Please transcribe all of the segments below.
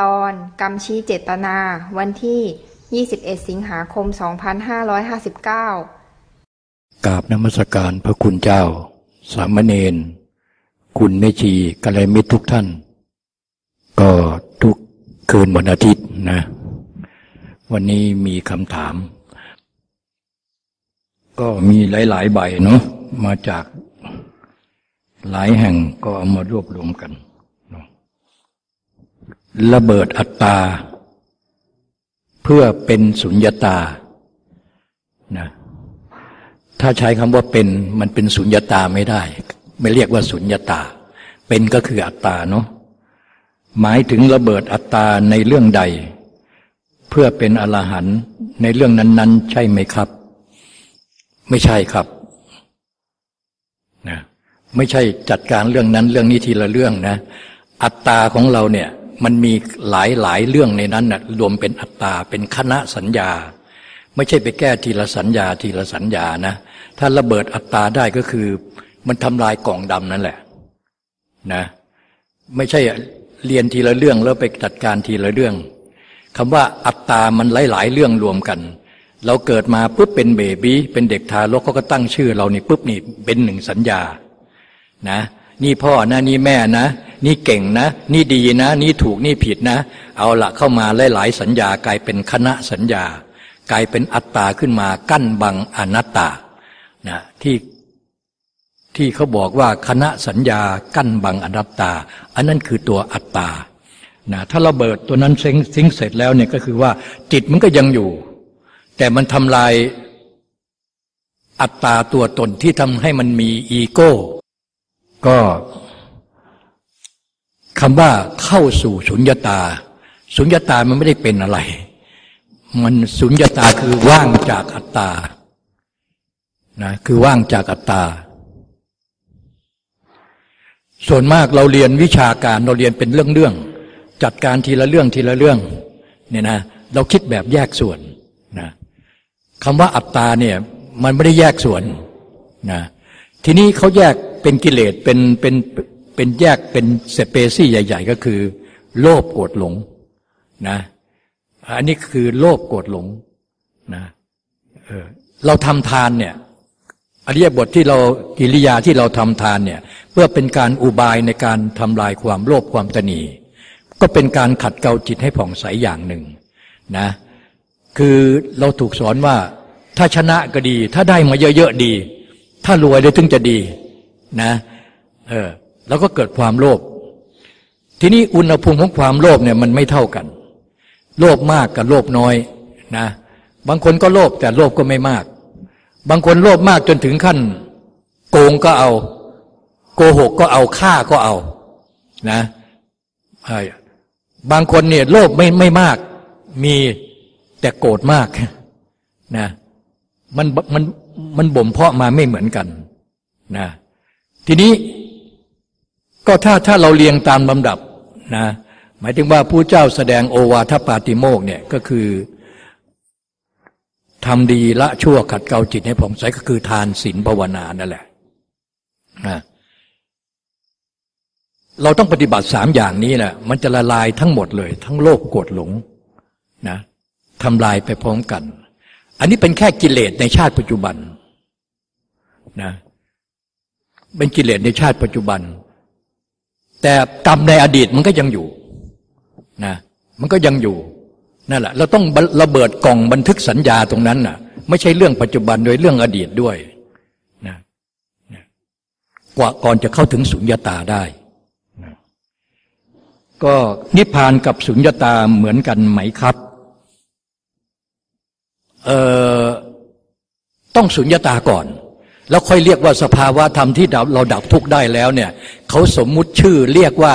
ตอนกรรมชี้เจตนา วันที่ 21 สิงหาคม 2559 กราบนมัสการพระคุณเจ้า สามเณร คุณแม่ชีกัลยมิตรทุกท่าน ก็ทุกคืนวันอาทิตย์นะ วันนี้มีคำถาม ก็มีหลาย ๆ ใบเนาะมาจากหลายแห่งก็เอามารวบรวมกัน ระเบิดอัตตา เพื่อเป็นสุญญาตานะถ้าใช้คำว่าเป็นมันเป็นสุญญาตาไม่ได้ ไม่เรียกว่าสุญญาตา เป็นก็คืออัตตาเนาะหมายถึงระเบิดอัตตาในเรื่องใด เพื่อเป็นอรหันต์ในเรื่องนั้น ๆ ใช่ไหมครับ ไม่ใช่ครับนะไม่ใช่จัดการเรื่องนั้นเรื่องนี้ทีละเรื่องนะ อัตตาของเราเนี่ย มันมีหลายหลายเรื่องในนั้นนะรวมเป็นอัตตาเป็นคณะสัญญา ไม่ใช่ไปแก้ทีละสัญญาทีละสัญญานะ ถ้าระเบิดอัตตาได้ก็คือ มันทำลายกล่องดำนั่นแหละนะไม่ใช่เรียนทีละเรื่องแล้วไปจัดการทีละเรื่องคำว่าอัตตามันหลาย ๆ เรื่องรวมกัน เราเกิดมาปุ๊บเป็นเบบี้เป็นเด็กทารกเขาก็ตั้งชื่อ เรานี่ปุ๊บนี่เป็นหนึ่งสัญญานะ นี่พ่อนะนี่แม่นะ นี่เก่งนะ นี่ดีนะ นี่ถูกนี่ผิดนะ เอาละเข้ามาหลายๆสัญญากลายเป็นคณะสัญญา กลายเป็นอัตตาขึ้นมากั้นบังอนัตตานะที่ที่เขาบอกว่าคณะสัญญากั้นบังอนัตตา อันนั้นคือตัวอัตตานะถ้าเราเบิดตัวนั้นซิงซิงเสร็จแล้วเนี่ยก็คือว่า จิตมันก็ยังอยู่ แต่มันทำลายอัตตาตัวตนที่ทำให้มันมีอีโก้ ก็คำว่าเข้าสู่สุญญตา สุญญตามันไม่ได้เป็นอะไร มันสุญญตาคือว่างจากอัตตานะคือว่างจากอัตตา ส่วนมากเราเรียนวิชาการเราเรียนเป็นเรื่องๆจัดการทีละเรื่องทีละเรื่องเนี่ยนะเราคิดแบบแยกส่วนนะคำว่าอัตตาเนี่ยมันไม่ได้แยกส่วนนะทีนี้เขาแยก เป็นกิเลสเป็นเป็นเป็นแยกเป็นเซเปซี่ใหญ่ ๆ ก็คือ โลภโกรธหลงนะอันนี้คือโลภโกรธหลงนะเออเราทำทานเนี่ยอริยบทที่เรากิริยาที่เราทำทานเนี่ยเพื่อเป็นการอุบายในการทำลายความโลภความตนีก็เป็นการขัดเกลาจิตให้ผ่องใสอย่างหนึ่งนะคือเราถูกสอนว่าถ้าชนะก็ดี ถ้าได้มาเยอะๆดี ถ้ารวยเลยถึงจะดี นะเออแล้วก็เกิดความโลภทีนี้อุณหภูมิของความโลภเนี่ยมันไม่เท่ากัน โลภมากกับโลภน้อยนะบางคนก็โลภแต่โลภก็ไม่มาก บางคนโลภมากจนถึงขั้น โกงก็เอา โกหกก็เอาฆ่าก็เอานะบางคนเนี่ยโลภไม่ไม่มากมีแต่โกรธมากนะมันมันมันบ่มเพาะมาไม่เหมือนกันนะ ทีนี้ก็ถ้าถ้าเราเรียงตามลำดับนะหมายถึงว่าผู้เจ้าแสดงโอวาทปาติโมกเนี่ยก็คือทำดีละชั่วขัดเกลาจิตให้ผ่องใสก็คือทานศีลภาวนานั่นแหละนะเราต้องปฏิบัติสามอย่างนี้แหละมันจะละลายทั้งหมดเลย ทั้งโลภโกรธหลงนะทำลายไปพร้อมกัน อันนี้เป็นแค่กิเลสในชาติปัจจุบันนะ เป็นกิเลสในชาติปัจจุบัน แต่กรรมในอดีตมันก็ยังอยู่นะมันก็ยังอยู่นั่นแหละเราต้องระเบิดกล่องบันทึกสัญญาตรงนั้นน่ะ ไม่ใช่เรื่องปัจจุบันโดยเรื่องอดีตด้วยนะกว่าก่อนจะเข้าถึงสุญญตาได้นะก็นิพพานกับสุญญตาเหมือนกันไหมครับเอ่อต้องสุญญตาก่อน แล้วค่อยเรียกว่าสภาวะธรรมที่เราดับทุกข์ได้แล้วเนี่ยเขาสมมุติชื่อเรียกว่า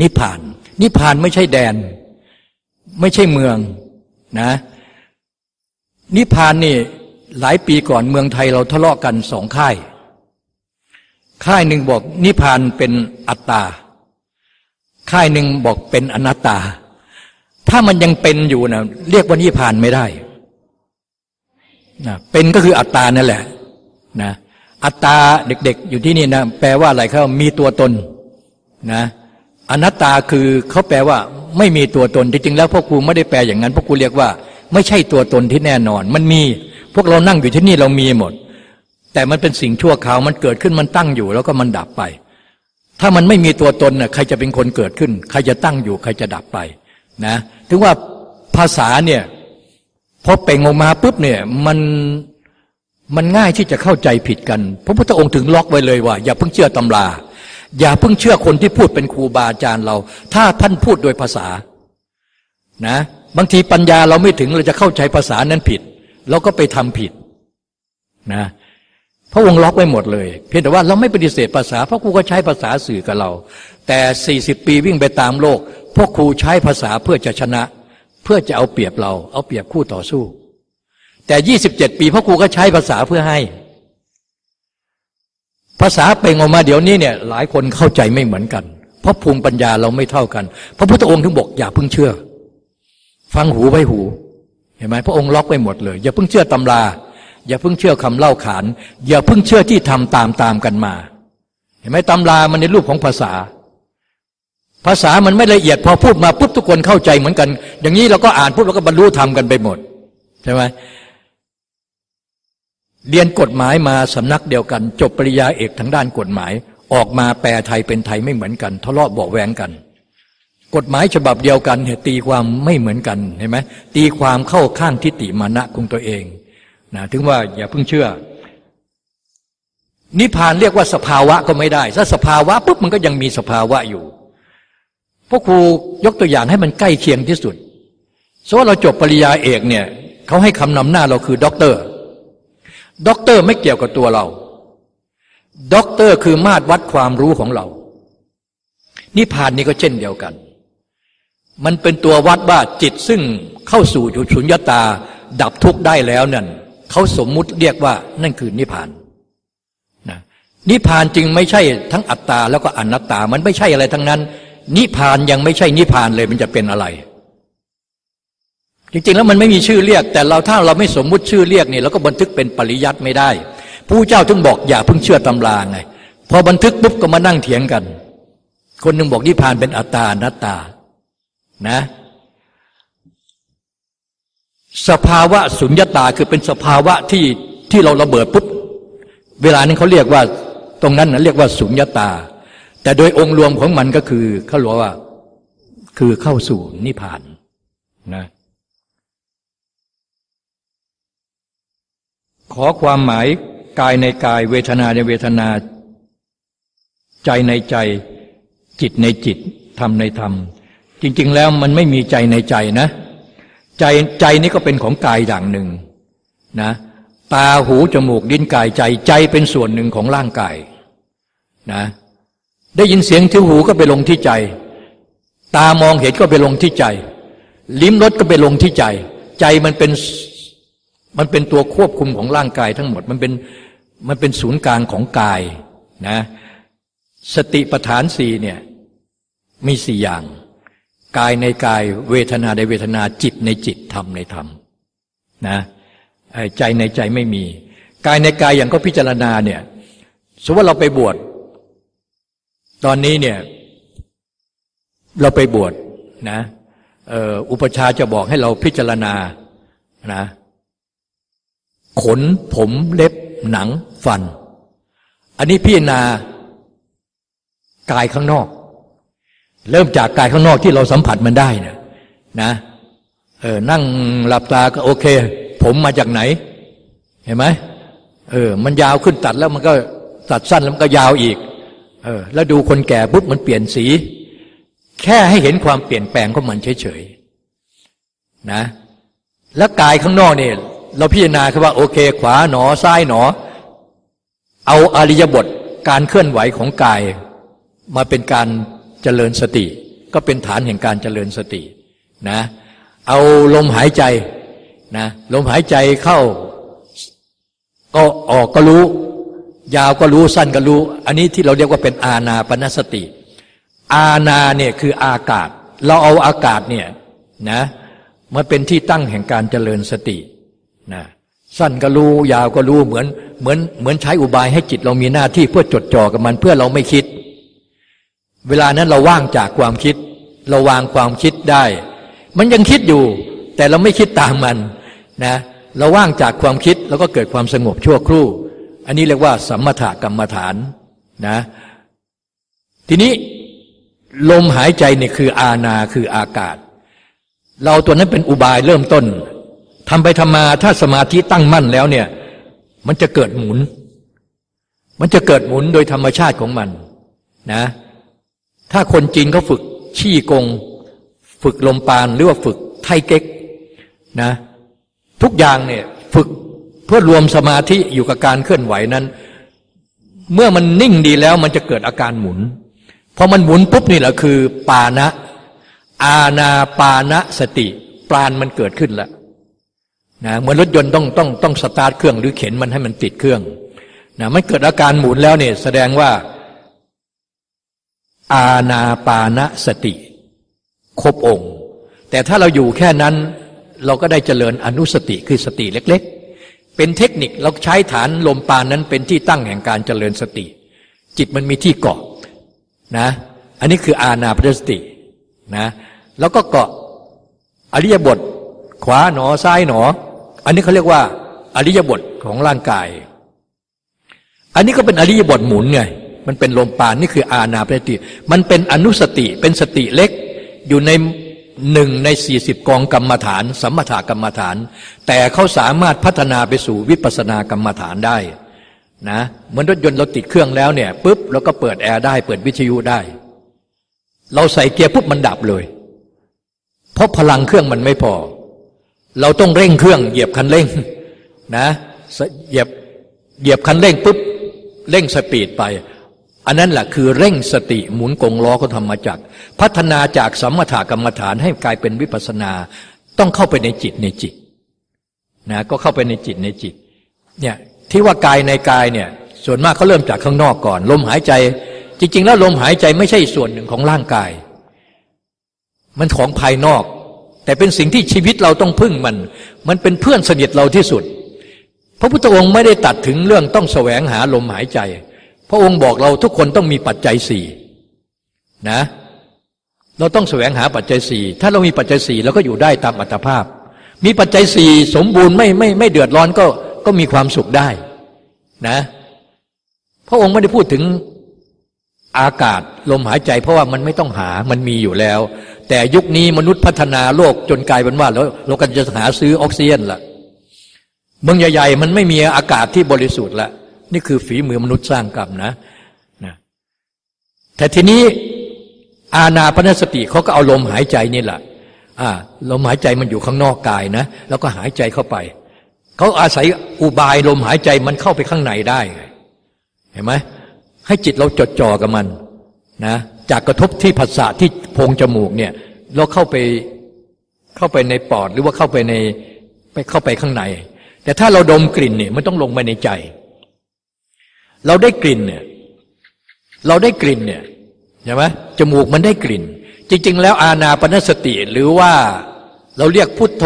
นิพพาน นิพพานไม่ใช่แดน ไม่ใช่เมืองนะนิพพานนี่หลายปีก่อนเมืองไทยเราทะเลาะกันสองค่าย ค่ายหนึ่งบอกนิพพานเป็นอัตตา ค่ายหนึ่งบอกเป็นอนัตตา ถ้ามันยังเป็นอยู่นะเรียกว่านิพพานไม่ได้นะเป็นก็คืออัตตานั่นแหละ นะอัตตาเด็ก ๆ อยู่ที่นี่นะแปลว่าอะไรครับมีตัวตนนะอนัตตาคือเขาแปลว่าไม่มีตัวตนจริงๆแล้วพ่อครูไม่ได้แปลอย่างนั้นพ่อครูเรียกว่า ไม่ใช่ตัวตนที่แน่นอน มันมีพวกเรานั่งอยู่ที่นี่เรามีหมด แต่มันเป็นสิ่งชั่วคราวมันเกิดขึ้นมันตั้งอยู่ แล้วก็มันดับไป ถ้ามันไม่มีตัวตนน่ะใครจะเป็นคนเกิดขึ้น ใครจะตั้งอยู่ ใครจะดับไปนะถึงว่าภาษาเนี่ยพอเป่งออกมาปุ๊บเนี่ยมัน มันง่ายที่จะเข้าใจผิดกัน พระพุทธองค์ถึงล็อกไว้เลยว่า อย่าเพิ่งเชื่อตำรา อย่าเพิ่งเชื่อคนที่พูดเป็นครูบาอาจารย์เรา ถ้าท่านพูดโดยภาษานะบางทีปัญญาเราไม่ถึงเราจะเข้าใจภาษานั้นผิดเราก็ไปทำผิดนะพระองค์ล็อกไว้หมดเลย เพียงแต่ว่าเราไม่ปฏิเสธภาษาเพราะครูก็ใช้ภาษาสื่อกับเรา แต่สี่สิบปีวิ่งไปตามโลก พวกครูใช้ภาษาเพื่อจะชนะ เพื่อจะเอาเปรียบเรา เอาเปรียบคู่ต่อสู้ แต่ยี่สิบเจ็ดปีพระครูก็ใช้ภาษาเพื่อให้ ภาษาเป่งออกมาเดี๋ยวนี้เนี่ย หลายคนเข้าใจไม่เหมือนกัน เพราะภูมิปัญญาเราไม่เท่ากัน พระพุทธองค์ถึงบอกอย่าเพิ่งเชื่อ ฟังหูไว้หู เห็นไหมพระองค์ล็อกไว้หมดเลย อย่าเพิ่งเชื่อตำรา อย่าเพิ่งเชื่อคำเล่าขาน อย่าเพิ่งเชื่อที่ทำตามตามกันมา เห็นไหมตำรามันในรูปของภาษาภาษามันไม่ละเอียดพอพูดมาปุ๊บทุกคนเข้าใจเหมือนกัน อย่างนี้เราก็อ่านปุ๊บเราก็บรรลุธรรมกันไปหมด ใช่ไหม เรียนกฎหมายมาสำนักเดียวกัน จบปริญญาเอกทางด้านกฎหมาย ออกมาแปลไทยเป็นไทยไม่เหมือนกันทะเลาะเบาแวงกัน กฎหมายฉบับเดียวกันเนี่ยตีความไม่เหมือนกันเห็นไหมตีความเข้าข้างทิฏฐิมานะของตัวเองนะถึงว่าอย่าเพิ่งเชื่อ นิพพานเรียกว่าสภาวะก็ไม่ได้ ถ้าสภาวะปุ๊บมันก็ยังมีสภาวะอยู่พวกครูยกตัวอย่างให้มันใกล้เคียงที่สุดสมมติเราจบปริญญาเอกเนี่ยเขาให้คำนำหน้าเราคือด็อกเตอร์ ด็อกเตอร์ไม่เกี่ยวกับตัวเรา ด็อกเตอร์คือมาตรวัดความรู้ของเรา นิพพานนี่ก็เช่นเดียวกัน มันเป็นตัววัดว่าจิตซึ่งเข้าสู่จุสุญญตา ดับทุกข์ได้แล้วนั่นเขาสมมุติเรียกว่านั่นคือนิพพานนะนิพพานจึงไม่ใช่ทั้งอัตตาแล้วก็อนัตตา มันไม่ใช่อะไรทั้งนั้น นิพพานยังไม่ใช่นิพพานเลยมันจะเป็นอะไร จริงๆ แล้วมันไม่มีชื่อเรียก แต่เราถ้าเราไม่สมมุติชื่อเรียกนี่เราก็บันทึกเป็นปริยัติไม่ได้ผู้เจ้าถึงบอกอย่าเพิ่งเชื่อตำราไงพอบันทึกปุ๊บก็มานั่งเถียงกัน คนหนึ่งบอกนิพพานเป็นอัตตานัตตานะ สภาวะสุญญตาคือเป็นสภาวะที่ที่เราระเบิดปุ๊บเวลานั้นเขาเรียกว่าตรงนั้นนะเรียกว่าสุญญตา แต่โดยองค์รวมของมันก็คือเขาเรียกว่า คือเข้าสู่นิพพานนะ ขอความหมายกายในกายเวทนาในเวทนา ใจในใจจิตในจิตธรรมในธรรม จริง ๆ แล้วมันไม่มีใจในใจนะ ใจใจนี้ก็เป็นของกายอย่างหนึ่งนะตาหูจมูกลิ้นกายใจใจเป็นส่วนหนึ่งของร่างกายนะได้ยินเสียงที่หูก็ไปลงที่ใจ ตามองเห็นก็ไปลงที่ใจ ลิ้มรสก็ไปลงที่ใจ ใจมันเป็น มันเป็นตัวควบคุมของร่างกายทั้งหมด มันเป็นมันเป็นศูนย์กลางของกายนะสติปัฏฐานสี่เนี่ยมีสี่อย่าง กายในกายเวทนาในเวทนาจิตในจิตธรรมในธรรมนะใจในใจไม่มี กายในกายอย่างก็พิจารณาเนี่ยสมมติว่าเราไปบวชตอนนี้เนี่ยเราไปบวชนะอุปชาจะบอกให้เราพิจารณานะ ขนผมเล็บหนังฟัน อันนี้พิจารณากายข้างนอก เริ่มจากกายข้างนอกที่เราสัมผัสมันได้นะนะเออนั่งหลับตาก็โอเค ผมมาจากไหน เห็นไหมเออมันยาวขึ้นตัดแล้วมันก็ตัดสั้นแล้วมันก็ยาวอีกเออแล้วดูคนแก่ปุ๊บมันเปลี่ยนสี แค่ให้เห็นความเปลี่ยนแปลงของมันเฉยๆนะ แล้วกายข้างนอกเนี่ย เราพิจารณาคือว่าโอเค ขวาหนอซ้ายหนอ เอาอริยบทการเคลื่อนไหวของกาย มาเป็นการเจริญสติ ก็เป็นฐานแห่งการเจริญสตินะเอาลมหายใจนะลมหายใจเข้า ก็ออกก็รู้ ยาวก็รู้สั้นก็รู้ อันนี้ที่เราเรียกว่าเป็นอาณาปณสติ อาณาเนี่ยคืออากาศ เราเอาอากาศเนี่ยนะมาเป็นที่ตั้งแห่งการเจริญสติ นะสั้นก็รู้ยาวก็รู้เหมือนเหมือนเหมือนใช้อุบายให้จิตเรามีหน้าที่เพื่อจดจ่อกับมันเพื่อเราไม่คิด เวลานั้นเราว่างจากความคิด เราวางความคิดได้ มันยังคิดอยู่ แต่เราไม่คิดตามมันนะเราว่างจากความคิดแล้วก็เกิดความสงบชั่วครู่ อันนี้เรียกว่าสัมมาถกรรมฐานนะทีนี้ลมหายใจเนี่ยคืออาณาคืออากาศ เราตัวนั้นเป็นอุบายเริ่มต้น ทำไปทำมาถ้าสมาธิตั้งมั่นแล้วเนี่ย มันจะเกิดหมุน มันจะเกิดหมุนโดยธรรมชาติของมันนะ ถ้าคนจีนเขาฝึกชี้กง ฝึกลมปานหรือว่าฝึกไทเก๊กนะ ทุกอย่างเนี่ยฝึกเพื่อรวมสมาธิอยู่กับการเคลื่อนไหวนั้น เมื่อมันนิ่งดีแล้วมันจะเกิดอาการหมุนพอมันหมุนปุ๊บนี่แหละคือ ปานะ อาณาปานะสติ ปราณมันเกิดขึ้นแล้ว นะเหมือนรถยนต์ต้องต้องต้องสตาร์ทเครื่องหรือเข็นมันให้มันติดเครื่องนะมันเกิดอาการหมุนแล้วเนี่ยแสดงว่า อาณาปานสติ ครบองค์ แต่ถ้าเราอยู่แค่นั้นเราก็ได้เจริญอนุสติคือสติเล็ก ๆ เป็นเทคนิคเราใช้ฐานลมปานนั้นเป็นที่ตั้งแห่งการเจริญสติ จิตมันมีที่เกาะนะ อันนี้คืออาณาปสตินะแล้วก็เกาะอริยบทขวาหนอซ้ายหนอ อันนี้เขาเรียกว่า อริยบทของร่างกาย อันนี้ก็เป็นอริยบทหมุนไง มันเป็นลมปานนี่คืออาณาปสติ มันเป็นอนุสติเป็นสติเล็กอยู่ในหนึ่งในสี่สิบกองกรรมฐาน สัมมาถากรรมฐาน แต่เขาสามารถพัฒนาไปสู่วิปัสสนากรรมฐานได้นะเหมือนรถยนต์เราติดเครื่องแล้วเนี่ยปุ๊บเราก็เปิดแอร์ได้ เปิดวิทยุได้ เราใส่เกียร์ปุ๊บมันดับเลย เพราะพลังเครื่องมันไม่พอ เราต้องเร่งเครื่องเหยียบคันเร่งนะเหยียบเหยียบคันเร่งปุ๊บเร่งสปีดไป อันนั้นแหละคือเร่งสติหมุนกงล้อเขาทำมาจาก พัฒนาจากสมถกรรมฐานให้กลายเป็นวิปัสนา ต้องเข้าไปในจิตในจิตนะก็เข้าไปในจิตในจิตเนี่ยที่ว่ากายในกายเนี่ยส่วนมากเขาเริ่มจากข้างนอกก่อน ลมหายใจ จริง ๆ แล้วลมหายใจไม่ใช่ส่วนหนึ่งของร่างกาย มันของภายนอก แต่เป็นสิ่งที่ชีวิตเราต้องพึ่งมัน มันเป็นเพื่อนสนิทเราที่สุด พระพุทธองค์ไม่ได้ตัดถึงเรื่องต้องแสวงหาลมหายใจ พระองค์บอกเราทุกคนต้องมีปัจจัยสี่นะเราต้องแสวงหาปัจจัยสี่ถ้าเรามีปัจจัยสี่เราก็อยู่ได้ตามอัตภาพ มีปัจจัยสี่สมบูรณ์ไม่ไม่ไม่เดือดร้อนก็ก็มีความสุขได้นะ พระองค์ไม่ได้พูดถึงอากาศลมหายใจ เพราะว่ามันไม่ต้องหามันมีอยู่แล้ว แต่ยุคนี้มนุษย์พัฒนาโลกจนกลายเป็นว่าแล้วเราก็จะหาซื้อออกซิเจนละเมืองใหญ่ๆ มันไม่มีอากาศที่บริสุทธิ์ละนี่คือฝีมือมนุษย์สร้างกรรมนะนะแต่ทีนี้อาณาปณสติเขาก็เอาลมหายใจนี่แหละอ่าลมหายใจมันอยู่ข้างนอกกายนะ แล้วก็หายใจเข้าไป เขาอาศัยอุบายลมหายใจมันเข้าไปข้างในได้ เห็นไหมให้จิตเราจดจ่อกับมันนะ จากกระทบที่ผัสสะที่โพงจมูกเนี่ยเราเข้าไปเข้าไปในปอดหรือว่าเข้าไปในไปเข้าไปข้างใน แต่ถ้าเราดมกลิ่นเนี่ยมันต้องลงไปในใจ เราได้กลิ่นเนี่ยเราได้กลิ่นเนี่ยใช่ไหมจมูกมันได้กลิ่น จริง ๆ แล้วอาณาปณสติหรือว่าเราเรียกพุทโธ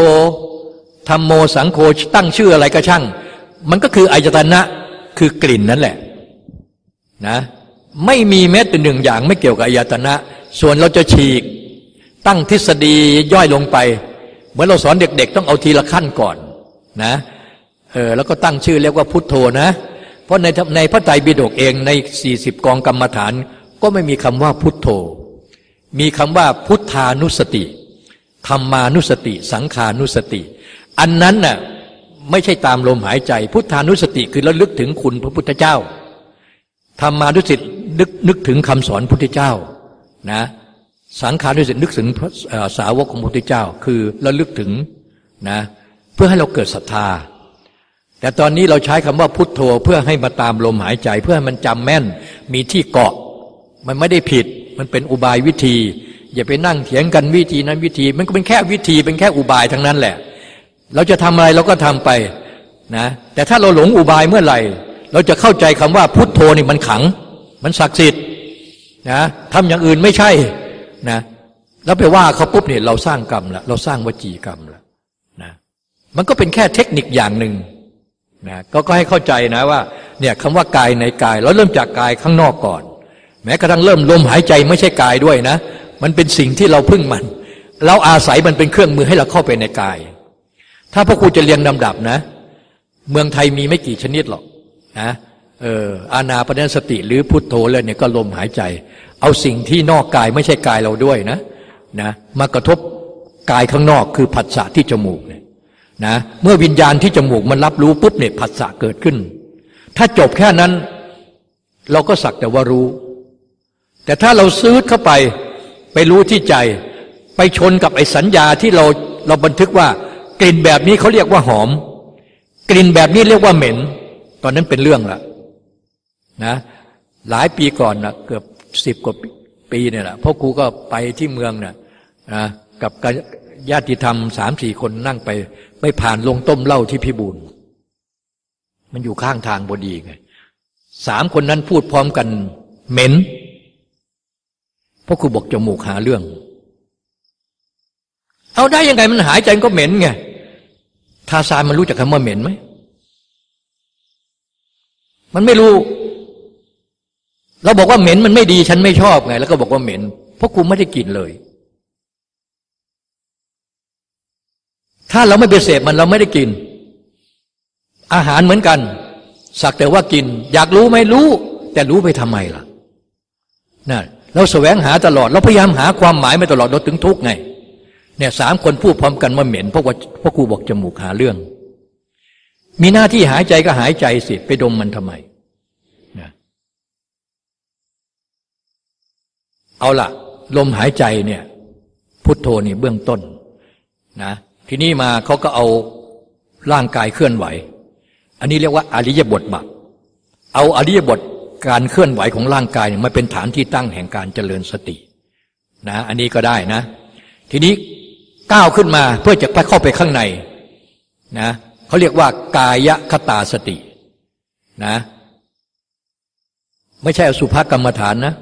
ธรรมโมสังโฆตั้งชื่ออะไรก็ช่าง มันก็คืออายตนะคือกลิ่นนั่นแหละ นะ ไม่มีแม้แต่หนึ่งอย่างไม่เกี่ยวกับอายตนะ ส่วนเราจะฉีก ตั้งทฤษฎีย่อยลงไป เหมือนเราสอนเด็ก ๆ ต้องเอาทีละขั้นก่อนนะเออแล้วก็ตั้งชื่อเรียกว่าพุทโธนะ เพราะในในพระไตรปิฎกเองในสี่สิบกองกรรมฐาน ก็ไม่มีคำว่าพุทโธ มีคำว่าพุทธานุสติธรรมานุสติ สังขานุสติ อันนั้นน่ะไม่ใช่ตามลมหายใจ พุทธานุสติคือระลึกถึงคุณพระพุทธเจ้าธรรมานุสติ นึกนึกถึงคำสอนพุทธเจ้านะสังขานุสตินึกถึงสาวกของพระพุทธเจ้า คือระลึกถึงนะเพื่อให้เราเกิดศรัทธา แต่ตอนนี้เราใช้คำว่าพุทโธเพื่อให้มาตามลมหายใจ เพื่อให้มันจำแม่นมีที่เกาะ มันไม่ได้ผิด มันเป็นอุบายวิธี อย่าไปนั่งเถียงกันวิธีนั้นวิธี มันก็เป็นแค่วิธีเป็นแค่อุบายทั้งนั้นแหละ เราจะทำอะไรเราก็ทำไปนะแต่ถ้าเราหลงอุบายเมื่อไหร่ เราจะเข้าใจคำว่าพุทโธนี่มันขัง มันศักดิ์สิทธิ์นะทำอย่างอื่นไม่ใช่นะแล้วไปว่าเขาปุ๊บเนี่ยเราสร้างกรรมแล้วเราสร้างวจีกรรมแล้วนะมันก็เป็นแค่เทคนิคอย่างหนึ่งนะก็ก็ให้เข้าใจนะว่าเนี่ยคำว่ากายในกาย เราเริ่มจากกายข้างนอกก่อน แม้กระทั่งเริ่มลมหายใจไม่ใช่กายด้วยนะ มันเป็นสิ่งที่เราพึ่งมัน เราอาศัยมันเป็นเครื่องมือให้เราเข้าไปในกาย ถ้าพ่อครูจะเรียงลำดับนะ เมืองไทยมีไม่กี่ชนิดหรอกนะ เอออานาปนสติหรือพุทโธเลยเนี่ยก็ลมหายใจ เอาสิ่งที่นอกกายไม่ใช่กายเราด้วยนะนะมากระทบกายข้างนอกคือผัสสะที่จมูกเนี่ยนะเมื่อวิญญาณที่จมูกมันรับรู้ปุ๊บเนี่ยผัสสะเกิดขึ้น ถ้าจบแค่นั้น เราก็สักแต่ว่ารู้ แต่ถ้าเราซื้อเข้าไปไปรู้ที่ใจ ไปชนกับไอ้สัญญาที่เราเราบันทึกว่ากลิ่นแบบนี้เขาเรียกว่าหอม กลิ่นแบบนี้เรียกว่าเหม็น ตอนนั้นเป็นเรื่องละ นะหลายปีก่อนนะเกือบสิบกว่าปีเนี่ยแหละพ่อครูก็ไปที่เมืองนะนะกับญาติธรรมสามสี่คนนั่งไปไปผ่านลงต้มเหล้าที่พิบูลมันอยู่ข้างทางบดีไงสามคนนั้นพูดพร้อมกันเหม็นพ่อครูบอกจมูกหาเรื่อง เอาได้ยังไงมันหายใจก็เหม็นไงทาซานมันรู้จักคำว่าเหม็นไหมมันไม่รู้ เราบอกว่าเหม็นมันไม่ดีฉันไม่ชอบไง แล้วก็บอกว่าเหม็น เพราะกูไม่ได้กินเลย ถ้าเราไม่ไปเสพมันเราไม่ได้กิน อาหารเหมือนกัน สักแต่ว่ากิน อยากรู้ไหมรู้ แต่รู้ไปทำไมล่ะนะเราแสวงหาตลอด เราพยายามหาความหมายมาตลอดเราถึงทุกข์ไงเนี่ยสามคนพูดพร้อมกันว่าเหม็นเพราะว่าเพราะกูบอกจมูกหาเรื่อง มีหน้าที่หายใจก็หายใจสิ ไปดมมันทำไมนะ เอาละลมหายใจเนี่ย พุทโธนี่เบื้องต้นนะทีนี้มาเขาก็เอาร่างกายเคลื่อนไหว อันนี้เรียกว่าอริยบทบัตเอาอริยบทการเคลื่อนไหวของร่างกายเนี่ยมาเป็นฐานที่ตั้งแห่งการเจริญสตินะอันนี้ก็ได้นะ ทีนี้ก้าวขึ้นมาเพื่อจะไปเข้าไปข้างในนะเขาเรียกว่ากายคตาสตินะ ไม่ใช่อสุภกรรมฐานนะ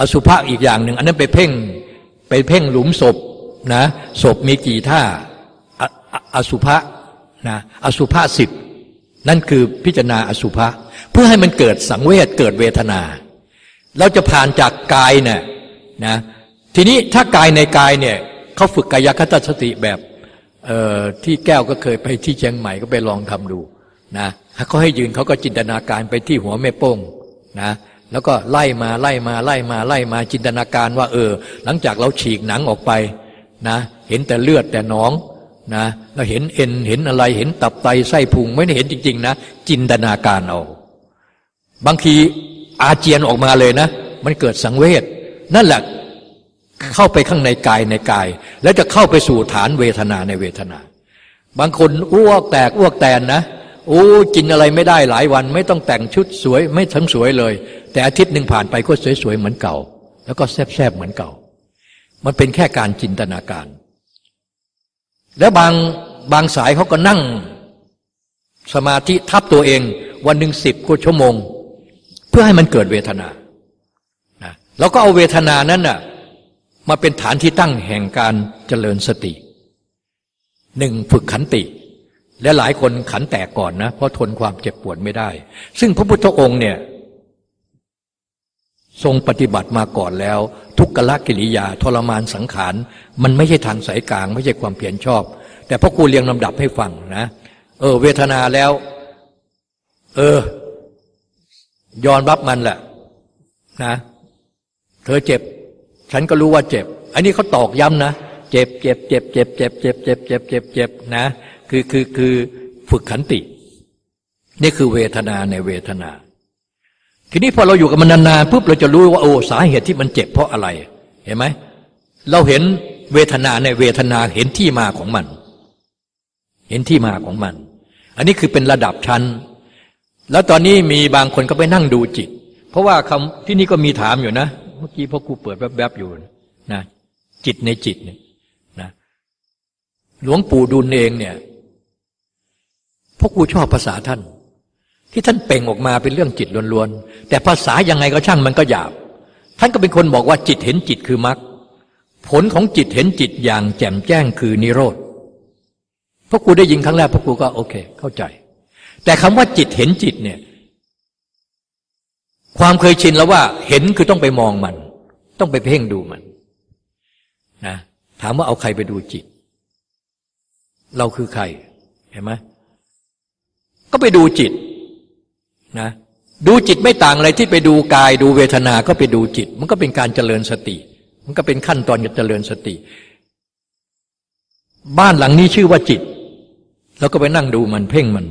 อสุภะอีกอย่างหนึ่ง อันนั้นไปเพ่งไปเพ่งหลุมศพนะศพมีกี่ท่าอสุภะนะอสุภะสิบนั่นคือพิจารณาอสุภะเพื่อให้มันเกิดสังเวชเกิดเวทนา เราจะผ่านจากกายเนี่ยนะทีนี้ถ้ากายในกายเนี่ยเขาฝึกกายคตสติแบบที่แก้วก็เคยไปที่เชียงใหม่ก็ไปลองทำดูนะเขาให้ยืนเขาก็จินตนาการไปที่หัวแม่โป้งนะ แล้วก็ไล่มาไล่มาไล่มาไล่มาจินตนาการว่า เออ หลังจากเราฉีกหนังออกไปนะเห็นแต่เลือดแต่หนองนะเราเห็นเอ็นเห็นอะไรเห็นตับไตไส้พุงไม่ได้เห็นจริง ๆ นะ จินตนาการเอาบางทีอาเจียนออกมาเลยนะ มันเกิดสังเวชนั่นแหละเข้าไปข้างในกายในกาย แล้วจะเข้าไปสู่ฐานเวทนาในเวทนา บางคนอ้วกแตกอ้วกแตนนะ โอ้กินอะไรไม่ได้หลายวัน ไม่ต้องแต่งชุดสวย ไม่ทั้งสวยเลย แต่อาทิตย์หนึ่งผ่านไปก็สวยๆเหมือนเก่า แล้วก็แซบๆเหมือนเก่า มันเป็นแค่การจินตนาการ แล้วบางบางสายเขาก็นั่ง สมาธิทับตัวเอง วันหนึ่งสิบกว่าชั่วโมง เพื่อให้มันเกิดเวทนานะแล้วก็เอาเวทนานั้นน่ะมาเป็นฐานที่ตั้งแห่งการเจริญสติหนึ่งฝึกขันติ และหลายคนขันแตกก่อนนะเพราะทนความเจ็บปวดไม่ได้ ซึ่งพระพุทธองค์เนี่ยทรงปฏิบัติมาก่อนแล้ว ทุกขละกิริยาทรมานสังขาร มันไม่ใช่ทางสายกลาง ไม่ใช่ความเพียรชอบ แต่พ่อครูเรียงลำดับให้ฟังนะเออ เวทนาแล้ว เออยอนรับมันแหละนะเธอเจ็บ ฉันก็รู้ว่าเจ็บ อันนี้เขาตอกย้ำนะ เจ็บเจ็บเจ็บเจ็บเจ็บเจ็บเจ็บเจ็บเจ็บเจ็บนะ คือคือคือฝึกขันติ นี่คือเวทนาในเวทนา ทีนี้พอเราอยู่กับมันนานๆปุ๊บเราจะรู้ว่าโอ้สาเหตุที่มันเจ็บเพราะอะไร เห็นไหมเราเห็นเวทนาในเวทนาเห็นที่มาของมัน เห็นที่มาของมัน อันนี้คือเป็นระดับชั้น แล้วตอนนี้มีบางคนก็ไปนั่งดูจิต เพราะว่าคำที่นี่ก็มีถามอยู่นะ เมื่อกี้พ่อครูเปิดแวบๆอยู่นะจิตในจิตเนี่ยนะหลวงปู่ดุลเองเนี่ย พ่อครูชอบภาษาท่าน ที่ท่านเป่งออกมาเป็นเรื่องจิตล้วนๆแต่ภาษายังไงก็ช่างมันก็หยาบ ท่านก็เป็นคนบอกว่าจิตเห็นจิตคือมรรคผลของจิตเห็นจิตอย่างแจ่มแจ้งคือนิโรธพราะกูได้ยินครั้งแรกพราะกูก็โอเค เข้าใจ แต่คำว่าจิตเห็นจิตเนี่ย ความเคยชินแล้วว่า เห็นคือต้องไปมองมัน ต้องไปเพ่งดูมันนะถามว่าเอาใครไปดูจิต เราคือใครเห็นไหม ก็ไปดูจิตนะดูจิตไม่ต่างอะไรที่ไปดูกายดูเวทนาก็ไปดูจิต มันก็เป็นการเจริญสติ มันก็เป็นขั้นตอนการเจริญสติ บ้านหลังนี้ชื่อว่าจิต แล้วก็ไปนั่งดูมันเพ่งมัน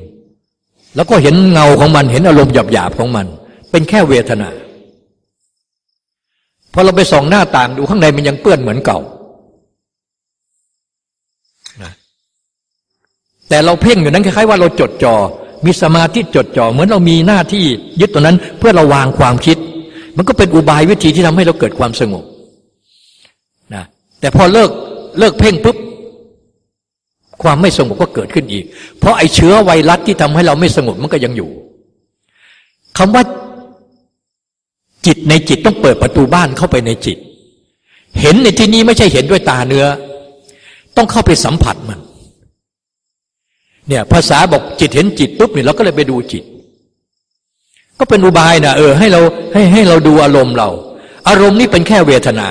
แล้วก็เห็นเงาของมันเห็นอารมณ์หยาบๆของมัน เป็นแค่เวทนาพอเราไปส่องหน้าต่างดูข้างในมันยังเปื้อนเหมือนเก่าแต่เราเพ่งอยู่นั้นคล้ายๆว่าเราจดจอ่อ มีสมาธิจดจ่อเหมือนเรามีหน้าที่ยึดตัวนั้นเพื่อราวางความคิด มันก็เป็นอุบายวิธีที่ทำให้เราเกิดความสงบนะแต่พอเลิกเลิกเพ่งปุ๊บความไม่สงบก็เกิดขึ้นอีก เพราะไอ้เชื้อไวรัสที่ทำให้เราไม่สงบมันก็ยังอยู่คำว่าจิตในจิตต้องเปิดประตูบ้านเข้าไปในจิต เห็นในที่นี้ไม่ใช่เห็นด้วยตาเนื้อ ต้องเข้าไปสัมผัสมัน เนี่ย ภาษาบอกจิตเห็นจิตปุ๊บเนี่ยเราก็เลยไปดูจิต ก็เป็นอุบายนะเออให้เราให้ให้เราดูอารมณ์เรา อารมณ์นี้เป็นแค่เวทนา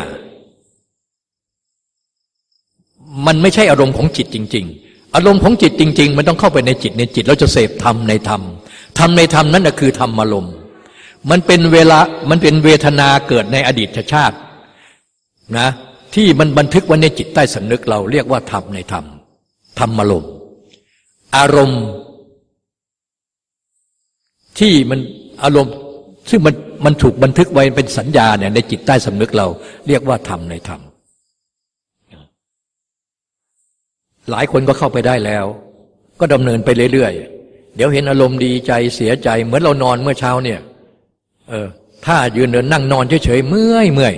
มันไม่ใช่อารมณ์ของจิตจริง ๆ อารมณ์ของจิตจริง ๆ มันต้องเข้าไปในจิตในจิต เราจะเสพธรรมในธรรมธรรมในธรรมนั้นคือธรรมอารมณ์มันเป็นเวลามันเป็นเวทนาเกิดในอดีตชาตินะที่มันบันทึกไว้ในจิตใต้สำนึกเราเรียกว่าธรรมในธรรมธรรมอารมณ์ อารมณ์ที่มันอารมณ์ซึ่งมันมันถูกบันทึกไว้เป็นสัญญาเนี่ยในจิตใต้สำนึกเรา เรียกว่าธรรมในธรรมหลายคนก็เข้าไปได้แล้ว ก็ดำเนินไปเรื่อยๆ เดี๋ยวเห็นอารมณ์ดีใจเสียใจ เหมือนเรานอนเมื่อเช้าเนี่ย เออ ถ้ายืนเดินนั่งนอนเฉยๆเมื่อยเมื่อย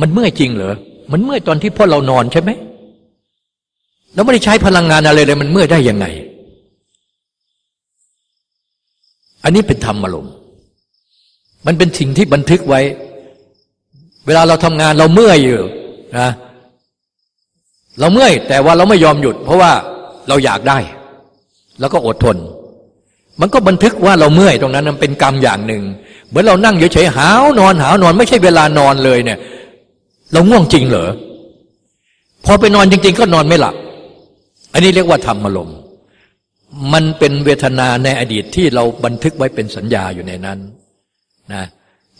มันเมื่อยจริงเหรอมันเมื่อยตอนที่พ่อเรานอนใช่ไหม แล้วไม่ได้ใช้พลังงานอะไรเลย มันเมื่อยได้ยังไง อันนี้เป็นธรรมอารมณ์มันเป็นสิ่งที่บันทึกไว้ เวลาเราทำงานเราเมื่อยอยู่นะเราเมื่อย แต่ว่าเราไม่ยอมหยุด เพราะว่าเราอยากได้ แล้วก็อดทน มันก็บันทึกว่าเราเมื่อยตรงนั้นมันเป็นกรรมอย่างหนึ่งเหมือนเรานั่งเฉยๆหาวนอนหาวนอนไม่ใช่เวลานอนเลยเนี่ย เราง่วงจริงเหรอพอไปนอนจริง ๆ ก็นอนไม่หลับ อันนี้เรียกว่าธรรมอารมณ์มันเป็นเวทนาในอดีตที่เราบันทึกไว้เป็นสัญญาอยู่ในนั้นนะ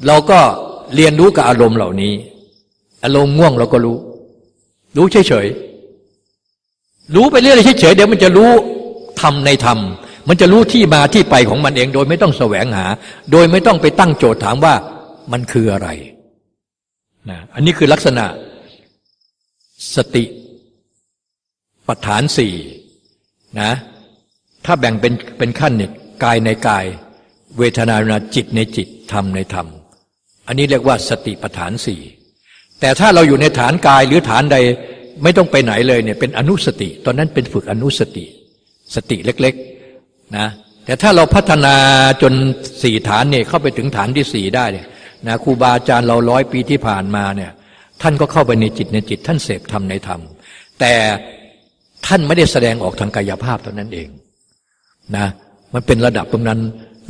เราก็เรียนรู้กับอารมณ์เหล่านี้ อารมณ์ง่วงเราก็รู้ รู้เฉยๆรู้ไปเรื่อยๆเฉยๆเดี๋ยวมันจะรู้ทำในธรรมมันจะรู้ที่มาที่ไปของมันเอง โดยไม่ต้องแสวงหา โดยไม่ต้องไปตั้งโจทย์ถามว่ามันคืออะไรนะอันนี้คือลักษณะสติ ปัฏฐานสี่นะถ้าแบ่งเป็นเป็นขั้นเนี่ยกายในกาย เวทนานจิตในจิตธรรมในธรรม อันนี้เรียกว่าสติปัฏฐานสี่แต่ถ้าเราอยู่ในฐานกายหรือฐานใดไม่ต้องไปไหนเลยเนี่ยเป็นอนุสติ ตอนนั้นเป็นฝึกอนุสติ สติเล็กๆนะแต่ถ้าเราพัฒนาจนสี่ฐานเนี่ยเข้าไปถึงฐานที่สี่ได้เนี่ยนะครูบาอาจารย์เราร้อยปีที่ผ่านมาเนี่ยท่านก็เข้าไปในจิตในจิต ท่านเสพธรรมในธรรม แต่ ท่านไม่ได้แสดงออกทางกายภาพเท่านั้นเองนะมันเป็นระดับตรงนั้น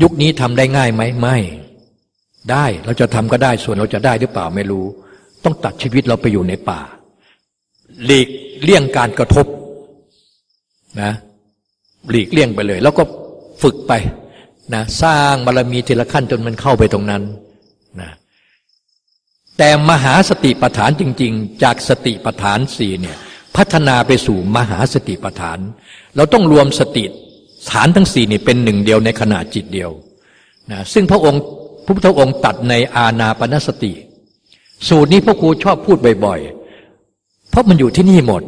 ยุคนี้ทำได้ง่ายไหมไม่ได้เราจะทำก็ได้ส่วนเราจะได้หรือเปล่าไม่รู้ ต้องตัดชีวิตเราไปอยู่ในป่า หลีกเลี่ยงการกระทบนะหลีกเลี่ยงไปเลย แล้วก็ฝึกไปนะสร้างบารมีทีละขั้นจนมันเข้าไปตรงนั้นนะแต่มหาสติปัฏฐานจริง ๆ จากสติปัฏฐานสี่เนี่ย พัฒนาไปสู่มหาสติปัฏฐาน เราต้องรวมสติฐานทั้งสี่นี่เป็นหนึ่งเดียวในขณะจิตเดียวนะซึ่งพระองค์พระพุทธองค์ตัดในอาณาปณสติ สูตรนี้พ่อครูชอบพูดบ่อยๆ เพราะมันอยู่ที่นี่หมด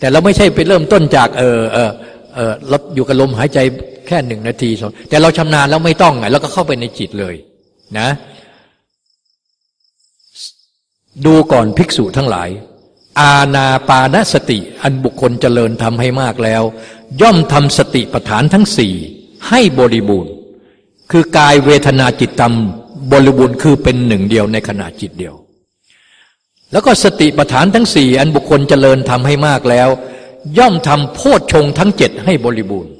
แต่เราไม่ใช่ไปเริ่มต้นจากเออเออเออเราอยู่กับลมหายใจแค่หนึ่งนาทีสองแต่เราชำนาญแล้วไม่ต้องไงแล้วก็เข้าไปในจิตเลยนะ ดูก่อนภิกษุทั้งหลาย อาณาปานสติ อันบุคคลเจริญทำให้มากแล้ว ย่อมทำสติปัฏฐานทั้งสี่ให้บริบูรณ์ คือกายเวทนาจิตตมบริบูรณ์คือเป็นหนึ่งเดียวในขณะจิตเดียว แล้วก็สติปัฏฐานทั้งสี่อันบุคคลเจริญทำให้มากแล้ว ย่อมทำโพชฌงทั้งเจ็ดให้บริบูรณ์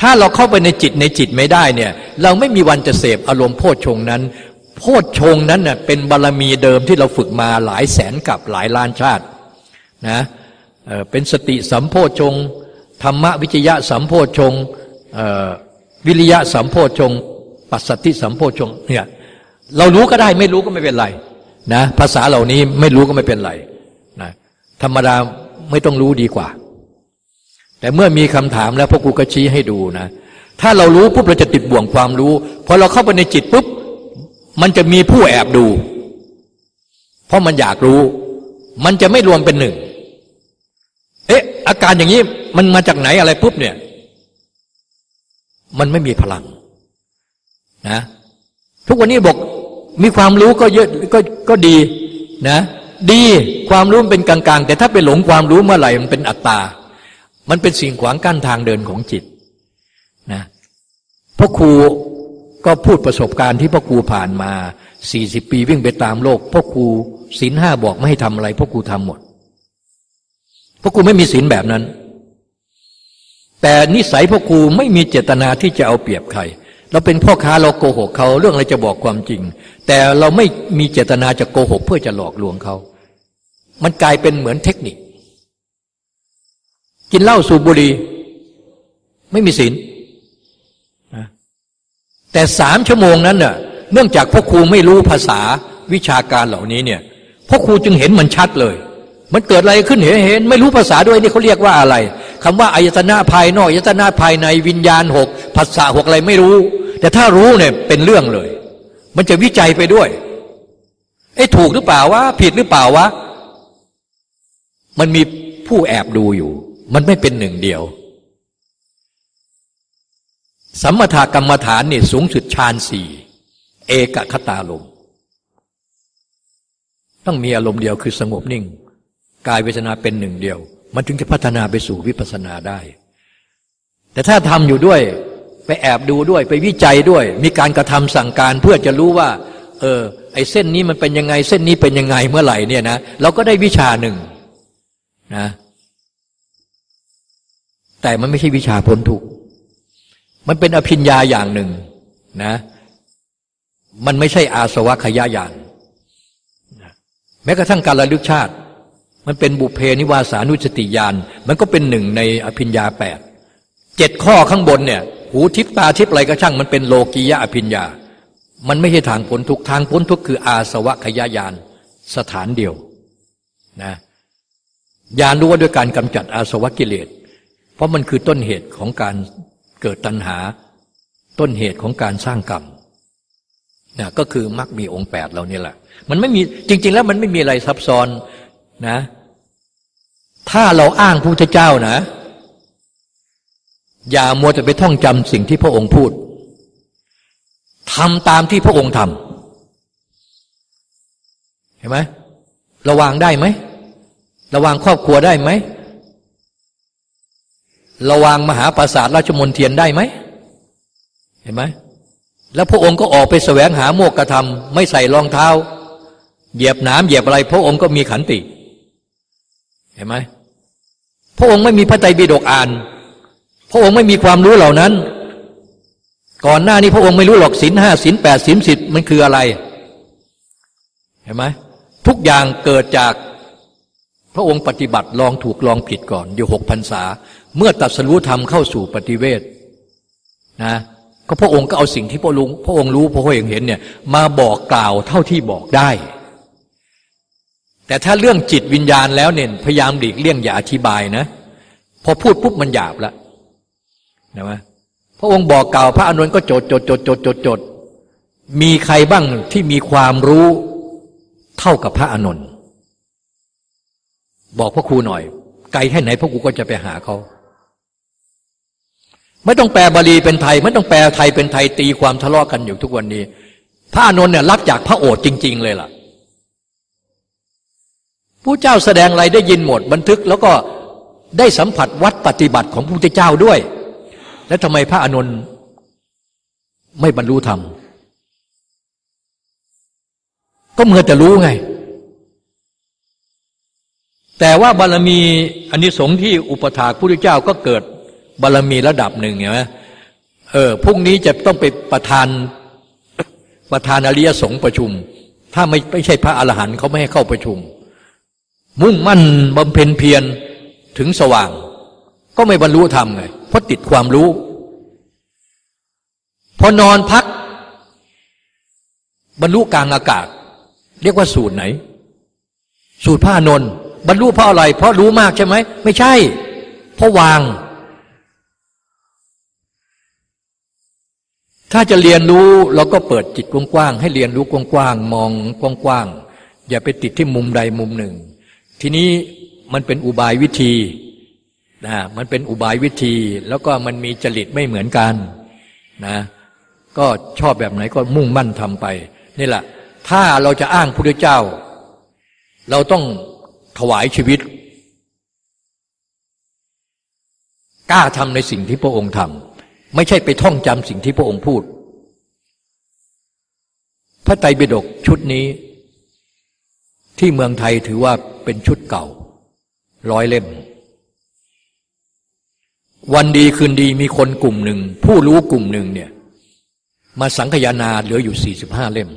ถ้าเราเข้าไปในจิตในจิตไม่ได้เนี่ย เราไม่มีวันจะเสพอารมณ์โพชฌงนั้น โพชฌงนั้นเน่ยเป็นบารรมีเดิมที่เราฝึกมาหลายแสนกับหลายล้านชาติ นะเป็นสติสัมโพชงธรรมวิจยะสัมโพชงวิริยะสัมโพชงปัสสติสัมโพชงเนี่ยเรารู้ก็ได้ไม่รู้ก็ไม่เป็นไรนะภาษาเหล่านี้ไม่รู้ก็ไม่เป็นไรนะธรรมดาไม่ต้องรู้ดีกว่า แต่เมื่อมีคำถามแล้วพวกกูก็ชี้ให้ดูนะ ถ้าเรารู้ปุ๊บเราจะติดบ่วงความรู้พอเราเข้าไปในจิตปุ๊บมันจะมีผู้แอบดู เพราะมันอยากรู้ มันจะไม่รวมเป็นหนึ่ง เอ๊ะ อาการอย่างนี้มันมาจากไหนอะไรปุ๊บเนี่ย มันไม่มีพลังนะทุกวันนี้บอกมีความรู้ก็เยอะก็ก็ดีนะ ดีความรู้เป็นกลางๆ แต่ถ้าไปหลงความรู้เมื่อไหร่มันเป็นอัตตา มันเป็นสิ่งขวางกั้นทางเดินของจิตนะพ่อครูก็พูดประสบการณ์ที่พ่อครูผ่านมาสี่สิบปีวิ่งไปตามโลกพ่อครูศีลห้าบอกไม่ให้ทำอะไรพ่อครูทำหมด พ่อครูไม่มีศีลแบบนั้น แต่นิสัยพ่อครูไม่มีเจตนาที่จะเอาเปรียบใคร เราเป็นพ่อค้าเราโกหกเขาเรื่องอะไรจะบอกความจริง แต่เราไม่มีเจตนาจะโกหก เพื่อจะหลอกลวงเขา มันกลายเป็นเหมือนเทคนิค กินเหล้าสูบบุหรี่ไม่มีศีลแต่สามชั่วโมงนั้นน่ะเนื่องจากพ่อครูไม่รู้ภาษาวิชาการเหล่านี้เนี่ยพ่อครูจึงเห็นมันชัดเลย มันเกิดอะไรขึ้นเห็นเห็นไม่รู้ภาษาด้วยนี่เขาเรียกว่าอะไรคำว่าอายตนะภายนอกอายตนะภายในวิญญาณหกภาษาหกอะไรไม่รู้ แต่ถ้ารู้เนี่ยเป็นเรื่องเลย มันจะวิจัยไปด้วยเอ้ถูกหรือเปล่าวะผิดหรือเปล่าวะมันมีผู้แอบดูอยู่ มันไม่เป็นหนึ่งเดียวสัมมาทากรรมฐานเนี่ยสูงสุดฌานสี่เอกคตาลมต้องมีอารมณ์เดียวคือสงบนิ่ง กายเวทนาเป็นหนึ่งเดียว มันถึงจะพัฒนาไปสู่วิปัสสนาได้ แต่ถ้าทำอยู่ด้วยไปแอบดูด้วยไปวิจัยด้วย มีการกระทำสั่งการเพื่อจะรู้ว่า เออ ไอเส้นนี้มันเป็นยังไง เส้นนี้เป็นยังไงเมื่อไหร่เนี่ยนะเราก็ได้วิชาหนึ่งนะแต่มันไม่ใช่วิชาพ้นทุกข์มันเป็นอภิญญาอย่างหนึ่งนะ มันไม่ใช่อาสวะขยะยานแม้กระทั่งการระลึกชาติ มันเป็นบุเพนิวาสานุสติญาณมันก็เป็นหนึ่งในอภิญญาแปดเจ็ดข้อข้างบนเนี่ยหูทิพตาทิพอะไรก็ช่าง มันเป็นโลกียะอภิญญา มันไม่ใช่ทางพ้นทุกทางพ้นทุกคืออาสวะขยะยานสถานเดียวนะญาณรู้ว่าด้วยการกำจัดอาสวะกิเลส เพราะมันคือต้นเหตุของการเกิดตัณหา ต้นเหตุของการสร้างกรรมนะก็คือมรรคมีองค์แปดเรานี่แหละ มันไม่มีจริง ๆ แล้วมันไม่มีอะไรซับซ้อนนะ ถ้าเราอ้างพระพุทธเจ้านะ อย่ามัวแต่ไปท่องจำสิ่งที่พระองค์พูดทำตามที่พระองค์ทำเห็นไหมระวังได้ไหม ระวังครอบครัวได้ไหม ระวังมหาปราสาทราชมนเทียนได้ไหม เห็นไหม แล้วพระองค์ก็ออกไปแสวงหาโมกกระทำไม่ใส่รองเท้า เหยียบน้ำเหยียบอะไร พระองค์ก็มีขันติ เห็นไหม พระองค์ไม่มีพระไตรปิฎกอ่าน พระองค์ไม่มีความรู้เหล่านั้น ก่อนหน้านี้พระองค์ไม่รู้หรอกศีลห้าศีลแปดศีลสิบมันคืออะไร เห็นไหมทุกอย่างเกิดจากพระองค์ปฏิบัติลองถูกลองผิดก่อน อยู่หกพรรษา เมื่อตัดสรู้ธรรมเข้าสู่ปฏิเวทนะก็พระองค์ก็เอาสิ่งที่พระลุงพระองค์รู้พระองค์เห็นเนี่ยมาบอกกล่าวเท่าที่บอกได้ แต่ถ้าเรื่องจิตวิญญาณแล้วเนี่ยพยายามหลีกเลี่ยงอย่าอธิบายนะ พอพูดปุ๊บมันหยาบแล้วนะวะพระองค์บอกกล่าวพระอนุนก็จดจดจดจดจดจดมีใครบ้างที่มีความรู้เท่ากับพระอนุนบอกพระครูหน่อย ไกลแค่ไหนพระครูก็จะไปหาเขาไม่ต้องแปลบาลีเป็นไทย ไม่ต้องแปลไทยเป็นไทยตีความทะเลาะกันอยู่ทุกวันนี้ พระอานนเนี่ยรับจากพระโอษฐ์จริง ๆ เลยล่ะ ผู้เจ้าแสดงอะไรได้ยินหมดบันทึกแล้วก็ได้สัมผัสวัดปฏิบัติของพระพุทธเจ้าด้วย แล้วทำไมพระอานนท์ไม่บรรลุธรรม ก็เมื่อจะรู้ไง แต่ว่าบารมีอันนี้สงที่อุปถากพระพุทธเจ้าก็เกิดบารรมีระดับหนึ่งเห็นไหมเออพรุ่งนี้จะต้องไปประธานประธานอริยสงฆ์ประชุม ถ้าไม่ไม่ใช่พระอรหันต์เขาไม่ให้เข้าประชุม มุ่งมั่นบำเพ็ญเพียรถึงสว่าง ก็ไม่บรรลุธรรมไงเพราะติดความรู้ พอนอนพัก บรรลุกลางอากาศ เรียกว่าสูตรไหน สูตรพระนนบรรลุเพราะอะไร เพราะรู้มากใช่ไหม ไม่ใช่ เพราะวาง ถ้าจะเรียนรู้เราก็เปิดจิตกว้างๆให้เรียนรู้กว้างๆมองกว้างๆอย่าไปติดที่มุมใดมุมหนึ่ง ทีนี้มันเป็นอุบายวิธีนะมันเป็นอุบายวิธี แล้วก็มันมีจริตไม่เหมือนกันนะก็ชอบแบบไหนก็มุ่งมั่นทำไป นี่แหละถ้าเราจะอ้างพระเจ้า เราต้องถวายชีวิต กล้าทำในสิ่งที่พระองค์ทำไม่ใช่ไปท่องจำสิ่งที่พระองค์พูด พระไตรปิฎกชุดนี้ ที่เมืองไทยถือว่าเป็นชุดเก่า ร้อยเล่ม วันดีคืนดีมีคนกลุ่มหนึ่ง ผู้รู้กลุ่มหนึ่งเนี่ยมาสังคยานาเหลืออยู่สี่สิบห้าเล่ม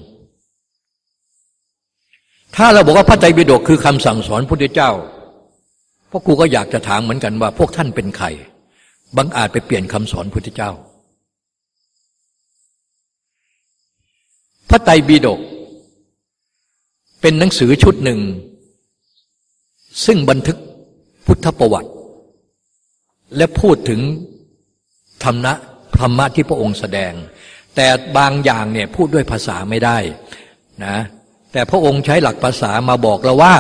ถ้าเราบอกว่าพระไตรปิฎกคือคำสั่งสอนพุทธเจ้า พวกกูก็อยากจะถามเหมือนกันว่า พวกท่านเป็นใครบังอาจไปเปลี่ยนคำสอนพุทธเจ้า พระไตรปิฎก เป็นหนังสือชุดหนึ่ง ซึ่งบันทึกพุทธประวัติ และพูดถึงธรรมะธรรมะที่พระองค์แสดง แต่บางอย่างเนี่ยพูดด้วยภาษาไม่ได้นะแต่พระองค์ใช้หลักภาษามาบอกเราว่า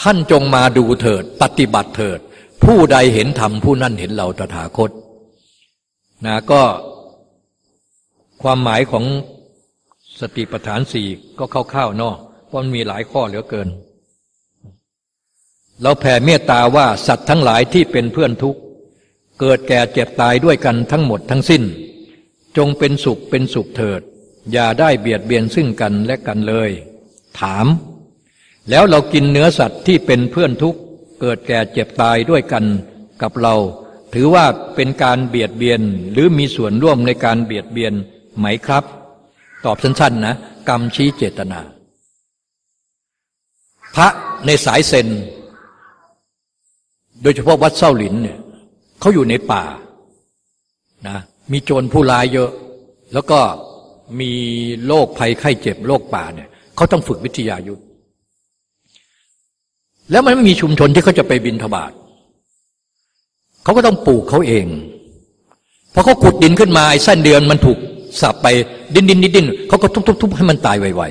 ท่านจงมาดูเถิด ปฏิบัติเถิด ผู้ใดเห็นธรรมผู้นั้นเห็นเราตถาคตนะก็ความหมายของสติปัฏฐานสี่ก็คร่าวๆเนาะ เพราะมันมีหลายข้อเหลือเกิน เราแผ่เมตตาว่าสัตว์ทั้งหลายที่เป็นเพื่อนทุกข์เกิดแก่เจ็บตายด้วยกันทั้งหมดทั้งสิ้น จงเป็นสุขเป็นสุขเถิด อย่าได้เบียดเบียนซึ่งกันและกันเลย ถาม แล้วเรากินเนื้อสัตว์ที่เป็นเพื่อนทุกข์เกิดแก่เจ็บตายด้วยกันกับเรา ถือว่าเป็นการเบียดเบียนหรือมีส่วนร่วมในการเบียดเบียนไหมครับ ตอบสั้นๆนะ กรรมชี้เจตนา พระในสายเซน โดยเฉพาะวัดเส้าหลินเนี่ยเขาอยู่ในป่านะมีโจรผู้ร้ายเยอะ แล้วก็มีโรคภัยไข้เจ็บโรคป่าเนี่ยเขาต้องฝึกวิทยายุทธแล้วมันไม่มีชุมชนที่เขาจะไปบินทบาทเขาก็ต้องปลูกเขาเองพอเขาขุดดินขึ้นมาไอ้เส้นเดือนมันถูกสับไปดินดินดินดินเขาก็ทุบๆให้มันตายไว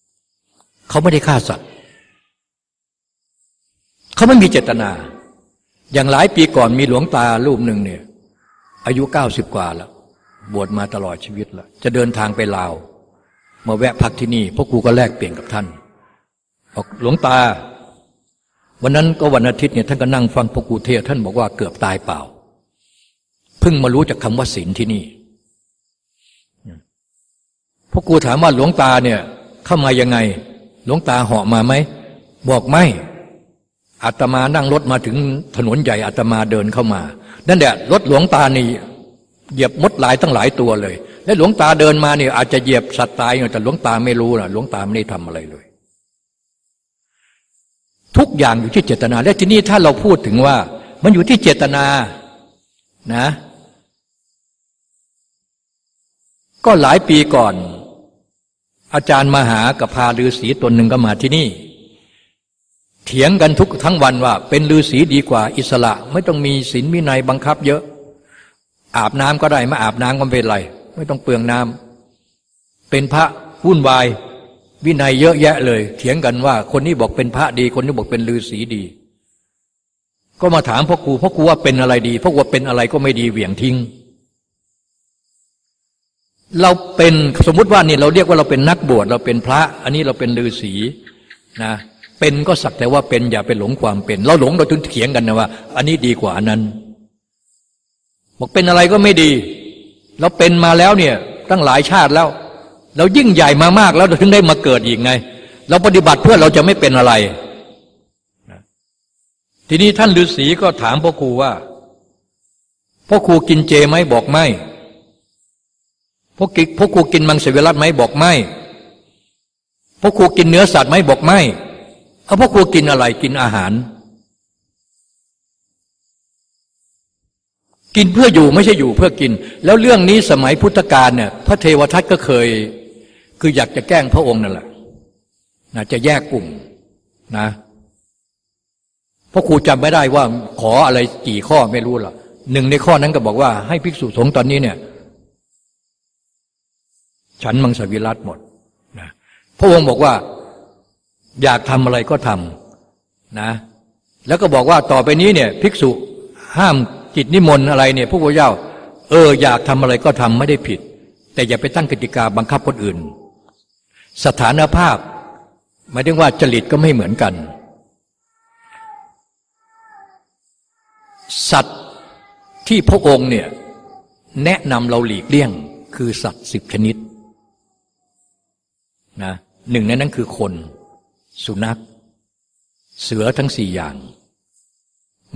ๆเขาไม่ได้ฆ่าสัตว์ เขาไม่มีเจตนา อย่างหลายปีก่อนมีหลวงตารูปหนึ่งเนี่ยอายุเก้าสิบกว่าแล้ว บวชมาตลอดชีวิตแล้ว จะเดินทางไปลาว มาแวะพักที่นี่พวกกูก็แลกเปลี่ยนกับท่านบอกหลวงตา วันนั้นก็วันอาทิตย์เนี่ยท่านก็นั่งฟังพวกกูเทศท่านบอกว่าเกือบตายเปล่าเพิ่งมารู้จากคำว่าศีลที่นี่พวกกูถามว่าหลวงตาเนี่ย เข้ามายังไง หลวงตาเหาะมาไหม บอกไม่ อาตมานั่งรถมาถึงถนนใหญ่อาตมาเดินเข้ามา นั่นแหละรถหลวงตานี่เหยียบมดหลายตั้งหลายตัวเลย และหลวงตาเดินมาเนี่ยอาจจะเหยียบสัตว์ตายแต่หลวงตาไม่รู้นะหลวงตาไม่ได้ทำอะไรเลย ทุกอย่างอยู่ที่เจตนา และที่นี่ถ้าเราพูดถึงว่า มันอยู่ที่เจตนานะ ก็หลายปีก่อน อาจารย์มหากับพาฤาษีตนหนึ่งก็มาที่นี่ เถียงกันทุกทั้งวันว่า เป็นฤาษีดีกว่าอิสระ ไม่ต้องมีศีลวินัยบังคับเยอะ อาบน้ำก็ได้ไม่อาบน้ำก็ไม่เป็นไร ไม่ต้องเปลืองน้ำเป็นพระวุ่นวายวินัยเยอะแยะเลย เถียงกันว่า คนนี้บอกเป็นพระดี คนนี้บอกเป็นฤาษีดี ก็มาถามพ่อครูพ่อครูว่าเป็นอะไรดีพ่อครูว่าเป็นอะไรก็ไม่ดีเหวี่ยงทิ้ง เราเป็นสมมุติว่านี่เราเรียกว่าเราเป็นนักบวชเราเป็นพระ อันนี้เราเป็นฤาษีนะ เป็นก็สักแต่ว่าเป็นอย่าไปหลงความเป็น เราหลงเราถึงเถียงกันนะว่า อันนี้ดีกว่าอันนั้น บอกเป็นอะไรก็ไม่ดี เราเป็นมาแล้วเนี่ยตั้งหลายชาติแล้ว เรายิ่งใหญ่มามากแล้วเราถึงได้มาเกิดอีกไง เราปฏิบัติเพื่อเราจะไม่เป็นอะไร ทีนี้ท่านฤาษีก็ถามพ่อครูว่าพ่อครูกินเจไหมบอกไม่พวกกิพวกครูกินมังสวิรัตไหมบอกไม่พวกครูกินเนื้อสัตว์ไหมบอกไม่ เอาพวกครูกินอะไรกินอาหาร กินเพื่ออยู่ไม่ใช่อยู่เพื่อกิน แล้วเรื่องนี้สมัยพุทธกาลเนี่ยพระเทวทัตก็เคย คืออยากจะแกล้งพระองค์นั่นแหละนะจะแยกกลุ่มนะเพราะครูจำไม่ได้ว่าขออะไรกี่ข้อไม่รู้หรอหนึ่งในข้อนั้นก็บอกว่า ให้ภิกษุสงฆ์ตอนนี้เนี่ย ฉันมังสวิรัตหมดนะพระองค์บอกว่า อยากทำอะไรก็ทำนะ แล้วก็บอกว่าต่อไปนี้เนี่ยภิกษุห้ามจิตนิมนต์อะไรเนี่ยพวกพระเจ้า เอออยากทำอะไรก็ทำไม่ได้ผิด แต่อย่าไปตั้งกติกาบังคับคนอื่น สถานภาพหมายถึงว่าจริตก็ไม่เหมือนกัน สัตว์ที่พระองค์เนี่ยแนะนำเราหลีกเลี่ยงคือสัตว์สิบชนิดนะหนึ่งในนั้นคือคน สุนัข เสือทั้งสี่อย่าง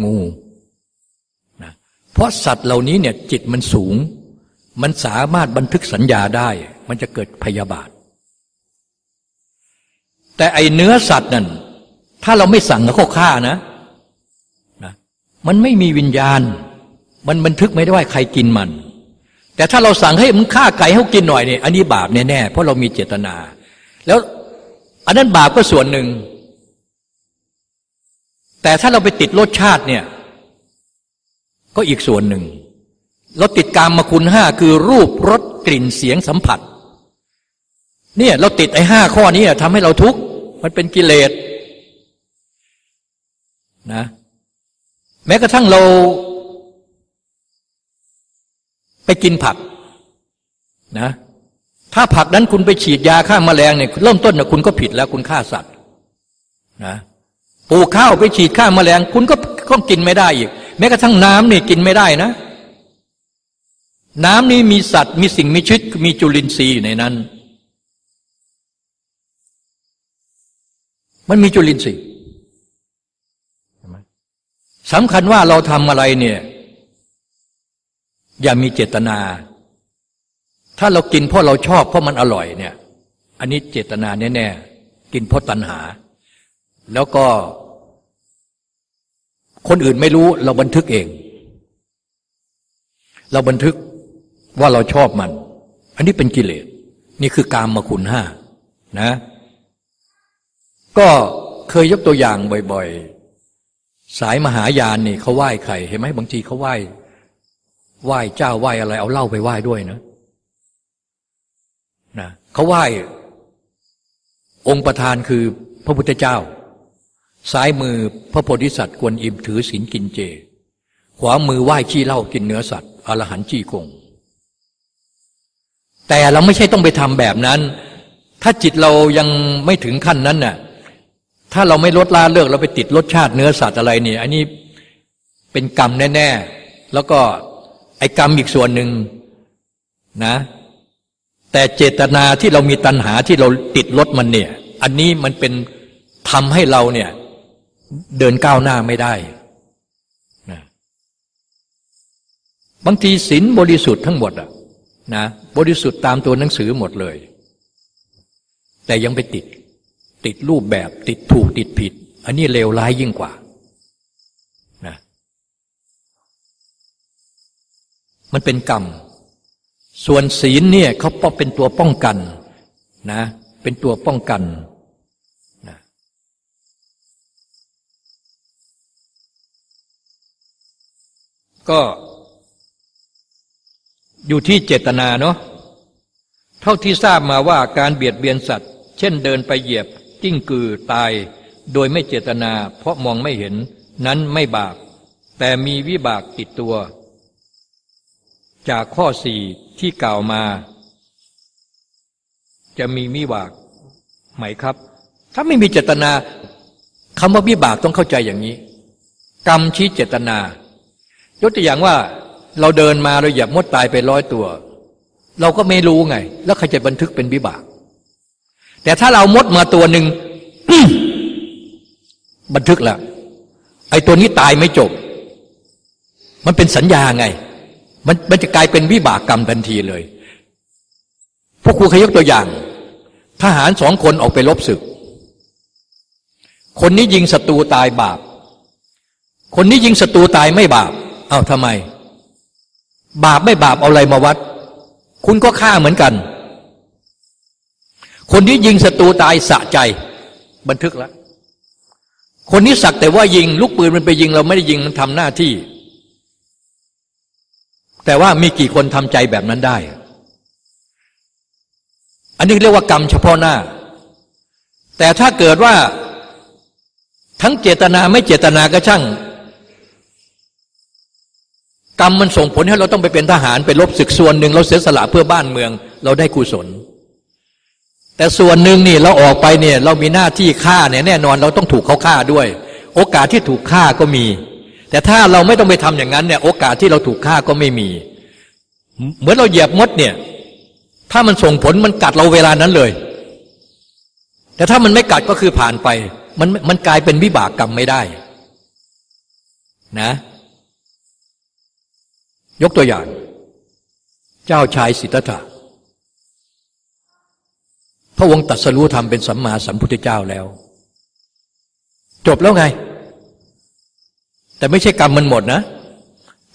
งูนะเพราะสัตว์เหล่านี้เนี่ยจิตมันสูง มันสามารถบันทึกสัญญาได้ มันจะเกิดพยาบาท แต่ไอเนื้อสัตว์นั่นถ้าเราไม่สั่งเขาฆ่านะนะ มันไม่มีวิญญาณ มันบันทึกไม่ได้ว่าใครกินมัน แต่ถ้าเราสั่งให้มึงฆ่าไก่ให้กินหน่อยเนี่ยอันนี้บาปแน่ๆเพราะเรามีเจตนา แล้ว อันนั้นบาปก็ส่วนหนึ่ง แต่ถ้าเราไปติดรสชาติเนี่ย ก็อีกส่วนหนึ่ง เราติดกามมาคุณห้าคือรูปรสกลิ่นเสียงสัมผัส เนี่ยเราติดไอ้ห้าข้อนี้ทำให้เราทุกข์มันเป็นกิเลสนะแม้กระทั่งเรา ไปกินผักนะ ถ้าผักนั้นคุณไปฉีดยาฆ่ามาแมลงเนี่ยเริ่มต้นนะคุณก็ผิดแล้วคุณฆ่าสัตว์นะปลูกข้าวไปฉีดฆ่ามาแมลง คุณก็ก็กินไม่ได้อีก แม้กระทั่งน้ำนี่กินไม่ได้นะ น้ำนี้มีสัตว์ มีสิ่งมีชีวิตมีจุลินทรีย์อยู่ในนั้น มันมีจุลินทรีย์สำคัญว่าเราทำอะไรเนี่ย อย่ามีเจตนา ถ้าเรากินเพราะเราชอบเพราะมันอร่อยเนี่ย อันนี้เจตนาแน่ๆกินเพราะตัณหา แล้วก็ คนอื่นไม่รู้เราบันทึกเอง เราบันทึกว่าเราชอบมัน อันนี้เป็นกิเลส นี่คือกามมาคุณห้านะ ก็เคยยกตัวอย่างบ่อยๆ สายมหายานนี่เขาไหว้ใครเห็นไหมบางทีเขาไหว้ไหว้เจ้าไหว้อะไร เอาเหล้าไปไหว้ด้วยนะ นะเขาไหว้องค์ประธานคือพระพุทธเจ้า ซ้ายมือพระโพธิสัตว์กวนอิมถือศีลกินเจ ขวามือไหว้ขี้เหล้ากินเนื้อสัตว์อรหันต์จี้กง แต่เราไม่ใช่ต้องไปทำแบบนั้น ถ้าจิตเรายังไม่ถึงขั้นนั้นน่ะถ้าเราไม่ลดละเลิกเราไปติดรสชาติเนื้อสัตว์อะไรเนี่ย อันนี้เป็นกรรมแน่ ๆ แล้วก็ไอ้กรรมอีกส่วนหนึ่งนะ แต่เจตนาที่เรามีตัณหาที่เราติดรถมันเนี่ย อันนี้มันเป็นทำให้เราเนี่ยเดินก้าวหน้าไม่ได้นะบางทีศีลบริสุทธิ์ทั้งหมดอะนะบริสุทธิ์ตามตัวหนังสือหมดเลย แต่ยังไปติด ติดรูปแบบติดถูกติดผิด อันนี้เลวร้ายยิ่งกว่านะมันเป็นกรรม ส่วนศีลเนี่ยเขาเป็นตัวป้องกันนะเป็นตัวป้องกันนะก็อยู่ที่เจตนาเนาะเท่าที่ทราบมาว่าการเบียดเบียนสัตว์ เช่นเดินไปเหยียบจิ้งกือตาย โดยไม่เจตนา เพราะมองไม่เห็นนั้นไม่บาปแต่มีวิบากติดตัว จากข้อสี่ ที่กล่าวมา จะมีมิบากไหมครับ ถ้าไม่มีเจตนาคำว่าวิบากต้องเข้าใจอย่างนี้ กรรมชี้เจตนา ยกตัวอย่างว่าเราเดินมาเราเหยียบมดตายไปร้อยตัว เราก็ไม่รู้ไง แล้วใครจะบันทึกเป็นวิบาก แต่ถ้าเรามดมาตัวหนึ่งบันทึกล้วไอ้ตัวนี้ตายไม่จบ มันเป็นสัญญาไง มันมันจะกลายเป็นวิบากกรรมทันทีเลย พวกครูเคยยกตัวอย่าง ทหารสองคนออกไปรบศึก คนนี้ยิงศัตรูตายบาป คนนี้ยิงศัตรูตายไม่บาป เอ้าทำไม บาปไม่บาปเอาอะไรมาวัด คุณก็ฆ่าเหมือนกัน คนนี้ยิงศัตรูตายสะใจ บันทึกแล้วคนนี้สักแต่ว่ายิง ลูกปืนมันไปยิงเราไม่ได้ยิงมันทำหน้าที่ แต่ว่ามีกี่คนทำใจแบบนั้นได้ อันนี้เรียกว่ากรรมเฉพาะหน้า แต่ถ้าเกิดว่าทั้งเจตนาไม่เจตนาก็ช่าง กรรมมันส่งผลให้เราต้องไปเป็นทหารไปรบศึกส่วนหนึ่งเราเสียสละเพื่อบ้านเมือง เราได้กุศล แต่ส่วนหนึ่งนี่เราออกไปเนี่ยเรามีหน้าที่ฆ่าเนี่ยแน่นอนเราต้องถูกเขาฆ่าด้วย โอกาสที่ถูกฆ่าก็มี แต่ถ้าเราไม่ต้องไปทำอย่างนั้นเนี่ยโอกาสที่เราถูกฆ่าก็ไม่มี เหมือนเราเหยียบมดเนี่ย ถ้ามันส่งผลมันกัดเราเวลานั้นเลย แต่ถ้ามันไม่กัดก็คือผ่านไป มันมันกลายเป็นวิบากกรรมไม่ได้ นะ ยกตัวอย่าง เจ้าชายสิทธัตถะพระองค์ตรัสรู้ธรรมเป็นสัมมาสัมพุทธเจ้าแล้ว จบแล้วไง แต่ไม่ใช่กรรมมันหมดนะ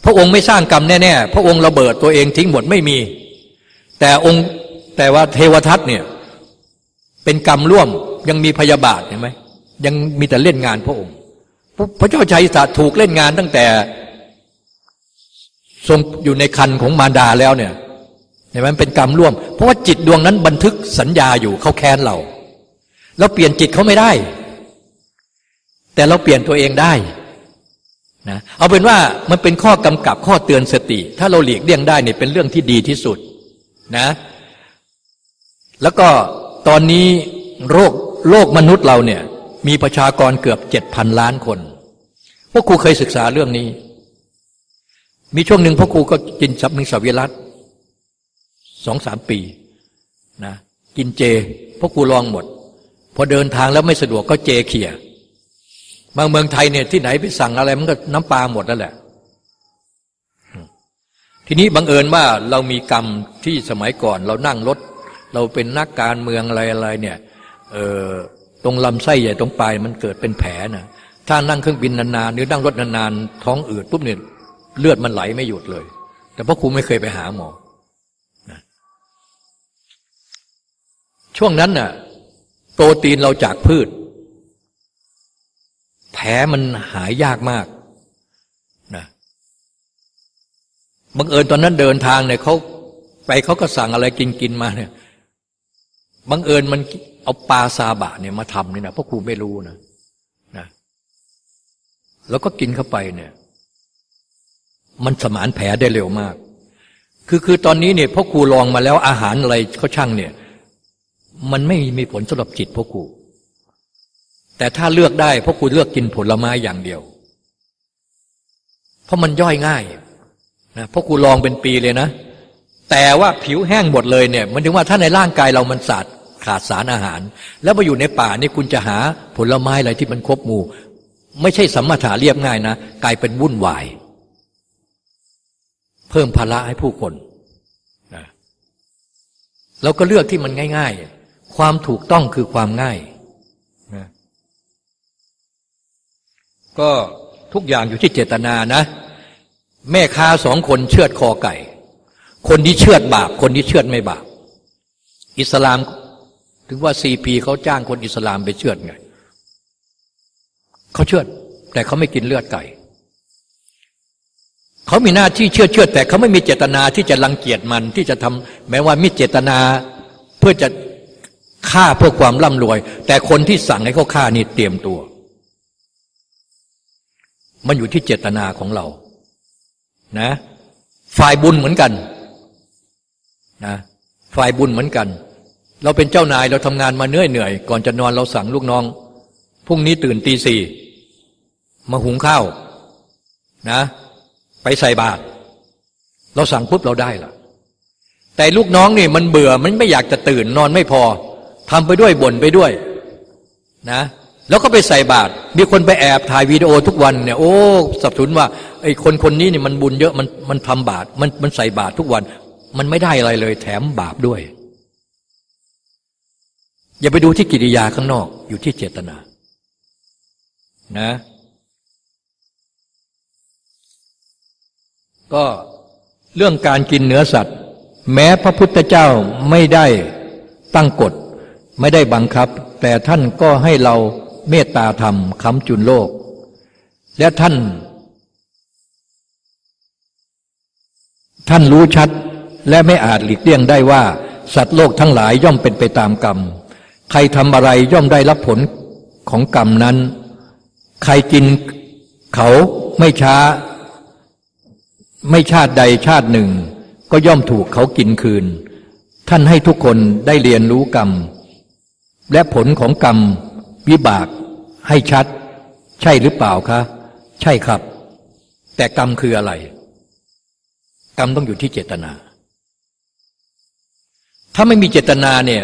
พระองค์ไม่สร้างกรรมแน่ๆ พระองค์ระเบิดตัวเองทิ้งหมดไม่มี แต่องค์แต่ว่าเทวทัตเนี่ยเป็นกรรมร่วมยังมีพยาบาทเห็นไหมยังมีแต่เล่นงานพระองค์ พระเจ้าชัยสาถูกเล่นงานตั้งแต่ ทรงอยู่ในคันของมารดาแล้วเนี่ยเห็นไหมเป็นกรรมร่วม เพราะว่าจิตดวงนั้นบันทึกสัญญาอยู่เขาแค้นเรา เราเปลี่ยนจิตเขาไม่ได้ แต่เราเปลี่ยนตัวเองได้ นะเอาเป็นว่ามันเป็นข้อกำกับข้อเตือนสติ ถ้าเราหลีกเลี่ยงได้เนี่ยเป็นเรื่องที่ดีที่สุดนะ แล้วก็ตอนนี้โรคโลกมนุษย์เราเนี่ยมีประชากรเกือบเจ็ดพันล้านคน พวกครูเคยศึกษาเรื่องนี้ มีช่วงหนึ่งพวกครูก็กินสับมิงสวิรัตสองสามปีนะกินเจพวกครูลองหมด พอเดินทางแล้วไม่สะดวกก็เจเขี่ย บางเมืองไทยเนี่ยที่ไหนไปสั่งอะไรมันก็น้ำปลาหมดนั่นแหละ ทีนี้บังเอิญว่าเรามีกรรมที่สมัยก่อน เรานั่งรถ เราเป็นนักการเมืองอะไรอะไรเนี่ยเออตรงลำไส้ใหญ่ตรงปลายมันเกิดเป็นแผลนะถ้านั่งเครื่องบินนานๆหรือนั่งรถนานๆท้องอืดปุ๊บเนี่ยเลือดมันไหลไม่หยุดเลย แต่พ่อครูไม่เคยไปหาหมอนะช่วงนั้นน่ะ โปรตีนเราจากพืช แผลมันหายยากมากนะบังเอิญตอนนั้นเดินทางเนี่ยเขาไปเขาก็สั่งอะไรกินกินมาเนี่ยบังเอิญมันเอาปลาซาบะเนี่ยมาทำนี่นะพ่อครูไม่รู้นะนะ แล้วก็กินเข้าไปเนี่ย มันสมานแผลได้เร็วมาก คือคือตอนนี้เนี่ยพ่อครูลองมาแล้วอาหารอะไรเขาช่างเนี่ย มันไม่มีผลสำหรับจิตพ่อครู แต่ถ้าเลือกได้พ่อครูเลือกกินผลไม้อย่างเดียว เพราะมันย่อยง่ายนะพ่อครูลองเป็นปีเลยนะ แต่ว่าผิวแห้งหมดเลยเนี่ย มันถึงว่าถ้าในร่างกายเรามันสาดขาดสารอาหาร แล้วมาอยู่ในป่านี่คุณจะหาผลไม้อะไรที่มันครบหมู่ ไม่ใช่สัมมาถาเรียบง่ายนะ กลายเป็นวุ่นวาย เพิ่มภาระให้ผู้คนนะเราก็เลือกที่มันง่าย ๆ ความถูกต้องคือความง่ายนะ ก็ทุกอย่างอยู่ที่เจตนานะ แม่ค้าสองคนเชือดคอไก่ คนที่เชือดบาป คนที่เชือดไม่บาป อิสลามถึงว่าสี่ปีเขาจ้างคนอิสลามไปเชือดไงเขาเชือด แต่เขาไม่กินเลือดไก่เขามีหน้าที่เชื่อเชื่อแต่เขาไม่มีเจตนาที่จะรังเกียจมันที่จะทำแม้ว่ามีเจตนาเพื่อจะฆ่าเพื่อความร่ำรวย แต่คนที่สั่งให้เขาฆ่านี่เตรียมตัว มันอยู่ที่เจตนาของเรา นะ ฝ่ายบุญเหมือนกันนะฝ่ายบุญเหมือนกัน เราเป็นเจ้านายเราทำงานมาเหนื่อยเหนื่อยก่อนจะนอนเราสั่งลูกน้องพรุ่งนี้ตื่นตีสี่มาหุงข้าวนะ ไปใส่บาตรเราสั่งปุ๊บเราได้ละแต่ลูกน้องนี่มันเบื่อมันไม่อยากจะตื่นนอนไม่พอทำไปด้วยบ่นไปด้วย นะ แล้วก็ไปใส่บาตรมีคนไปแอบถ่ายวีดีโอทุกวันเนี่ยโอ้สับสนว่าไอ้คนคนนี้เนี่ยมันบุญเยอะมันมันทำบาตรมันมันใส่บาตรทุกวัน มันไม่ได้อะไรเลยแถมบาปด้วย อย่าไปดูที่กิริยาข้างนอกอยู่ที่เจตนา นะ ก็เรื่องการกินเนื้อสัตว์ แม้พระพุทธเจ้าไม่ได้ตั้งกฎ ไม่ได้บังคับ แต่ท่านก็ให้เรา เมตตาธรรมคำจุนโลก และท่าน ท่านรู้ชัดและไม่อาจหลีกเลี่ยงได้ว่า สัตว์โลกทั้งหลายย่อมเป็นไปตามกรรม ใครทำอะไรย่อมได้รับผลของกรรมนั้น ใครกินเขาไม่ช้า ไม่ชาติใดชาติหนึ่ง ก็ย่อมถูกเขากินคืน ท่านให้ทุกคนได้เรียนรู้กรรม และผลของกรรม วิบาก ให้ชัด ใช่หรือเปล่าคะ ใช่ครับ แต่กรรมคืออะไร กรรมต้องอยู่ที่เจตนา ถ้าไม่มีเจตนาเนี่ย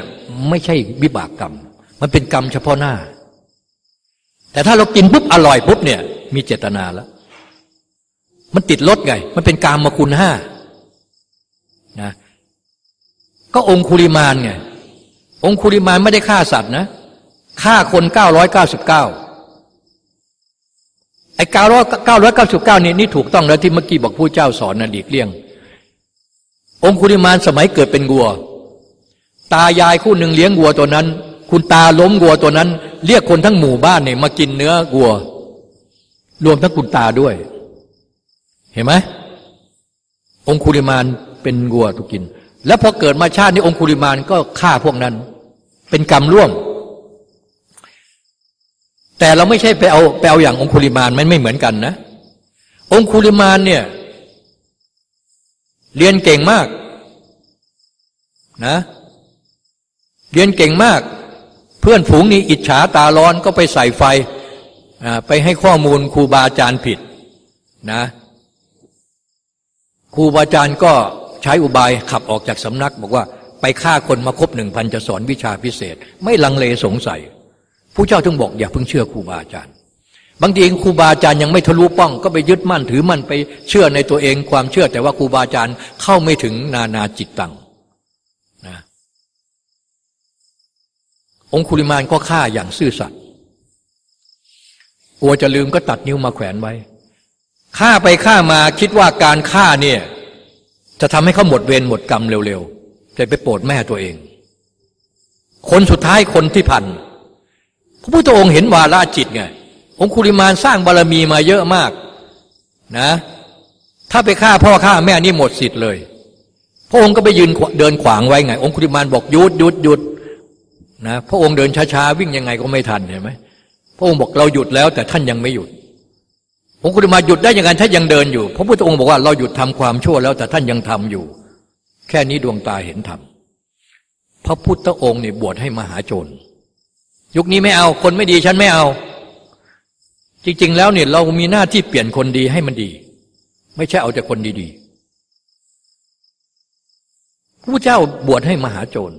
ไม่ใช่วิบากกรรม มันเป็นกรรมเฉพาะหน้า แต่ถ้าเรากินปุ๊บอร่อยปุ๊บเนี่ย มีเจตนาแล้วมันติดรสไง มันเป็นกรรมมาคุณห้านะก็องคุลิมานไง องคุลิมานไม่ได้ฆ่าสัตว์นะ ฆ่าคนเก้าร้อยเก้าสิบเก้าไอ้เก้าร้อยเก้าร้อยเก้าสิบเก้านี่นี่ถูกต้องแล้วที่เมื่อกี้บอกผู้เจ้าสอนนะดีกเลี่ยง องคุลิมานสมัยเกิดเป็นวัว ตายายคู่หนึ่งเลี้ยงวัวตัวนั้น คุณตาล้มวัวตัวนั้น เรียกคนทั้งหมู่บ้านเนี่ยมากินเนื้อวัว รวมทั้งคุณตาด้วย เห็นไหมองคุลิมานเป็นวัวถูกกิน แล้วพอเกิดมาชาตินี้องคุลิมานก็ฆ่าพวกนั้น เป็นกรรมร่วม แต่เราไม่ใช่ไปเอาไปเอาอย่างองคุลิมานมันไม่เหมือนกันนะ องคุลิมานเนี่ย เรียนเก่งมากนะ เรียนเก่งมาก เพื่อนฝูงนี่อิจฉาตาร้อนก็ไปใส่ไฟไปให้ข้อมูลครูบาอาจารย์ผิดนะครูบาอาจารย์ก็ใช้อุบายขับออกจากสำนัก บอกว่าไปฆ่าคนมาครบหนึ่งพันจะสอนวิชาพิเศษ ไม่ลังเลสงสัย ผู้เจ้าถึงบอกอย่าเพิ่งเชื่อครูบาอาจารย์ บางทีเองครูบาอาจารย์ยังไม่ทะลุป้อง ก็ไปยึดมั่นถือมั่นไปเชื่อในตัวเองความเชื่อ แต่ว่าครูบาอาจารย์เข้าไม่ถึงนานาจิตตังนะองคุลิมานก็ฆ่าอย่างซื่อสัตย์กลัวจะลืมก็ตัดนิ้วมาแขวนไว้ฆ่าไปฆ่ามาคิดว่าการฆ่าเนี่ยจะทำให้เขาหมดเวรหมดกรรมเร็วๆแต่ไปโปรดแม่ตัวเอง คนสุดท้ายคนที่พัน พระพุทธองค์เห็นวาลาจิตไงองคุลิมานสร้างบารรมีมาเยอะมากนะ ถ้าไปฆ่าพ่อฆ่าแม่นี่หมดสิทธิ์เลย พระองค์ก็ไปยืนเดินขวางไว้ไง องคุลิมานบอกหยุดหยุดหยุดนะพระองค์เดินช้าๆวิ่งยังไงก็ไม่ทันเห็นไหมพระองค์บอกเราหยุดแล้วแต่ท่านยังไม่หยุดองคุลิมานหยุดได้ยังไงท่านยังเดินอยู่ พระพุทธองค์บอกว่าเราหยุดทำความชั่วแล้วแต่ท่านยังทำอยู่ แค่นี้ดวงตาเห็นธรรมพระพุทธองค์เนี่ยบวชให้มหาโจร ยุคนี้ไม่เอา คนไม่ดีฉันไม่เอา จริง ๆ แล้วเนี่ยเรามีหน้าที่เปลี่ยนคนดีให้มันดี ไม่ใช่เอาแต่คนดีๆผู้เจ้าบวชให้มหาโจร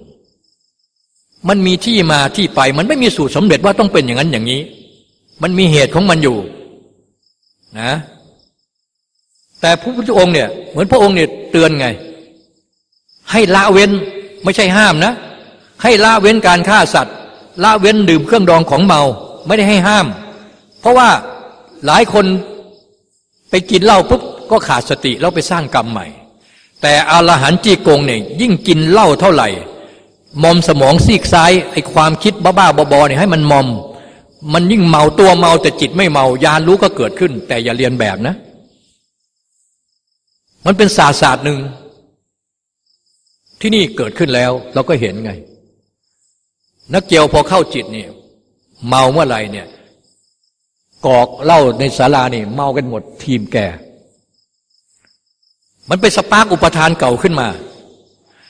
มันมีที่มาที่ไป มันไม่มีสูตรสำเร็จว่าต้องเป็นอย่างนั้นอย่างนี้ มันมีเหตุของมันอยู่นะแต่พระพุทธองค์เนี่ยเหมือนพระองค์เนี่ยเตือนไง ให้ละเว้นไม่ใช่ห้ามนะ ให้ละเว้นการฆ่าสัตว์ ละเว้นดื่มเครื่องดองของเมาไม่ได้ให้ห้าม เพราะว่าหลายคนไปกินเหล้าปุ๊บก็ขาดสติแล้วไปสร้างกรรมใหม่ แต่อาลหันจีกงเนี่ยยิ่งกินเหล้าเท่าไหร่ มอมสมองซีกซ้ายไอความคิดบ้าๆบอๆเนี่ยให้มันมอม มันยิ่งเมาตัวเมาแต่จิตไม่เมายานรู้ก็เกิดขึ้น แต่อย่าเรียนแบบนะ มันเป็นศาสตร์ศาสตร์หนึ่งที่นี่เกิดขึ้นแล้วเราก็เห็นไง นักเกียวพอเข้าจิตเนี่ยเมาเมื่อไหร่เนี่ยกอกเล่าในศาลานี่เมากันหมดทีมแก มันเป็นสปาร์กอุปทานเก่าขึ้นมา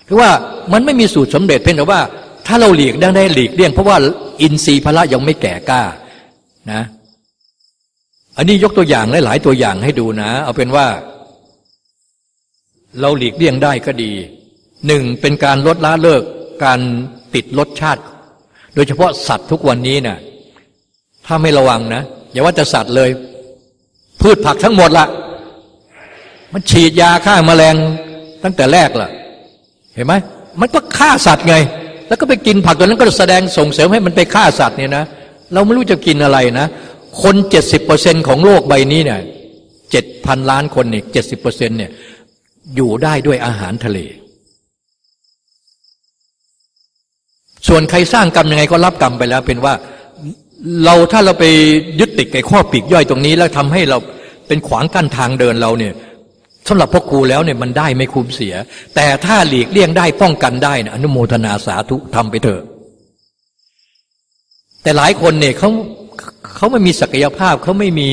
คือว่ามันไม่มีสูตรสำเร็จเพียงแต่ว่า ถ้าเราหลีกได้ได้หลีกเลี่ยง เพราะว่าอินทรีย์พละยังไม่แก่กล้านะอันนี้ยกตัวอย่างหลาย ๆ ตัวอย่างให้ดูนะ เอาเป็นว่า เราหลีกเลี่ยงได้ก็ดีหนึ่งเป็นการลดละเลิกการติดรสชาติ โดยเฉพาะสัตว์ทุกวันนี้นะ่ะถ้าไม่ระวังนะ อย่าว่าแต่สัตว์เลย พืชผักทั้งหมดละมันฉีดยาฆ่ามาแมลงตั้งแต่แรกล่ะเห็นไหมมันก็ฆ่าสัตว์ไง แล้วก็ไปกินผักตัวนั้นก็แสดงส่งเสริมให้มันไปฆ่าสัตว์เนี่ยนะเราไม่รู้จะกินอะไรนะคนเจ็ดสิบเปอร์เซ็นของโลกใบนี้เนี่ยเจ็ดพันล้านคนเนี่ยเจ็ดสิบเปอร์เซ็นเนี่ยอยู่ได้ด้วยอาหารทะเล ส่วนใครสร้างกรรมยังไงก็รับกรรมไปแล้ว เป็นว่าเราถ้าเราไปยึดติดกับข้อปีกย่อยตรงนี้ แล้วทำให้เราเป็นขวางกั้นทางเดินเราเนี่ยสำหรับพ่อครูแล้วเนี่ยมันได้ไม่คุ้มเสีย แต่ถ้าหลีกเลี่ยงได้ป้องกันได้นะอนุโมทนาสาธุทำไปเถอะ แต่หลายคนเนี่ยเขาเขาไม่มีศักยภาพเขาไม่มี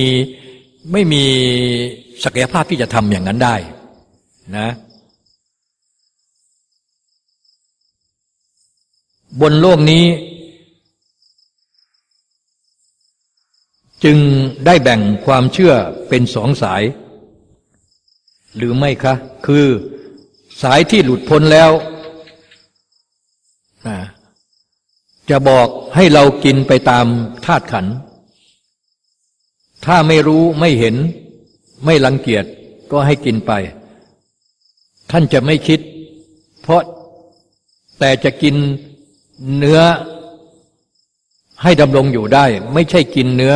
ไม่มีศักยภาพที่จะทำอย่างนั้นได้นะ บนโลกนี้ จึงได้แบ่งความเชื่อเป็นสองสาย หรือไม่คะ คือสายที่หลุดพ้นแล้วะจะบอกให้เรากินไปตามธาตุขัน ถ้าไม่รู้ไม่เห็น ไม่รังเกียจก็ให้กินไป ท่านจะไม่คิด เพราะแต่จะกิน เนื้อให้ดำรงอยู่ได้ ไม่ใช่กินเนื้อ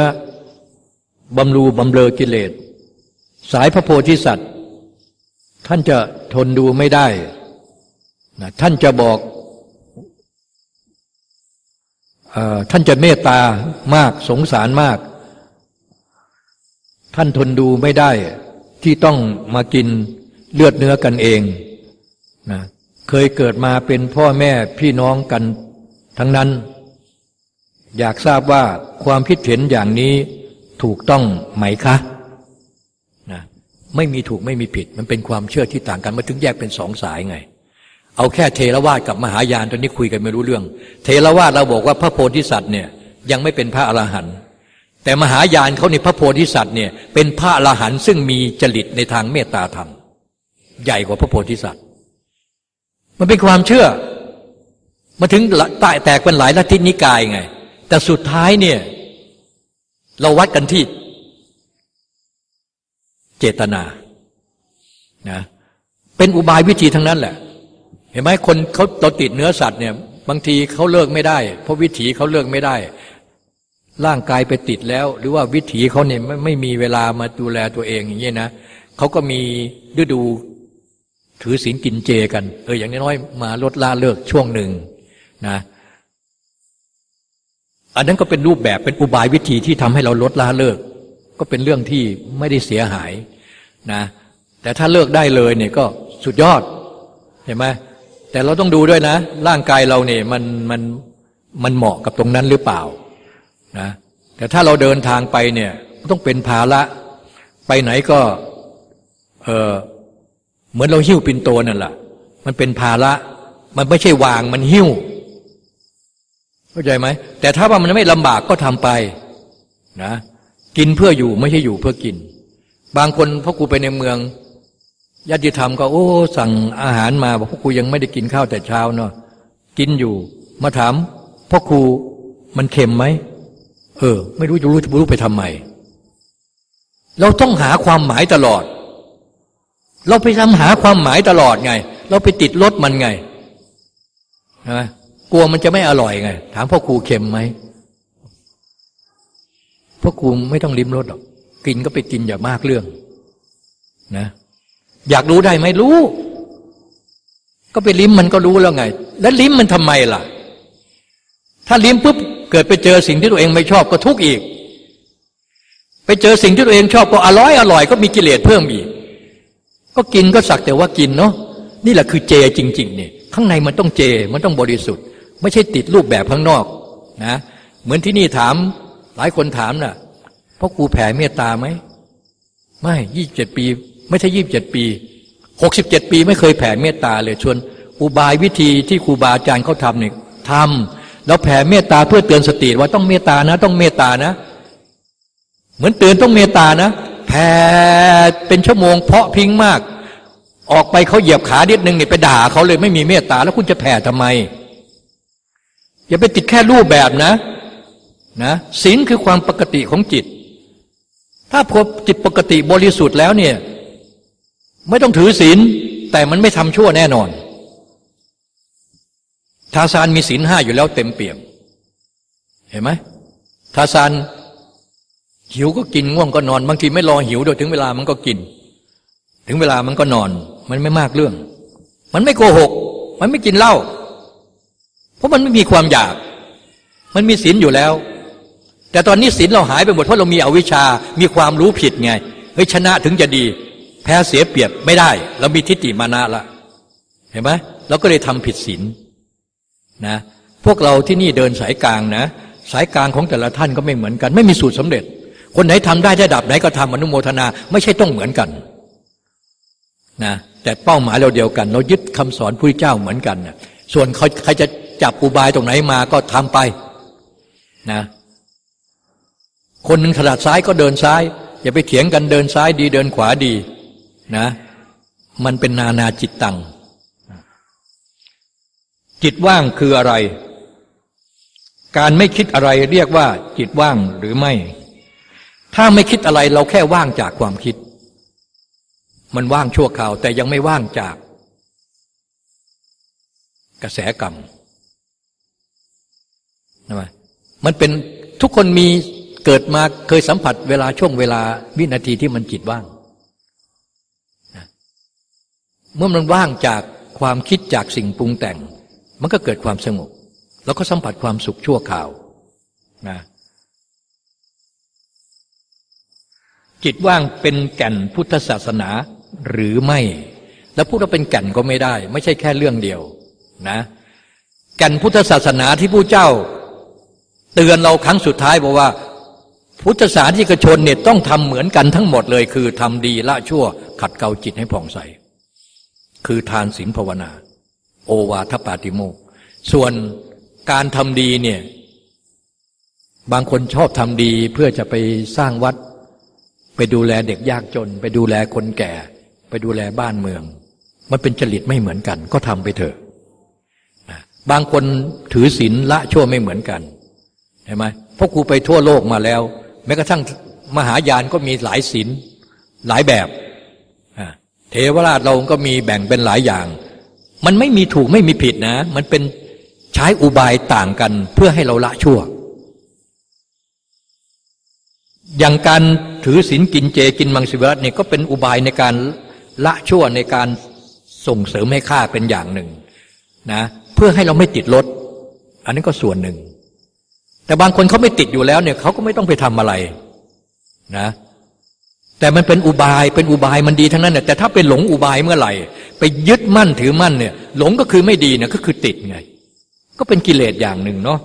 บำรูบำเรอกิเลส สายพระโพธิสัตว์ ท่านจะทนดูไม่ได้นะท่านจะบอกท่านจะเมตตามากสงสารมาก ท่านทนดูไม่ได้ที่ต้องมากินเลือดเนื้อกันเองนะเคยเกิดมาเป็นพ่อแม่พี่น้องกัน ทั้งนั้น อยากทราบว่าความคิดเห็นอย่างนี้ถูกต้องไหมคะนะไม่มีถูกไม่มีผิด มันเป็นความเชื่อที่ต่างกันมาถึงแยกเป็นสองสายไง เอาแค่เทรวาสกับมหายานตอนนี้คุยกันไม่รู้เรื่อง เทรวาสเราบอกว่าพระโพธิสัตว์เนี่ยยังไม่เป็นพระอรหันต์แต่มหายานเขาในพระโพธิสัตว์เนี่ยเป็นพระอรหันต์ซึ่งมีจริตในทางเมตตาธรรม ใหญ่กว่าพระโพธิสัตว์ มันเป็นความเชื่อ มาถึงตายแตกเป็นหลายลัทธินิกายไง แต่สุดท้ายเนี่ย เราวัดกันที่ เจตนานะเป็นอุบายวิธีทั้งนั้นแหละ เห็นไหมคนเขาเราติดเนื้อสัตว์เนี่ย บางทีเขาเลิกไม่ได้ เพราะวิถีเขาเลิกไม่ได้ ร่างกายไปติดแล้ว หรือว่าวิถีเขาเนี่ยไม่ไม่มีเวลามาดูแลตัวเองอย่างเงี้ยนะเขาก็มีฤดูถือศีลกินเจกัน เอออย่างน้อยมาลดละเลิกช่วงหนึ่ง นะอันนั้นก็เป็นรูปแบบเป็นอุบายวิธีที่ทำให้เราลดละเลิก ก็เป็นเรื่องที่ไม่ได้เสียหายนะแต่ถ้าเลิกได้เลยเนี่ยก็สุดยอดเห็นไหมแต่เราต้องดูด้วยนะ ร่างกายเราเนี่ยมันมันมันเหมาะกับตรงนั้นหรือเปล่านะแต่ถ้าเราเดินทางไปเนี่ยต้องเป็นภาระไปไหนก็เออเหมือนเราหิ้วปินโตนั่นแหละมันเป็นภาระ มันไม่ใช่วางมันหิ้ว เข้าใจไหมแต่ถ้าว่ามันไม่ลำบากก็ทำไปนะกินเพื่ออยู่ไม่ใช่อยู่เพื่อกิน บางคนพ่อครูไปในเมืองญาติธรรมก็โอ้สั่งอาหารมาบอกพ่อครูยังไม่ได้กินข้าวแต่เช้าเนาะกินอยู่ มาถามพ่อครูมันเค็มไหมเออ ไม่รู้จะรู้จะรู้ไปทำไมเราต้องหาความหมายตลอด เราไปทำหาความหมายตลอดไง เราไปติดรสมันไงนะ กลัวมันจะไม่อร่อยไง ถามพ่อครูเค็มไหมพ่อครูไม่ต้องลิ้มรสหรอก กินก็ไปกินอย่ามากเรื่อง นะ อยากรู้ได้ไหมรู้ ก็ไปลิ้มมันก็รู้แล้วไง แล้วลิ้มมันทำไมล่ะ ถ้าลิ้มปุ๊บเกิดไปเจอสิ่งที่ตัวเองไม่ชอบก็ทุกข์อีก ไปเจอสิ่งที่ตัวเองชอบก็อร่อยอร่อยก็มีกิเลสเพิ่มอีก ก็กินก็สักแต่ว่ากินเนาะนี่แหละคือเจจริง ๆ เนี่ย ข้างในมันต้องเจมันต้องบริสุทธิ์ ไม่ใช่ติดรูปแบบข้างนอกนะเหมือนที่นี่ถามหลายคนถามนะ่ะพ่อครูแผ่เมตตาไหมไม่ยี่สิบเจ็ดปี ไม่ใช่ยี่สิบเจ็ดปีหกสิบเจ็ดปี ไม่เคยแผ่เมตตาเลยชวนอุบายวิธีที่ครูบาอาจารย์เขาทำเนี่ยทำแล้วแผ่เมตตาเพื่อเตือนสติว่าต้องเมตตานะ ต้องเมตตานะ เหมือนเตือนต้องเมตตานะแผ่เป็นชั่วโมงเพาะพิงมาก ออกไปเขาเหยียบขาเด็ดหนึ่งเนี่ยไปด่าเขาเลยไม่มีเมตตาแล้วคุณจะแผ่ทำไม อย่าไปติดแค่รูปแบบนะนะศีลคือความปกติของจิต ถ้าพบจิตปกติบริสุทธิ์แล้วเนี่ย ไม่ต้องถือศีลแต่มันไม่ทำชั่วแน่นอนทาซานมีศีลห้าอยู่แล้วเต็มเปี่ยม เห็นไหมทาซานหิวก็กินง่วงก็นอน บางทีไม่รอหิวโดยถึงเวลามันก็กิน ถึงเวลามันก็นอน มันไม่มากเรื่อง มันไม่โกหก มันไม่กินเหล้า เพราะมันไม่มีความอยาก มันมีศีลอยู่แล้ว แต่ตอนนี้ศีลเราหายไปหมดเพราะเรามีอวิชชามีความรู้ผิดไงเฮ้ยชนะถึงจะดี แพ้เสียเปรียบไม่ได้ เรามีทิฏฐิมานะละเห็นไหมเราก็เลยทำผิดศีลนะพวกเราที่นี่เดินสายกลางนะ สายกลางของแต่ละท่านก็ไม่เหมือนกัน ไม่มีสูตรสำเร็จ คนไหนทำได้ระดับไหนก็ทำอนุโมทนา ไม่ใช่ต้องเหมือนกันนะแต่เป้าหมายเราเดียวกัน เรายึดคำสอนพระเจ้าเหมือนกันนะส่วนเขาใครจะ จับอุบายตรงไหนมาก็ทำไปนะคนหนึ่งถนัดซ้ายก็เดินซ้าย อย่าไปเถียงกันเดินซ้ายดีเดินขวาดีนะ มันเป็นนานาจิตตัง จิตว่างคืออะไร การไม่คิดอะไรเรียกว่า จิตว่างหรือไม่ ถ้าไม่คิดอะไรเราแค่ว่างจากความคิด มันว่างชั่วคราวแต่ยังไม่ว่างจาก กระแสกรรม นะมันเป็นทุกคนมีเกิดมาเคยสัมผัสเวลาช่วงเวลาวินาทีที่มันจิตว่าง เมื่อมันว่างจากความคิดจากสิ่งปรุงแต่ง มันก็เกิดความสงบ แล้วก็สัมผัสความสุขชั่วข่าวนะจิตว่างเป็นแก่นพุทธศาสนาหรือไม่ แล้วพูดว่าเป็นแก่นก็ไม่ได้ ไม่ใช่แค่เรื่องเดียวนะแก่นพุทธศาสนาที่ผู้เจ้า เตือนเราครั้งสุดท้ายบอกว่า พุทธศาสนิกชนเนี่ยต้องทำเหมือนกันทั้งหมดเลย คือทำดีละชั่ว ขัดเกลาจิตให้ผ่องใส คือทานศีลภาวนา โอวาทปาติโมกส่วนการทำดีเนี่ยบางคนชอบทำดีเพื่อจะไปสร้างวัด ไปดูแลเด็กยากจน ไปดูแลคนแก่ ไปดูแลบ้านเมือง มันเป็นจริตไม่เหมือนกัน ก็ทำไปเถอะบางคนถือศีลละชั่วไม่เหมือนกัน เห็นไหมพวกครูไปทั่วโลกมาแล้ว แม้กระทั่งมหายานก็มีหลายศีลหลายแบบเทวราชเราก็มีแบ่งเป็นหลายอย่าง มันไม่มีถูกไม่มีผิดนะ มันเป็นใช้อุบายต่างกันเพื่อให้เราละชั่ว อย่างการถือศีลกินเจกินมังสวิรัตเนี่ยก็เป็นอุบายในการละชั่วในการส่งเสริมให้ค่าเป็นอย่างหนึ่งนะเพื่อให้เราไม่ติดรถอันนี้ก็ส่วนหนึ่ง แต่บางคนเขาไม่ติดอยู่แล้วเนี่ยเขาก็ไม่ต้องไปทำอะไรนะ แต่มันเป็นอุบายเป็นอุบายมันดีทั้งนั้นเนี่ยแต่ถ้าเป็นหลงอุบายเมื่อไหร่ ไปยึดมั่นถือมั่นเนี่ย หลงก็คือไม่ดีเนี่ยก็คือติดไง ก็เป็นกิเลสอย่างหนึ่งเนาะ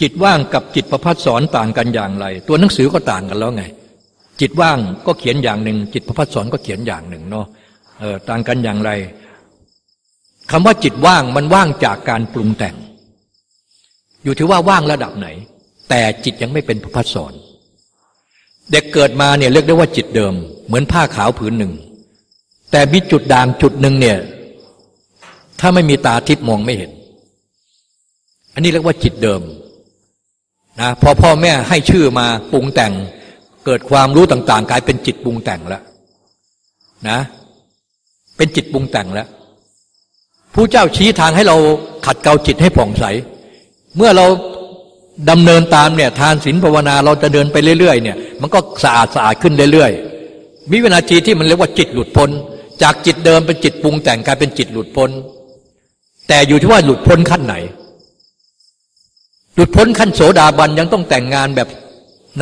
จิตว่างกับจิตประพัดสอนต่างกันอย่างไร ตัวหนังสือก็ต่างกันแล้วไง จิตว่างก็เขียนอย่างหนึ่งจิตประพัดสอนก็เขียนอย่างหนึ่งเนาะเออต่างกันอย่างไร คำว่าจิตว่างมันว่างจากการปรุงแต่ง อยู่ที่ว่าว่างระดับไหน แต่จิตยังไม่เป็นพระพัฒสอนเด็กเกิดมาเนี่ยเรียกได้ว่าจิตเดิม เหมือนผ้าขาวผืนหนึ่ง แต่มีจุดด่างจุดหนึ่งเนี่ยถ้าไม่มีตาทิพมองไม่เห็น อันนี้เรียกว่าจิตเดิมนะพอพ่อแม่ให้ชื่อมาปรุงแต่ง เกิดความรู้ต่าง ๆ กลายเป็นจิตปรุงแต่งแล้วนะ เป็นจิตปรุงแต่งแล้ว ผู้เจ้าชี้ทางให้เราขัดเกลาจิตให้ผ่องใส เมื่อเราดำเนินตามเนี่ยทานศีลภาวนาเราจะเดินไปเรื่อยๆเนี่ยมันก็สะอาดสะอาดขึ้นเรื่อยๆมีวินาทีที่มันเรียกว่าจิตหลุดพ้น จากจิตเดิมเป็นจิตปรุงแต่งกลายเป็นจิตหลุดพ้น แต่อยู่ที่ว่าหลุดพ้นขั้นไหน หลุดพ้นขั้นโสดาบันยังต้องแต่งงานแบบ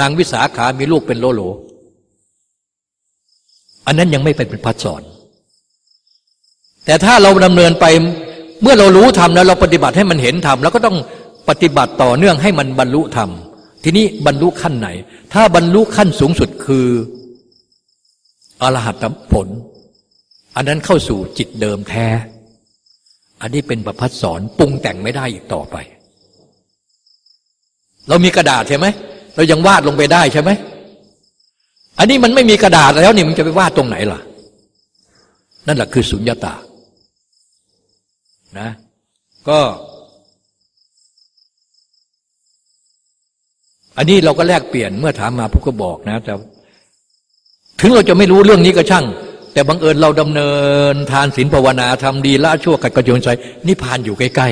นางวิสาขามีลูกเป็นโลโล อันนั้นยังไม่เป็นพัดสอน แต่ถ้าเราดำเนินไปเมื่อเรารู้ธรรมแล้วเราปฏิบัติให้มันเห็นธรรมแล้วก็ต้องปฏิบัติต่อเนื่องให้มันบรรลุธรรมทีนี้บรรลุขั้นไหน ถ้าบรรลุขั้นสูงสุดคืออรหัตผล อันนั้นเข้าสู่จิตเดิมแท้ อันนี้เป็นประพัดสอนปรุงแต่งไม่ได้อีกต่อไป เรามีกระดาษใช่ไหมเรายังวาดลงไปได้ใช่ไหมอันนี้มันไม่มีกระดาษแล้วนี่มันจะไปวาดตรงไหนล่ะ นั่นแหละคือสุญญตา นะ ก็ อันนี้เราก็แลกเปลี่ยนเมื่อถามมาผู้ก็บอกนะแต่ถึงเราจะไม่รู้เรื่องนี้ก็ช่าง แต่บังเอิญเราดำเนิน ทานศีลภาวนาทำดีละชั่วกัดกระโยนใจนิพพานอยู่ใกล้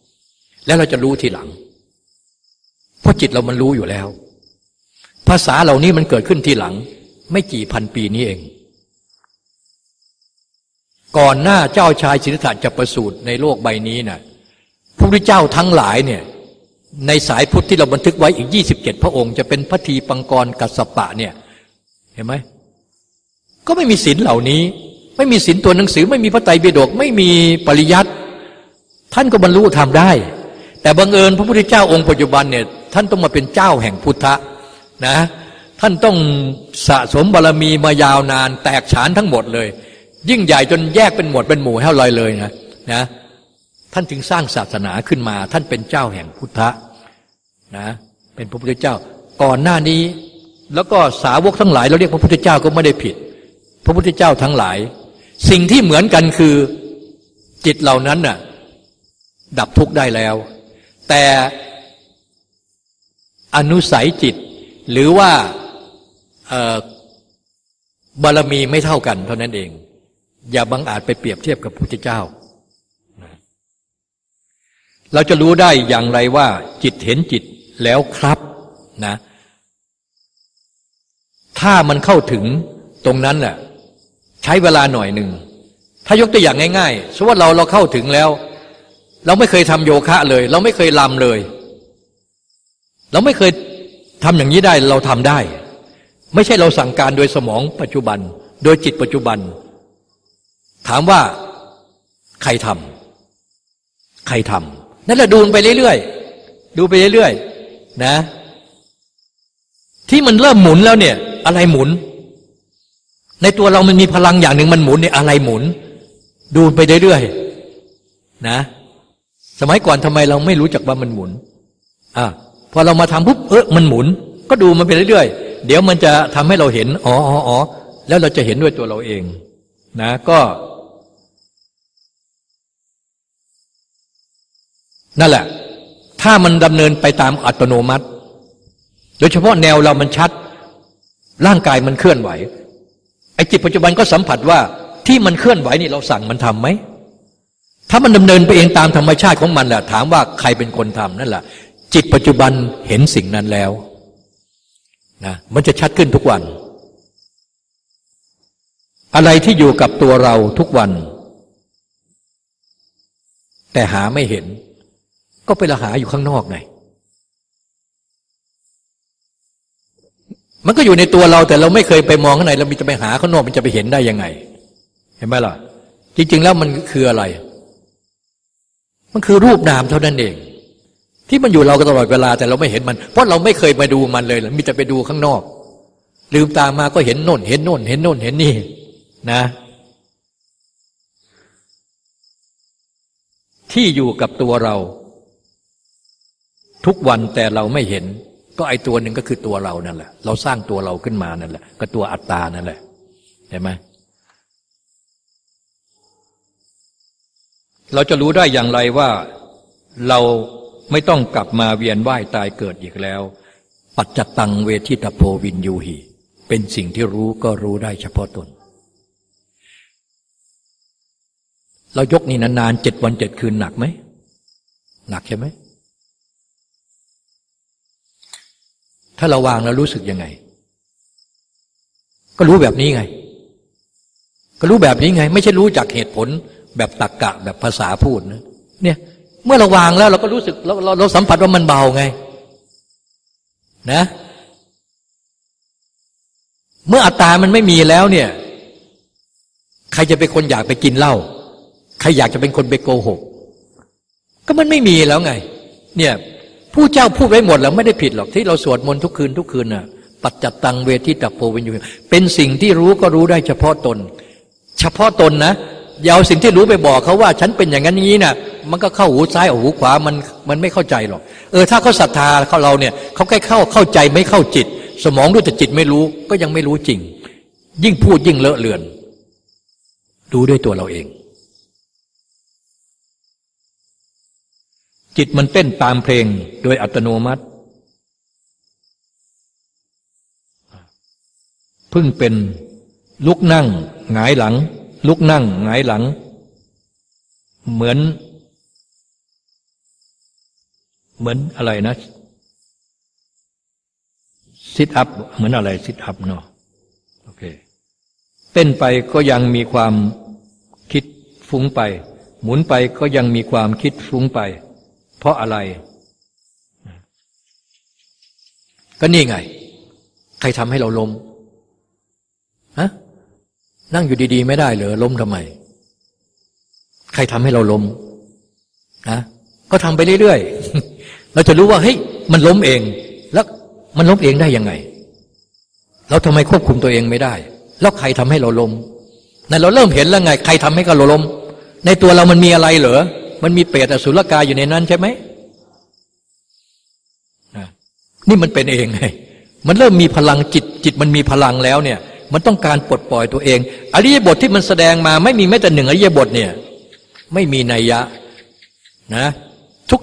ๆ แล้วเราจะรู้ทีหลัง เพราะจิตเรามันรู้อยู่แล้ว ภาษาเหล่านี้มันเกิดขึ้นทีหลัง ไม่กี่พันปีนี้เอง ก่อนหน้าเจ้าชายสิทธัตถะจะประสูติในโลกใบนี้นะ่ะพระพุทธเจ้าทั้งหลายเนี่ยในสายพุทธที่เราบันทึกไว้อีกยี่สิบเจ็ดพระองค์จะเป็นพระทีปังกรกัสปะเนี่ยเห็นไหมก็ไม่มีศีลเหล่านี้ ไม่มีศีลตัวหนังสือ ไม่มีพระไตรปิฎกไม่มีปริยัติท่านก็บรรลุธรรมได้ แต่บังเอิญพระพุทธเจ้าองค์ปัจจุบันเนี่ยท่านต้องมาเป็นเจ้าแห่งพุทธะนะท่านต้องสะสมบารรมีมายาวนานแตกฉานทั้งหมดเลย ยิ่งใหญ่จนแยกเป็นหมวดเป็นหมู่ให้ลอยเลยนะนะท่านจึงสร้างศาสนาขึ้นมา ท่านเป็นเจ้าแห่งพุทธะนะเป็นพระพุทธเจ้า ก่อนหน้านี้ แล้วก็สาวกทั้งหลาย เราเรียกพระพุทธเจ้าก็ไม่ได้ผิด พระพุทธเจ้าทั้งหลาย สิ่งที่เหมือนกันคือจิตเหล่านั้นน่ะดับทุกข์ได้แล้ว แต่อนุสัยจิต หรือว่าบารมีไม่เท่ากันเท่านั้นเอง อย่าบังอาจไปเปรียบเทียบกับพระพุทธเจ้า เราจะรู้ได้อย่างไรว่า จิตเห็นจิตแล้วครับนะถ้ามันเข้าถึงตรงนั้นแหละใช้เวลาหน่อยหนึ่ง ถ้ายกตัวอย่างง่ายๆสมมติว่าเราเราเข้าถึงแล้ว เราไม่เคยทำโยคะเลย เราไม่เคยลำเลย เราไม่เคยทำอย่างนี้ได้เราทำได้ ไม่ใช่เราสั่งการโดยสมองปัจจุบัน โดยจิตปัจจุบัน ถามว่าใครทำใครทำนั่นแหละดูไปเรื่อยๆดูไปเรื่อยๆนะ ที่มันเริ่มหมุนแล้วเนี่ย อะไรหมุน ในตัวเรามันมีพลังอย่างหนึ่งมันหมุนเนี่ยอะไรหมุน ดูไปเรื่อยๆนะ สมัยก่อนทำไมเราไม่รู้จักว่ามันหมุนอะพอเรามาทำปุ๊บเออมันหมุน ก็ดูมันไปเรื่อยๆเดี๋ยวมันจะทำให้เราเห็นอ๋ออ๋ออ๋อแล้วเราจะเห็นด้วยตัวเราเอง นะก็ นั่นแหละ ถ้ามันดำเนินไปตามอัตโนมัติ โดยเฉพาะแนวเรามันชัด ร่างกายมันเคลื่อนไหว ไอ้จิตปัจจุบันก็สัมผัสว่าที่มันเคลื่อนไหวนี่เราสั่งมันทํำไหม ถ้ามันดำเนินไปเองตามธรรมชาติของมันแหละถามว่าใครเป็นคนทำนั่นแหละจิตปัจจุบันเห็นสิ่งนั้นแล้วนะมันจะชัดขึ้นทุกวัน อะไรที่อยู่กับตัวเราทุกวัน แต่หาไม่เห็น ก็ไปละหาอยู่ข้างนอกไงมันก็อยู่ในตัวเราแต่เราไม่เคยไปมองข้างในเรามีจะไปหาข้างนอกมันจะไปเห็นได้ยังไง เห็นไหมล่ะ จริง ๆ แล้วมันคืออะไร มันคือรูปนามเท่านั้นเอง ที่มันอยู่เราก็ตลอดเวลาแต่เราไม่เห็นมัน เพราะเราไม่เคยมาดูมันเลยมีแต่ไปดูข้างนอก ลืมตามาก็เห็นโน่น เห็นโน่น เห็นโน่นเห็นนี่นะ ที่อยู่กับตัวเรา ทุกวันแต่เราไม่เห็น ก็ไอตัวหนึ่งก็คือตัวเรานั่นแหละ เราสร้างตัวเราขึ้นมานั่นแหละ ก็ตัวอัตตานั่นแหละเห็นไหมเราจะรู้ได้อย่างไรว่าเราไม่ต้องกลับมาเวียนว่ายตายเกิดอีกแล้ว ปัจจตังเวทิตโพวินยูหีเป็นสิ่งที่รู้ก็รู้ได้เฉพาะตน เรายกนี่นานๆเจ็ดวันเจ็ดคืนหนักไหม หนักใช่ไหม ถ้าเราวางแล้วรู้สึกยังไง ก็รู้แบบนี้ไง ก็รู้แบบนี้ไง ไม่ใช่รู้จากเหตุผลแบบตรกกะแบบภาษาพูดนะเนี่ย เมื่อเราวางแล้วเราก็รู้สึกเราเราเราสัมผัสว่ามันเบาไง นะ เมื่ออัตตามันไม่มีแล้วเนี่ย ใครจะเป็นคนอยากไปกินเหล้าใครอยากจะเป็นคนไปโกหก ก็มันไม่มีแล้วไง เนี่ย ผู้เจ้าพูดไว้หมดแล้วไม่ได้ผิดหรอกที่เราสวดมนต์ทุกคืนทุกคืนน่ะปัจจัตตังเวทิตาโพวินยูเป็นสิ่งที่รู้ก็รู้ได้เฉพาะตน เฉพาะตนนะอย่าเอาสิ่งที่รู้ไปบอกเขาว่า ฉันเป็นอย่างนั้นนี้นะ่ะ มันก็เข้าหูซ้ายออกหูขวามันมันไม่เข้าใจหรอกเออถ้าเขาศรัทธาเขาเราเนี่ยเขาแค่เข้าเข้าใจไม่เข้าจิต สมองรู้แต่จิตไม่รู้ก็ยังไม่รู้จริง ยิ่งพูดยิ่งเลอะเลือน ดูด้วยตัวเราเอง จิตมันเต้นตามเพลงโดยอัตโนมัติเพิ่งเป็นลุกนั่งหงายหลัง ลุกนั่งหงายหลัง เหมือน เหมือนอะไรนะซิทอัพเหมือนอะไรซิทอัพเนาะโอเคเต้นไปก็ยังมีความคิดฟุ้งไป หมุนไปก็ยังมีความคิดฟุ้งไป เพราะอะไร ก็นี่ไง ใครทำให้เราล้มฮะนั่งอยู่ดีๆ ไม่ได้เหรอล้มทำไม ใครทำให้เราล้มนะก็ทำไปเรื่อยๆเราจะรู้ว่าเฮ้ยมันล้มเอง แล้วมันล้มเองได้ยังไง เราทำไมควบคุมตัวเองไม่ได้ แล้วใครทำให้เราล้มนั่นเราเริ่มเห็นแล้วไง ใครทำให้เราล้ม ในตัวเรามันมีอะไรเหรอ มันมีเปรตอสุรกายอยู่ในนั้นใช่ไหมนี่มันเป็นเองไงมันเริ่มมีพลังจิตจิตมันมีพลังแล้วเนี่ย มันต้องการปลดปล่อยตัวเอง อริยบทที่มันแสดงมาไม่มีแม้แต่หนึ่งอริยบทเนี่ย ไม่มีนัยยะนะ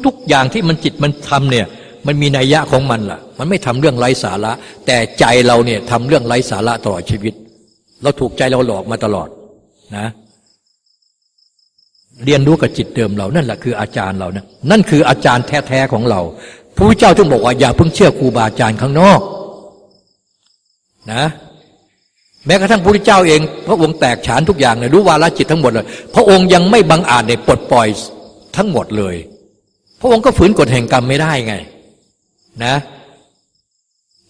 ทุกๆอย่างที่มันจิตมันทำเนี่ย มันมีนัยยะของมันล่ะ มันไม่ทำเรื่องไร้สาระ แต่ใจเราเนี่ยทำเรื่องไร้สาระตลอดชีวิต เราถูกใจเราหลอกมาตลอดนะ เรียนรู้กับจิตเดิมเรานั่นแหละคืออาจารย์เรานะนั่นคืออาจารย์แท้ๆของเราพระเจ้าจึงบอกว่าอย่าเพิ่งเชื่อครูบาอาจารย์ข้างนอกนะแม้กระทั่งพระพุทธเจ้าเอง พระองค์แตกฉานทุกอย่างเลยรู้วาลจิตทั้งหมดเลย พระองค์ยังไม่บังอาจในปลดปล่อยทั้งหมดเลย พระองค์ก็ฝืนกฎแห่งกรรมไม่ได้ไงนะ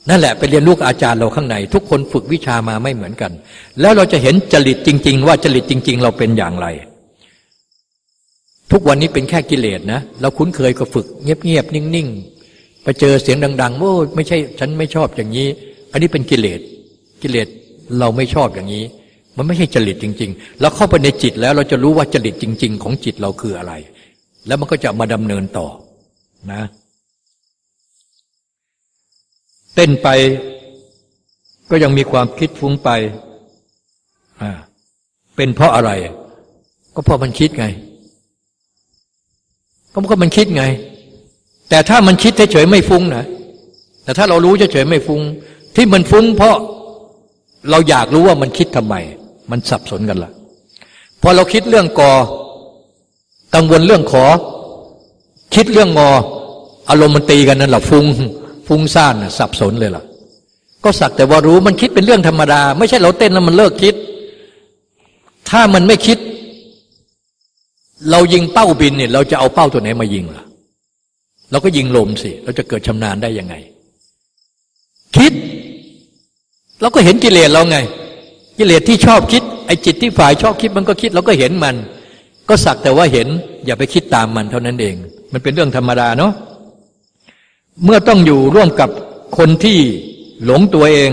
นั่นแหละไปเรียนรู้อาจารย์เราข้างใน ทุกคนฝึกวิชามาไม่เหมือนกัน แล้วเราจะเห็นจริตจริง ๆ ว่าจริตจริง ๆ เราเป็นอย่างไร ทุกวันนี้เป็นแค่กิเลสนะเราคุ้นเคยก็ฝึก เงียบๆนิ่งๆไปเจอเสียงดังๆโอ้ไม่ใช่ ฉันไม่ชอบอย่างนี้ อันนี้เป็นกิเลสกิเลสเราไม่ชอบอย่างนี้ มันไม่ใช่จริตจริงๆเราเข้าไปในจิตแล้วเราจะรู้ว่าจริตจริง ๆ ของจิตเราคืออะไร แล้วมันก็จะมาดำเนินต่อนะ เต้นไปก็ยังมีความคิดฟุ้งไปอ่าเป็นเพราะอะไร ก็เพราะมันคิดไง ก็เพราะมันคิดไง แต่ถ้ามันคิดเฉยๆไม่ฟุ้งนะแต่ถ้าเรารู้เฉยๆไม่ฟุ้ง ที่มันฟุ้งเพราะเราอยากรู้ว่ามันคิดทำไม มันสับสนกันละพอเราคิดเรื่องกอกังวลเรื่องขอ คิดเรื่องงอ อารมณ์มันตีกันนั่นแหละฟุ้งฟุ้งซ่านสับสนเลยล่ะ ก็สักแต่ว่ารู้มันคิดเป็นเรื่องธรรมดา ไม่ใช่เราเต้นแล้วมันเลิกคิด ถ้ามันไม่คิด เรายิงเป้าบินเนี่ยเราจะเอาเป้าตัวไหนมายิงล่ะ เราก็ยิงลมสิ เราจะเกิดชำนาญได้ยังไง คิด เราก็เห็นกิเลสเราไง กิเลสที่ชอบคิด ไอ้จิตที่ฝ่ายชอบคิดมันก็คิด เราก็เห็นมัน ก็สักแต่ว่าเห็น อย่าไปคิดตามมันเท่านั้นเอง มันเป็นเรื่องธรรมดาเนาะเมื่อต้องอยู่ร่วมกับคนที่หลงตัวเอง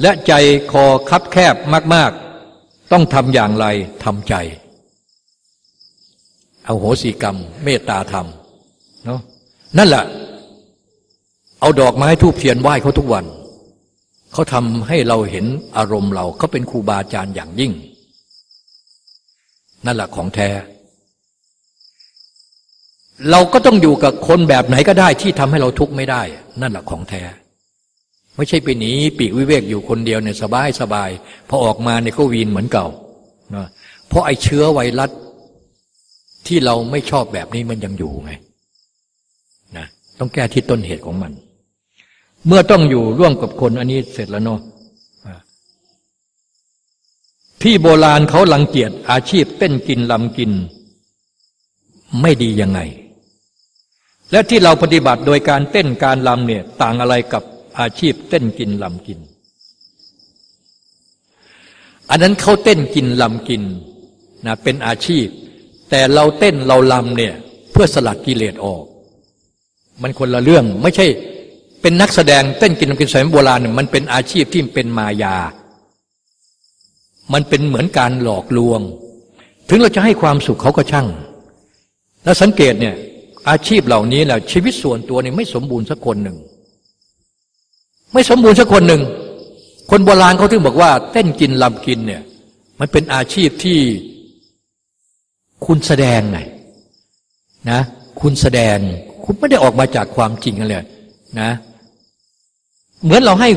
และใจคอคับแคบมาก ๆ ต้องทำอย่างไรทำใจ เอาโหสีกรรม เมตตาธรรมเนาะนั่นแหละ เอาดอกไม้ทูบเทียนไหว้เขาทุกวัน เขาทำให้เราเห็นอารมณ์เราเขาเป็นครูบาอาจารย์อย่างยิ่ง นั่นแหละของแท้ เราก็ต้องอยู่กับคนแบบไหนก็ได้ที่ทำให้เราทุกข์ไม่ได้ นั่นแหละของแท้ ไม่ใช่ไปหนีปีกวิเวกอยู่คนเดียวเนี่ยสบายสบายพอออกมาเนี่ยก็วีนเหมือนเก่านะเพราะไอ้เชื้อไวรัส ที่เราไม่ชอบแบบนี้มันยังอยู่ไงนะต้องแก้ที่ต้นเหตุของมัน เมื่อต้องอยู่ร่วมกับคนอันนี้เสร็จแล้วเนาะที่โบราณเขาลังเกียจอาชีพเต้นกินลำกิน ไม่ดียังไง และที่เราปฏิบัติโดยการเต้นการลำเนี่ยต่างอะไรกับอาชีพเต้นกินลำกิน อันนั้นเขาเต้นกินลำกินนะเป็นอาชีพ แต่เราเต้นเราลำเนี่ยเพื่อสลัดกิเลสออก มันคนละเรื่องไม่ใช่เป็นนักแสดงเต้นกินลำกินสมัยโบราณมันเป็นอาชีพที่เป็นมายา มันเป็นเหมือนการหลอกลวง ถึงเราจะให้ความสุขเขาก็ช่าง แล้วสังเกตเนี่ยอาชีพเหล่านี้แหละชีวิตส่วนตัวเนี่ยไม่สมบูรณ์สักคนหนึ่ง ไม่สมบูรณ์สักคนหนึ่ง คนโบราณเขาถึงบอกว่า เต้นกินลำกินเนี่ยมันเป็นอาชีพที่ คุณแสดงไงนะ คุณแสดง คุณไม่ได้ออกมาจากความจริงอะไรนะ เหมือนเราให้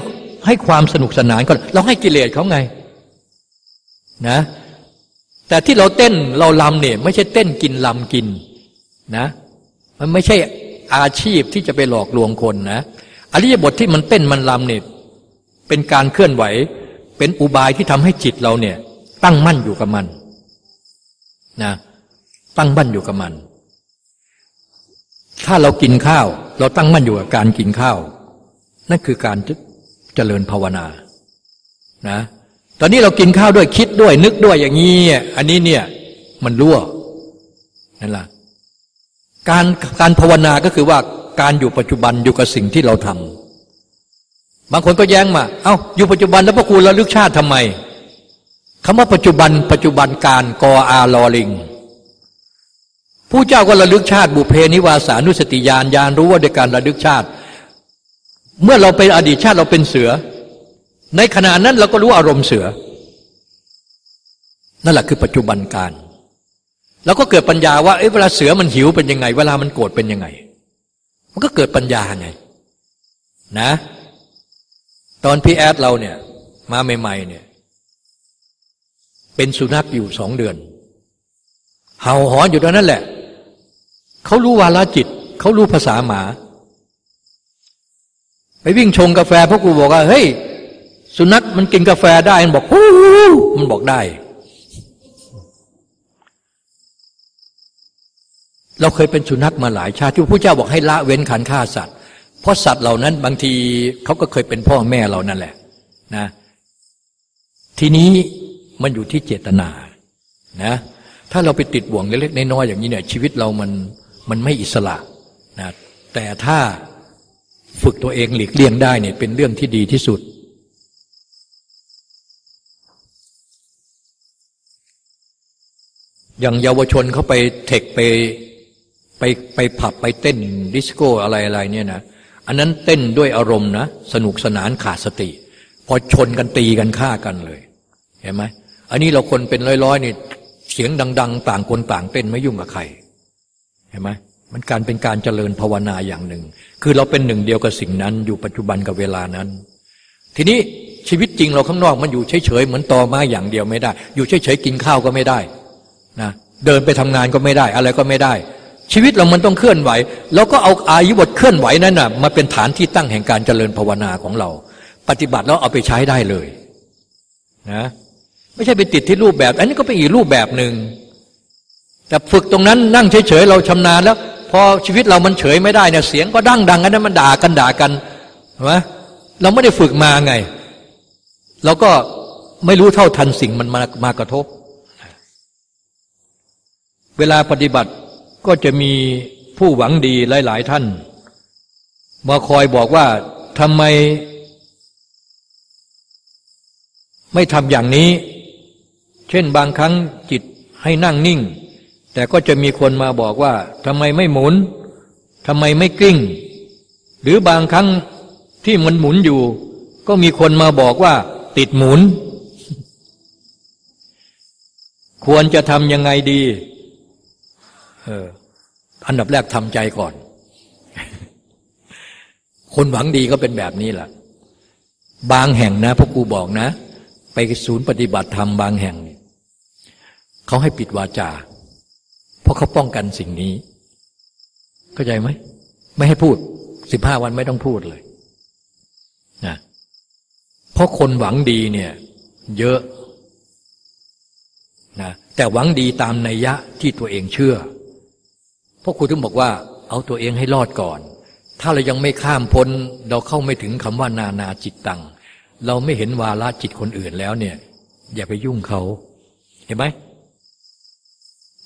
ให้ความสนุกสนานก็เราให้กิเลสเขาไง นะ แต่ที่เราเต้นเราลำเนี่ย ไม่ใช่เต้นกินลำกิน นะ มันไม่ใช่อาชีพที่จะไปหลอกลวงคนนะอริยบทที่มันเต้นมันลำเนี่ยเป็นการเคลื่อนไหว เป็นอุบายที่ทำให้จิตเราเนี่ย ตั้งมั่นอยู่กับมัน นะ ตั้งมั่นอยู่กับมัน ถ้าเรากินข้าว เราตั้งมั่นอยู่กับการกินข้าว นั่นคือการเจริญภาวนานะตอนนี้เรากินข้าวด้วยคิดด้วย นึกด้วยอย่างนี้อันนี้เนี่ยมันรั่วนั่นแหละการการภาวนาก็คือว่าการอยู่ปัจจุบันอยู่กับสิ่งที่เราทำบางคนก็แย้งมา เอา้าอยู่ปัจจุบันแล้วพระคุณระลึกชาติทำไมคำว่าปัจจุบัน ปัจจุบันการกออาลอลิง ผู้เจ้าก็ระลึกชาติบุเพนิวาสานุสติญาณญาณรู้ว่าด้วยการระลึกชาติ เมื่อเราเป็นอดีตชาติเราเป็นเสือ ในขณะนั้นเราก็รู้อารมณ์เสือ นั่นแหละคือปัจจุบันการเราก็เกิดปัญญาว่าเเวลาเสือมันหิวเป็นยังไง เวลามันโกรธเป็นยังไง มันก็เกิดปัญญาไงนะ ตอนพี่แอดเราเนี่ยมาใหม่ๆเนี่ยเป็นสุนัขอยู่สองเดือน เห่าหอนอยู่ตรงนั้นแหละ เขารู้วาลจิต เขารู้ภาษาหมา ไปวิ่งชงกาแฟพวกกูบอกว่า เฮ้ย สุนัขมันกินกาแฟได้มันบอกฮู้มันบอกได้ เราเคยเป็นสุนัขมาหลายชาติที่พระเจ้าบอกให้ละเว้นขันฆ่าสัตว์ เพราะสัตว์เหล่านั้นบางทีเขาก็เคยเป็นพ่อแม่เรานั่นแหละ นะ ทีนี้มันอยู่ที่เจตนา นะถ้าเราไปติดบ่วงเล็กๆน้อยๆอย่างนี้เนี่ยชีวิตเรามัน มันไม่อิสระนะแต่ถ้าฝึกตัวเองหลีกเลี่ยงได้เนี่ยเป็นเรื่องที่ดีที่สุด อย่างเยาวชนเขาไปเทคไปไปไปผับไปเต้นดิสโก้อะไรอะไรเนี่ยนะอันนั้นเต้นด้วยอารมณ์นะสนุกสนานขาดสติ พอชนกันตีกันฆ่ากันเลย เห็นไหมอันนี้เราคนเป็นร้อยๆนี่เสียงดัง ๆ ต่างคนต่างเต้นไม่ยุ่งกับใคร เห็นไหมมันการเป็นการเจริญภาวนาอย่างหนึ่ง คือเราเป็นหนึ่งเดียวกับสิ่งนั้น อยู่ปัจจุบันกับเวลานั้น ทีนี้ชีวิตจริงเราข้างนอกมันอยู่เฉยๆเหมือนตอไม้อย่างเดียวไม่ได้ อยู่เฉยๆกินข้าวก็ไม่ได้นะเดินไปทำงานก็ไม่ได้ อะไรก็ไม่ได้ ชีวิตเรามันต้องเคลื่อนไหว แล้วก็เอาอายุบทเคลื่อนไหวนั้นนะ่ะมาเป็นฐานที่ตั้งแห่งการเจริญภาวนาของเรา ปฏิบัติแล้วเอาไปใช้ได้เลยนะไม่ใช่ไปติดที่รูปแบบ อันนี้ก็เป็นอีกรูปแบบหนึ่ง แต่ฝึกตรงนั้นนั่งเฉยๆเราชำนาญแล้ว พอชีวิตเรามันเฉยไม่ได้เนี่ยเสียงก็ดังดังกันนั้นมันด่ากันด่ากันใช่ไหมเราไม่ได้ฝึกมาไง เราก็ไม่รู้เท่าทันสิ่งมันมามากระทบ เวลาปฏิบัติก็จะมีผู้หวังดีหลาย ๆ ท่าน มาคอยบอกว่าทำไม ไม่ทำอย่างนี้ เช่นบางครั้งจิตให้นั่งนิ่ง แต่ก็จะมีคนมาบอกว่าทำไมไม่หมุนทำไมไม่กลิ้ง หรือบางครั้งที่มันหมุนอยู่ ก็มีคนมาบอกว่า ติดหมุน ควรจะทำยังไงดีเอออันดับแรกทำใจก่อน คนหวังดีก็เป็นแบบนี้แหละบางแห่งนะพ่อครูบอกนะ ไปศูนย์ปฏิบัติธรรมบางแห่งเขาให้ปิดวาจา เพราะเขาป้องกันสิ่งนี้ เข้าใจไหม ไม่ให้พูดสิบห้าวันไม่ต้องพูดเลยนะเพราะคนหวังดีเนี่ย เยอะนะแต่หวังดีตามนัยยะที่ตัวเองเชื่อพราะครูถึงบอกว่า เอาตัวเองให้รอดก่อน ถ้าเรายังไม่ข้ามพ้น เราเข้าไม่ถึงคำว่านานาจิตตัง เราไม่เห็นวาลจิตคนอื่นแล้วเนี่ย อย่าไปยุ่งเขา เห็นไหม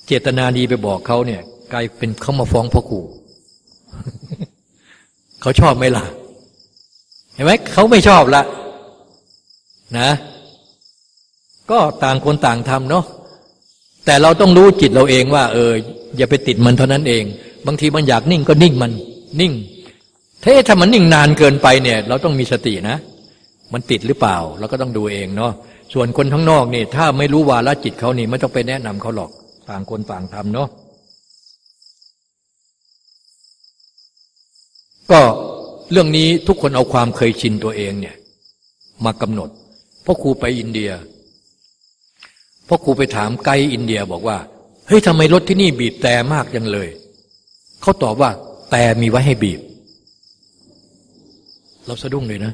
เจตนาดีไปบอกเขาเนี่ยกลายเป็นเขามาฟ้องพ่อครูเขาชอบไหมล่ะ เห็นไหมเขาไม่ชอบละนะ ก็ต่างคนต่างทำเนาะแต่เราต้องรู้จิตเราเองว่า เออ อย่าไปติดมันเท่านั้นเอง บางทีมันอยากนิ่งก็นิ่งมัน นิ่งถ้าถ้ามันนิ่งนานเกินไปเนี่ย เราต้องมีสตินะ มันติดหรือเปล่า เราก็ต้องดูเองเนาะส่วนคนข้างนอกนี่ ถ้าไม่รู้วาละจิตเขานี่ไม่ต้องไปแนะนำเขาหรอก ต่างคนต่างทำเนาะก็เรื่องนี้ทุกคนเอาความเคยชินตัวเองเนี่ย มากำหนดเพราะครูไปอินเดียเพราะครูไปถามไกด์อินเดียบอกว่าเฮ้ยทำไมรถที่นี่บีบแต่มากจังเลย เขาตอบว่า แต่มีไว้ให้บีบ เราสะดุ้งเลยนะ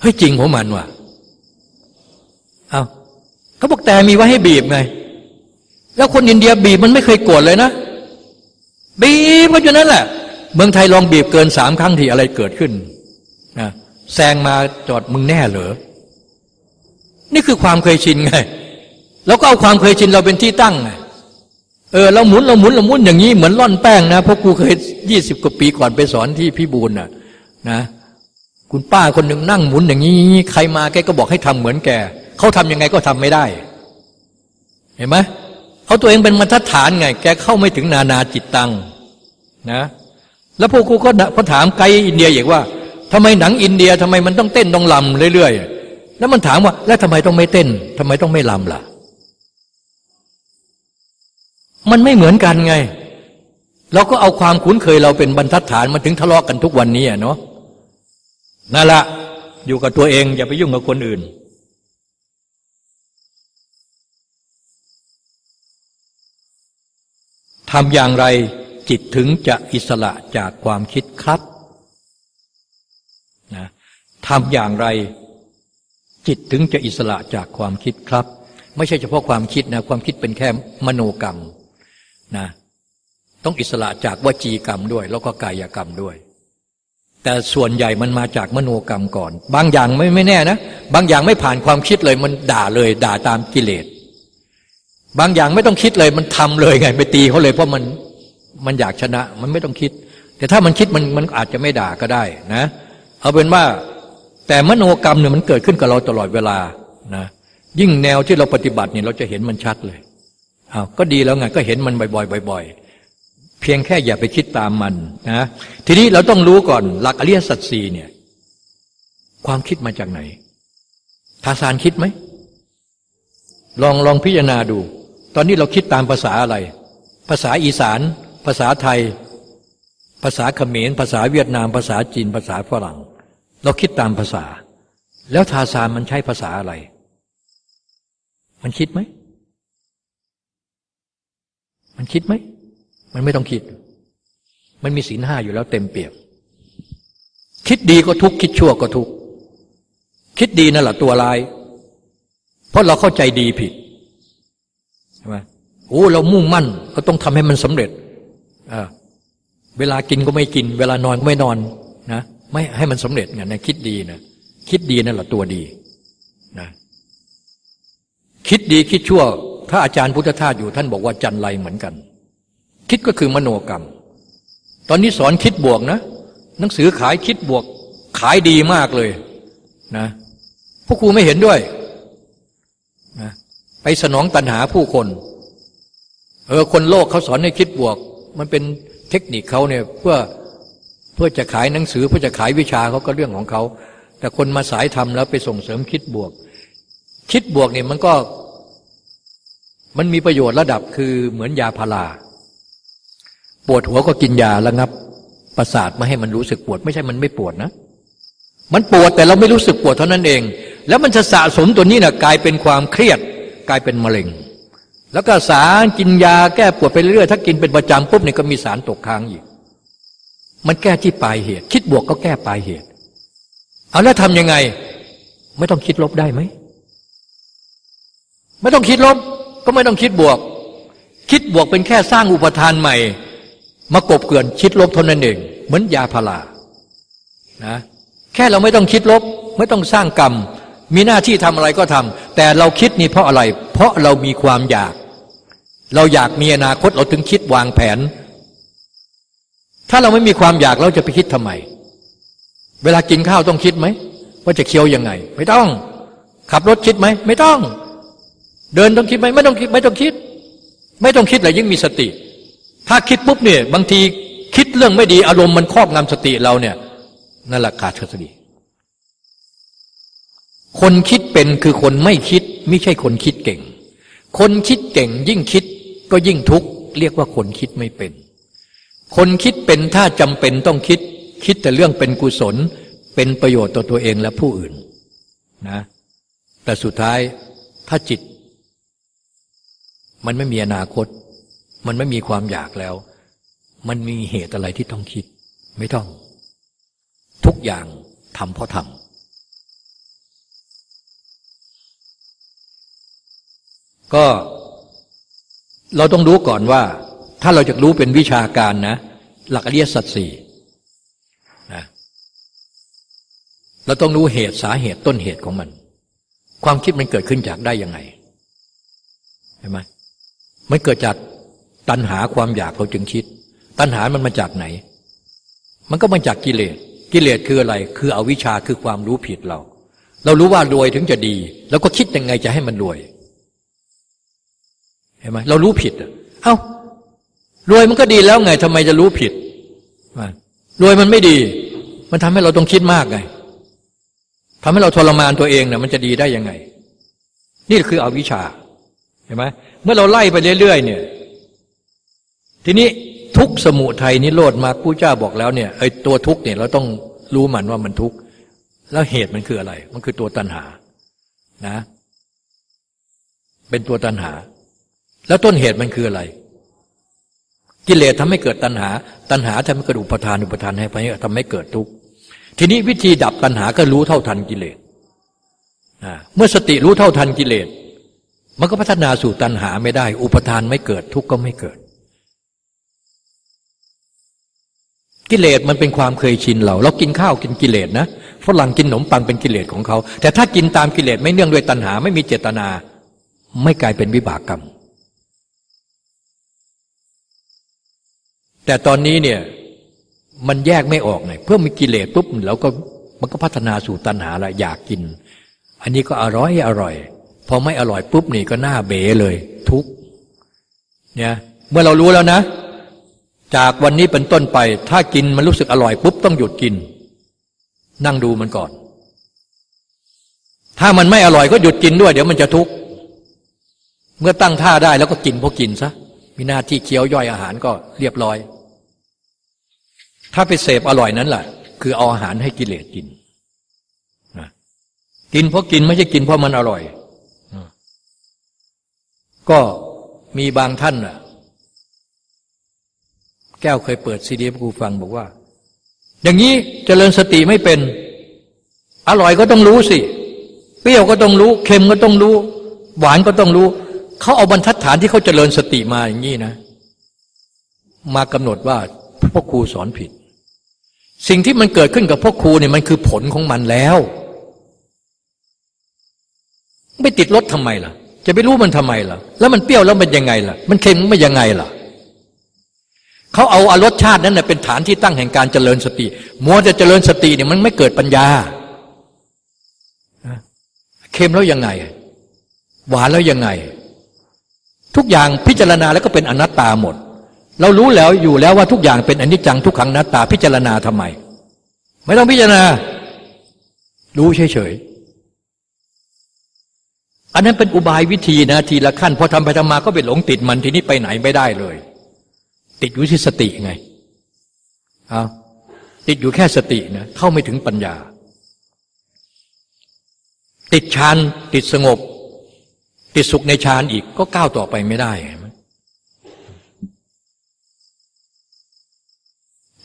เฮ้ยจริงของมันว่ะเอ้าเขาบอกแต่มีไว้ให้บีบไง แล้วคนอินเดียบีบมันไม่เคยโกรธเลยนะ บีบก็อยู่นั่นแหละ เมืองไทยลองบีบเกินสามครั้งทีอะไรเกิดขึ้นนะแซงมาจอดมึงแน่เหรอ นี่คือความเคยชินไง แล้วก็เอาความเคยชินเราเป็นที่ตั้งไงเออเราหมุนเราหมุนเราหมุนอย่างนี้เหมือนล่อนแป้งนะเพราะกูเคยยี่สิบกว่าปีก่อนไปสอนที่พี่บูลน่ะนะคุณป้าคนหนึ่งนั่งหมุนอย่างนี้ใครมาแกก็บอกให้ทำเหมือนแกเขาทำยังไงก็ทำไม่ได้ เห็นไหม เขาตัวเองเป็นบรรทัดฐานไง แกเข้าไม่ถึงนานาจิตตังนะ แล้วพวกกูก็เขาถามไกด์อินเดียอีกว่าทำไมหนังอินเดียทำไมมันต้องเต้นต้องลำเรื่อยๆ แล้วมันถามว่า แล้วทำไมต้องไม่เต้นทำไมต้องไม่ลำล่ะ มันไม่เหมือนกันไง เราก็เอาความคุ้นเคยเราเป็นบรรทัดฐานมาถึงทะเลาะกันทุกวันนี้เนาะนั่นละอยู่กับตัวเองอย่าไปยุ่งกับคนอื่น ทำอย่างไรจิตถึงจะอิสระจากความคิดครับนะทำอย่างไรจิตถึงจะอิสระจากความคิดครับ ไม่ใช่เฉพาะความคิดนะความคิดเป็นแค่มโนกรรมนะต้องอิสระจากวจีกรรมด้วย แล้วก็กายกรรมด้วย แต่ส่วนใหญ่มันมาจากมโนกรรมก่อน บางอย่างไม่ไม่แน่นะ บางอย่างไม่ผ่านความคิดเลยมันด่าเลย ด่าตามกิเลส บางอย่างไม่ต้องคิดเลยมันทำเลยไง ไปตีเขาเลยเพราะมันมันอยากชนะ มันไม่ต้องคิด แต่ถ้ามันคิดมันมันอาจจะไม่ด่าก็ได้นะ เอาเป็นว่าแต่มโนกรรมเนี่ยมันเกิดขึ้นกับเราตลอดเวลานะยิ่งแนวที่เราปฏิบัติเนี่ยเราจะเห็นมันชัดเลยอ้าวก็ดีแล้วไงก็เห็นมันบ่อยๆบ่อยๆเพียงแค่อย่าไปคิดตามมันนะทีนี้เราต้องรู้ก่อนหลักอริยสัจสี่เนี่ย ความคิดมาจากไหนทาสานคิดไหมลองลองพิจารณาดู ตอนนี้เราคิดตามภาษาอะไร ภาษาอีสาน ภาษาไทย ภาษาเขมร ภาษาเวียดนาม ภาษาจีน ภาษาฝรั่ง เราคิดตามภาษา แล้วทาซานมันใช้ภาษาอะไร มันคิดไหม มันคิดไหม มันไม่ต้องคิด มันมีศีลห้าอยู่แล้วเต็มเปี่ยมคิดดีก็ทุกคิดชั่วก็ทุกคิดดีนั่นแหละตัวลาย เพราะเราเข้าใจดีผิด ใช่ไหมโอ้เรามุ่งมั่น ก็ต้องทำให้มันสำเร็จอ่าเวลากินก็ไม่กิน เวลานอนก็ไม่นอนนะไม่ให้มันสำเร็จไงนะคิดดีนะคิดดีนั่นแหละตัวดีนะคิดดีคิดชั่ว ถ้าอาจารย์พุทธทาสอยู่ ท่านบอกว่าจันไรเหมือนกัน คิดก็คือมโนกรรม ตอนนี้สอนคิดบวกนะ หนังสือขายคิดบวก ขายดีมากเลยนะพวกครูไม่เห็นด้วย ไปสนองตัณหาผู้คน เออคนโลกเขาสอนให้คิดบวก มันเป็นเทคนิคเขาเนี่ยเพื่อเพื่อจะขายหนังสือเพื่อจะขายวิชาเขาก็เรื่องของเขาแต่คนมาสายทำแล้วไปส่งเสริมคิดบวก คิดบวกเนี่ยมันก็ มันมีประโยชน์ระดับคือเหมือนยาพาราปวดหัวก็กินยาระงับ ประสาทไม่ให้มันรู้สึกปวด ไม่ใช่มันไม่ปวดนะ มันปวดแต่เราไม่รู้สึกปวดเท่านั้นเอง แล้วมันจะสะสมตัวนี้นะ่ะกลายเป็นความเครียด กลายเป็นมะเร็ง แล้วก็สารกินยาแก้ปวดไปเรื่อยถ้ากินเป็นประจำปุ๊บเนี่ยก็มีสารตกค้างอีก มันแก้ที่ปลายเหตุ คิดบวกก็แก้ปลายเหตุ เอาแล้วทำยังไง ไม่ต้องคิดลบได้ไหมไม่ต้องคิดลบ ก็ไม่ต้องคิดบวก คิดบวกเป็นแค่สร้างอุปทานใหม่ มากบเกลื่อนคิดลบเท่านั้นเอง เหมือนยาพารานะแค่เราไม่ต้องคิดลบ ไม่ต้องสร้างกรรม มีหน้าที่ทำอะไรก็ทำแต่เราคิดนี่เพราะอะไร เพราะเรามีความอยาก เราอยากมีอนาคตเราถึงคิดวางแผน ถ้าเราไม่มีความอยากเราจะไปคิดทำไม เวลากินข้าวต้องคิดไหมว่าจะเคี้ยวยังไง ไม่ต้อง ขับรถคิดไหมไม่ต้อง เดินต้องคิดไหมไม่ต้องคิด ไม่ต้องคิด ไม่ต้องคิดเลยยิ่งมีสติ ถ้าคิดปุ๊บเนี่ยบางทีคิดเรื่องไม่ดีอารมณ์มันครอบงำสติเราเนี่ยนั่นแหละขาดสติ คนคิดเป็นคือคนไม่คิด ไม่ใช่คนคิดเก่ง คนคิดเก่งยิ่งคิดก็ยิ่งทุกข์เรียกว่าคนคิดไม่เป็น คนคิดเป็นถ้าจำเป็นต้องคิด คิดแต่เรื่องเป็นกุศล เป็นประโยชน์ต่อตัวเองและผู้อื่นนะแต่สุดท้ายถ้าจิต มันไม่มีอนาคต มันไม่มีความอยากแล้ว มันมีเหตุอะไรที่ต้องคิด ไม่ต้อง ทุกอย่างทำเพราะทำ ก็เราต้องรู้ก่อนว่า ถ้าเราจะรู้เป็นวิชาการนะ หลักอริยสัจสี่นะเราต้องรู้เหตุสาเหตุต้นเหตุของมัน ความคิดมันเกิดขึ้นจากได้ยังไงเห็นไหมมันเกิดจากตัณหาความอยากเราจึงคิด ตัณหามันมาจากไหน มันก็มาจากกิเลสกิเลสคืออะไร คืออวิชชาคือความรู้ผิดเรา เรารู้ว่ารวยถึงจะดี แล้วก็คิดยังไงจะให้มันรวย เห็นไหมเรารู้ผิดเอ้ารวยมันก็ดีแล้วไงทำไมจะรู้ผิดรวยมันไม่ดี มันทำให้เราต้องคิดมากไงทำให้เราทรมานตัวเองเนี่ยมันจะดีได้ยังไง นี่คืออวิชชาเห็นไหมเมื่อเราไล่ไปเรื่อยๆเนี่ย ทีนี้ทุกสมุทัยนิโรธมาผู้เจ้าบอกแล้วเนี่ยไอ้ตัวทุกเนี่ยเราต้องรู้มันว่ามันทุกแล้วเหตุมันคืออะไร มันคือตัวตัณหานะ เป็นตัวตัณหา แล้วต้นเหตุมันคืออะไร กิเลสทำให้เกิดตัณหา ตัณหาทำให้เกิดอุปทานอุปทานให้ไปทำให้เกิดทุกข์ทีนี้วิธีดับตัณหาก็รู้เท่าทันกิเลสเมื่อสติรู้เท่าทันกิเลสมันก็พัฒนาสู่ตัณหาไม่ได้ อุปทานไม่เกิด ทุกข์ก็ไม่เกิด กิเลสมันเป็นความเคยชินเรา เรากินข้าวกินกิเลสนะฝรั่งกินขนมปังเป็นกิเลสของเขา แต่ถ้ากินตามกิเลสไม่เนื่องด้วยตัณหา ไม่มีเจตนา ไม่กลายเป็นวิบากกรรม แต่ตอนนี้เนี่ยมันแยกไม่ออกเลยเพื่อมีกิเลสปุ๊บแล้วก็มันก็พัฒนาสู่ตัณหาละอยากกิน อันนี้ก็อร่อยอร่อย พอไม่อร่อยปุ๊บนี่ก็หน้าเบ๋เลย ทุกเนี่ยเมื่อเรารู้แล้วนะ จากวันนี้เป็นต้นไป ถ้ากินมันรู้สึกอร่อยปุ๊บต้องหยุดกิน นั่งดูมันก่อน ถ้ามันไม่อร่อยก็หยุดกินด้วย เดี๋ยวมันจะทุกข์เมื่อตั้งท่าได้แล้วก็กินพอกินซะมีหน้าที่เคี้ยวย่อยอาหารก็เรียบร้อย ถ้าไปเสพอร่อยนั้นแหละคือเอาอาหารให้กิเลสกินกินเพราะกินไม่ใช่กินเพราะมันอร่อยก็มีบางท่านน่ะ แก้วเคยเปิดซีดีให้ครูฟังบอกว่า อย่างนี้เจริญสติไม่เป็น อร่อยก็ต้องรู้สิ เปรี้ยวก็ต้องรู้ เค็มก็ต้องรู้ หวานก็ต้องรู้ เขาเอาบรรทัดฐานที่เขาเจริญสติมาอย่างนี้นะ มากำหนดว่าพ่อครูสอนผิด สิ่งที่มันเกิดขึ้นกับพ่อครูเนี่ยมันคือผลของมันแล้ว ไม่ติดรถทำไมล่ะ จะไปรู้มันทำไมล่ะ แล้วมันเปรี้ยวแล้วมันยังไงล่ะ มันเค็มมันยังไงล่ะเขาเอาอารสชาตินั้นเป็นฐานที่ตั้งแห่งการเจริญสติ มัวจะเจริญสติเนี่ยมันไม่เกิดปัญญาเค็มแล้วยังไง หวานแล้วยังไง ทุกอย่างพิจารณาแล้วก็เป็นอนัตตาหมด เรารู้แล้วอยู่แล้วว่าทุกอย่างเป็นอนิจจังทุกขังนัตตาพิจารณาทำไม ไม่ต้องพิจารณา รู้เฉยๆอันนั้นเป็นอุบายวิธีนะทีละขั้นพอทำไปทำมาก็ไปหลงติดมันทีนี้ไปไหนไม่ได้เลย ติดอยู่ที่สติไงเอาติดอยู่แค่สตินะเข้าไม่ถึงปัญญา ติดฌานติดสงบ ติดสุขในฌานอีกก็ก้าวต่อไปไม่ได้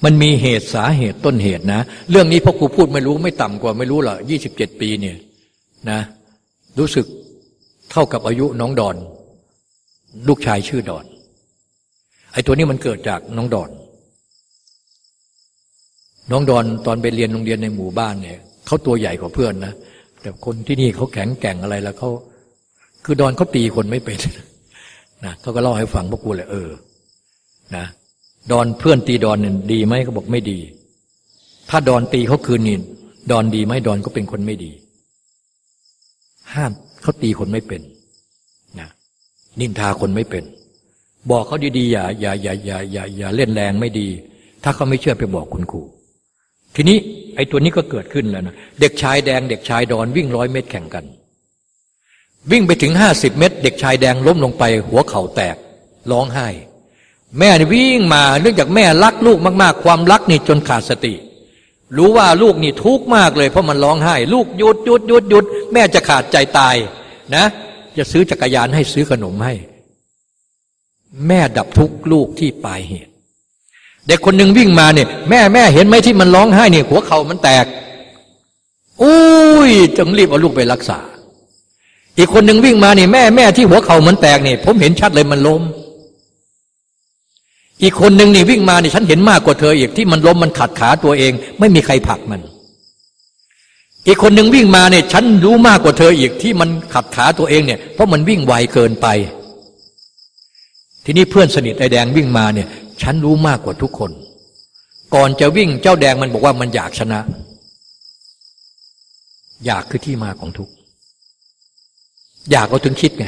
มันมีเหตุสาเหตุต้นเหตุนะ เรื่องนี้พ่อครูพูดไม่รู้ไม่ต่ำกว่าไม่รู้หรอยี่สิบเจ็ดปีเนี่ยนะ รู้สึกเท่ากับอายุน้องดอน ลูกชายชื่อดอนไอ้ตัวนี้มันเกิดจากน้องดอน น้องดอนตอนไปเรียนโรงเรียนในหมู่บ้านเนี่ยเขาตัวใหญ่กว่าเพื่อนนะแต่คนที่นี่เขาแข็งแกร่งอะไรแล้วเขาคือดอนเขาตีคนไม่เป็นนะเขาก็เล่าให้ฟังพวกกูเลยเออ นะ ดอนเพื่อนตีดอนเนี่ยดีไหมเขาบอกไม่ดี ถ้าดอนตีเขาคืนนี่ดอนดีไหมดอนก็เป็นคนไม่ดี ห้ามเขาตีคนไม่เป็นนะนินทาคนไม่เป็น บอกเขาดีๆอย่าอย่าอย่าอย่าอย่าอย่าเล่นแรงไม่ดี ถ้าเขาไม่เชื่อไปบอกคุณครูทีนี้ไอ้ตัวนี้ก็เกิดขึ้นแล้วนะเด็กชายแดง เด็กชายดอนวิ่งร้อยเมตรแข่งกัน วิ่งไปถึงห้าสิบเมตร เด็กชายแดงล้มลงไป หัวเข่าแตก ร้องไห้ แม่วิ่งมาเนื่องจากแม่รักลูกมาก ๆ ความรักนี่จนขาดสติ รู้ว่าลูกนี่ทุกข์มากเลย เพราะมันร้องไห้ ลูกหยุดหยุดหยุดหยุดแม่จะขาดใจตายนะ จะซื้อจักรยานให้ซื้อขนมให้ แม่ดับทุกข์ลูกที่ปลายเหตุเด็กคนหนึ่งวิ่งมาเนี่ยแม่แม่เห็นไหมที่มันร้องไห้เนี่ยหัวเข่ามันแตกอุ้ยจึงรีบเอาลูกไปรักษา อีกคนหนึ่งวิ่งมาเนี่ยแม่แม่ที่หัวเข่ามันแตกเนี่ยผมเห็นชัดเลยมันล้ม อีกคนหนึ่งนี่วิ่งมาเนี่ยฉันเห็นมากกว่าเธออีกที่มันล้มมันขัดขาตัวเอง ไม่มีใครผลักมัน อีกคนหนึ่งวิ่งมาเนี่ยฉันรู้มากกว่าเธออีกที่มันขัดขาตัวเองเนี่ยเพราะมันวิ่งไวเกินไป ทีนี้เพื่อนสนิทไอแดงวิ่งมาเนี่ย ฉันรู้มากกว่าทุกคน ก่อนจะวิ่งเจ้าแดงมันบอกว่ามันอยากชนะ อยากคือที่มาของทุกอยากเราถึงคิดไง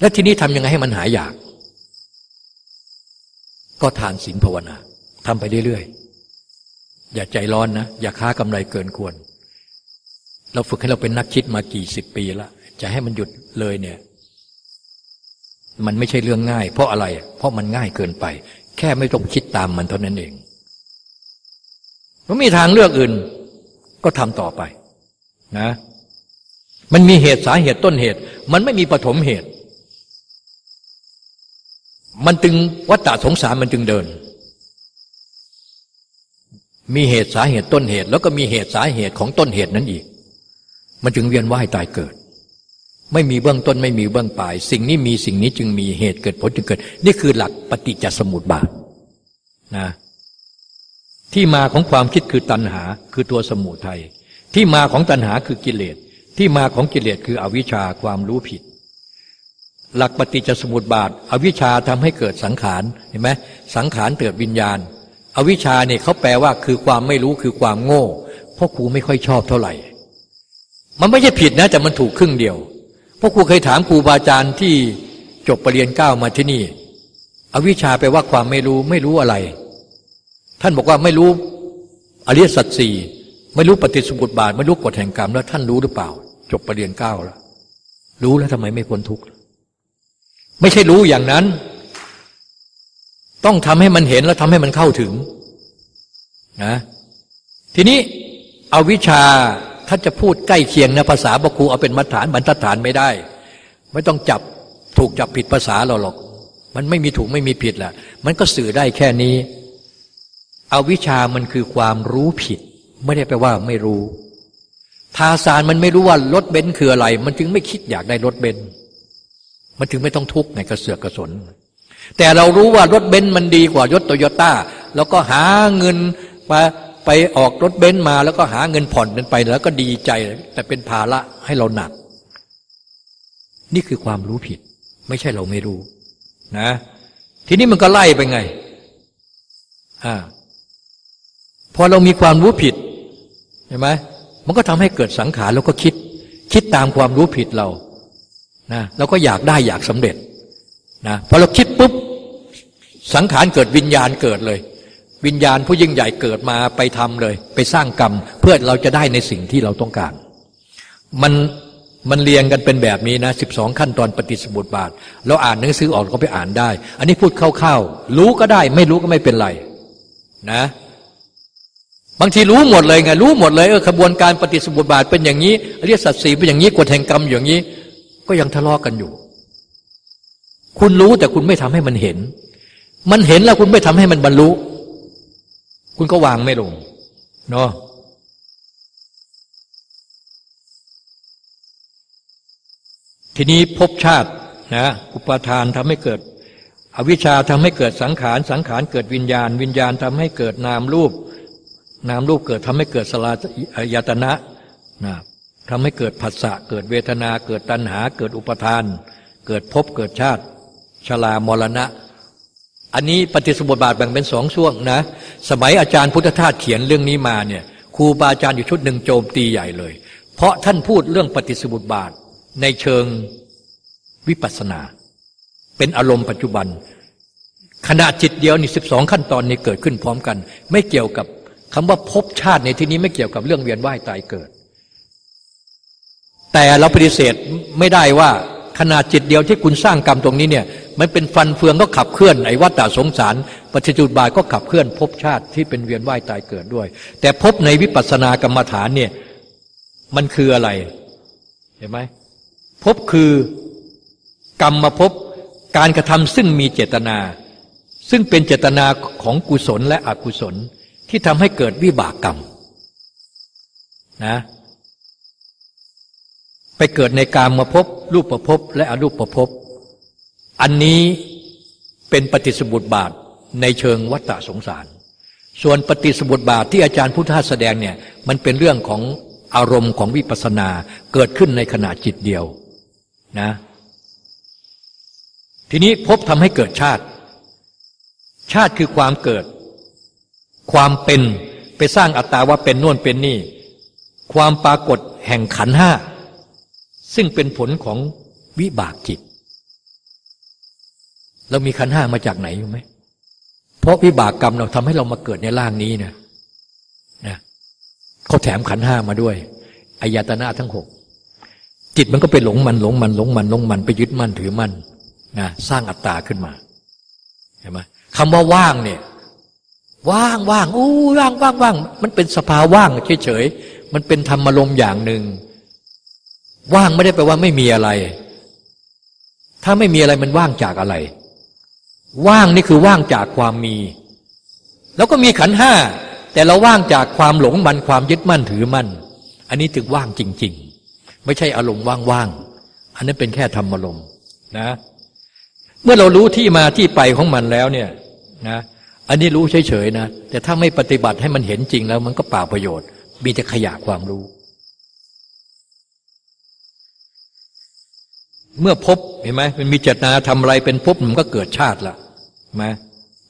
แล้วทีนี้ทำยังไงให้มันหายอยาก ก็ทานศีลภาวนาทำไปเรื่อยๆ อย่าใจร้อนนะ อย่าค้ากำไรเกินควร เราฝึกให้เราเป็นนักคิดมากี่สิบปีแล้วจะให้มันหยุดเลยเนี่ย มันไม่ใช่เรื่องง่าย เพราะอะไร เพราะมันง่ายเกินไป แค่ไม่ต้องคิดตามมันเท่านั้นเองมันมีทางเลือกอื่น ก็ทำต่อไป นะ มันมีเหตุสาเหตุต้นเหตุ มันไม่มีปฐมเหตุ มันจึงวัฏฏะสงสารมันจึงเดิน มีเหตุสาเหตุต้นเหตุ แล้วก็มีเหตุสาเหตุของต้นเหตุนั้นอีก มันจึงเวียนว่ายตายเกิด ไม่มีเบื้องต้นไม่มีเบื้องปลาย สิ่งนี้มีสิ่งนี้จึงมีเหตุเกิดผลจึงเกิด นี่คือหลักปฏิจจสมุปบาทนะที่มาของความคิดคือตัณหาคือตัวสมุทัยที่มาของตัณหาคือกิเลส ที่มาของกิเลสคืออวิชชาความรู้ผิด หลักปฏิจจสมุปบาทอวิชชาทำให้เกิดสังขารเห็นไหมสังขารเกิดวิญญาณ อวิชชาเนี่ยเขาแปลว่าคือความไม่รู้คือความโง่พ่อครูไม่ค่อยชอบเท่าไหร่ มันไม่ใช่ผิดนะ แต่มันถูกครึ่งเดียวพ่อครูเคยถามครูบาอาจารย์ที่จบปรริญญาเก้ามาที่นี่ อวิชชาแปลว่าความไม่รู้ไม่รู้อะไร ท่านบอกว่าไม่รู้อริยสัจสี่ไม่รู้ปฏิสมุติบาท ไม่รู้กฎแห่งกรรมแล้วท่านรู้หรือเปล่า จบปรริญญาเก้าแล้วรู้แล้วทำไมไม่พ้นทุกข์ ไม่ใช่รู้อย่างนั้น ต้องทำให้มันเห็นแล้วทำให้มันเข้าถึงนะทีนี้เอาวิชาถ้าจะพูดใกล้เคียงนะภาษาบาคูเอาเป็นมาตรฐานบรรทัดฐานไม่ได้ ไม่ต้องจับถูกจับผิดภาษาเราหรอก มันไม่มีถูกไม่มีผิดแหละมันก็สื่อได้แค่นี้ เอาวิชามันคือความรู้ผิด ไม่ได้แปลว่าไม่รู้ ทาสานมันไม่รู้ว่ารถเบนซ์คืออะไร มันจึงไม่คิดอยากได้รถเบนซ์ มันถึงไม่ต้องทุกข์ในกระเสือกกระสน แต่เรารู้ว่ารถเบนซ์มันดีกว่ารถโตโยต้าแล้วก็หาเงินมาไปออกรถเบนซ์มา แล้วก็หาเงินผ่อนมันไปแล้วก็ดีใจ แต่เป็นภาระให้เราหนัก นี่คือความรู้ผิด ไม่ใช่เราไม่รู้นะ ทีนี้มันก็ไล่ไปไงอ่าพอเรามีความรู้ผิดเห็นไหมมันก็ทำให้เกิดสังขารแล้วก็คิด คิดตามความรู้ผิดเรา นะเราก็อยากได้อยากสำเร็จนะพอเราคิดปุ๊บสังขารเกิดวิญญาณเกิดเลย วิญญาณผู้ยิ่งใหญ่เกิดมาไปทำเลย ไปสร้างกรรม เพื่อเราจะได้ในสิ่งที่เราต้องการ มันมันเรียงกันเป็นแบบนี้นะสิบสองขั้นตอนปฏิสมุติบาท เราอ่านหนังสือออกก็ไปอ่านได้ อันนี้พูดคร่าวๆรู้ก็ได้ ไม่รู้ก็ไม่เป็นไรนะบางทีรู้หมดเลยไงรู้หมดเลยเออขบวนการปฏิสมุติบาทเป็นอย่างนี้เรียกสัตว์สีเป็นอย่างนี้กฎแห่งกรรมอย่างนี้ ก็ยังทะเลาะกกันอยู่ คุณรู้แต่คุณไม่ทำให้มันเห็น มันเห็นแล้วคุณไม่ทำให้มันบรรลุ คุณก็วางไม่ลง เนาะทีนี้ภพชาตินะอุปทานทำให้เกิด อวิชชาทำให้เกิดสังขาร สังขารเกิดวิญญาณ วิญญาณทำให้เกิดนามรูป นามรูปเกิดทำให้เกิดสลายตนะนะ ทำให้เกิดผัสสะเกิดเวทนา เกิดตัณหา เกิดอุปทาน เกิดภพเกิดชาติ ชรามรณะ อันนี้ปฏิสมุติบาทแบ่งเป็นสองช่วงนะ สมัยอาจารย์พุทธทาสเขียนเรื่องนี้มาเนี่ยครูบาอาจารย์อยู่ชุดหนึ่งโจมตีใหญ่เลย เพราะท่านพูดเรื่องปฏิสมุติบาทในเชิงวิปัสนา เป็นอารมณ์ปัจจุบันขณะจิตเดียวนี่สิบสองขั้นตอนนี้เกิดขึ้นพร้อมกัน ไม่เกี่ยวกับคำว่าภพชาติในที่นี้ไม่เกี่ยวกับเรื่องเวียนว่ายตายเกิด แต่เราปฏิเสธไม่ได้ว่าขนาดจิตเดียวที่คุณสร้างกรรมตรงนี้เนี่ยมันเป็นฟันเฟืองก็ขับเคลื่อนไอ้วัฏฏะสงสารปฏิจุบายก็ขับเคลื่อนภพชาติที่เป็นเวียนว่ายตายเกิดด้วย แต่พบในวิปัสสนากรรมฐานเนี่ยมันคืออะไร เห็นไหมพบคือกรรมมาพบการกระทำซึ่งมีเจตนา ซึ่งเป็นเจตนาของกุศลและอกุศลที่ทำให้เกิดวิบากกรรมนะ ไปเกิดในกามมาพบรูปประพบและอรูปประพบ อันนี้เป็นปฏิสมุติบาทในเชิงวัฏฏะสงสาร ส่วนปฏิสมุติบาทที่อาจารย์พุทธาแสดงเนี่ยมันเป็นเรื่องของอารมณ์ของวิปัสสนาเกิดขึ้นในขณะจิตเดียวนะทีนี้พบทำให้เกิดชาติ ชาติคือความเกิด ความเป็นไปสร้างอัตตาว่าเป็นน่นเป็นนี่ ความปรากฏแห่งขันห้า ซึ่งเป็นผลของวิบากจิต เรามีขันห้ามาจากไหนอยู่ไหมเพราะวิบากกรรมเราทำให้เรามาเกิดในร่างนี้นะนะเขาแถมขันห้ามาด้วยอายตนะทั้งหกจิตมันก็ไปหลงมันหลงมันหลงมันหลงมันไปยึดมั่นถือมั่นนะสร้างอัตตาขึ้นมาเห็นไหมคำว่าว่างเนี่ยว่างว่างอู้ว่างว่างว่างมันเป็นสภาว่างเฉยเฉยมันเป็นธรรมอารมอย่างหนึ่ง ว่างไม่ได้แปลว่าไม่มีอะไร ถ้าไม่มีอะไรมันว่างจากอะไร ว่างนี่คือว่างจากความมี แล้วก็มีขันห้า แต่เราว่างจากความหลงมันความยึดมั่นถือมั่น อันนี้ถึงว่างจริง ๆ ไม่ใช่อารมณ์ว่างๆ อันนั้นเป็นแค่ธรรมอารมณ์นะ เมื่อเรารู้ที่มาที่ไปของมันแล้วเนี่ยนะอันนี้รู้เฉยๆนะ แต่ถ้าไม่ปฏิบัติให้มันเห็นจริงแล้ว มันก็เปล่าประโยชน์ มีแต่ขยะความรู้ เมื่อพบเห็นไหมมันมีเจตนาทำอะไรเป็นพบมันก็เกิดชาติละไหม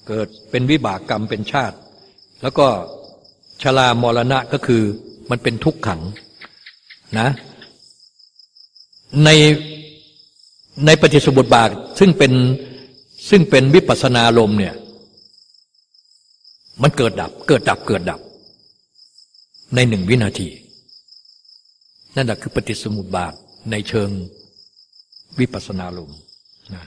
เกิดเป็นวิบากกรรมเป็นชาติ แล้วก็ชรามรณะก็คือมันเป็นทุกขังนะในในปฏิสมุติบาทซึ่งเป็นซึ่งเป็นวิปัสนาลมเนี่ยมันเกิดดับ เกิดดับเกิดดับ ในหนึ่งวินาที นั่นแหละคือปฏิสมุติบาทในเชิง วิปัสนาลมนะ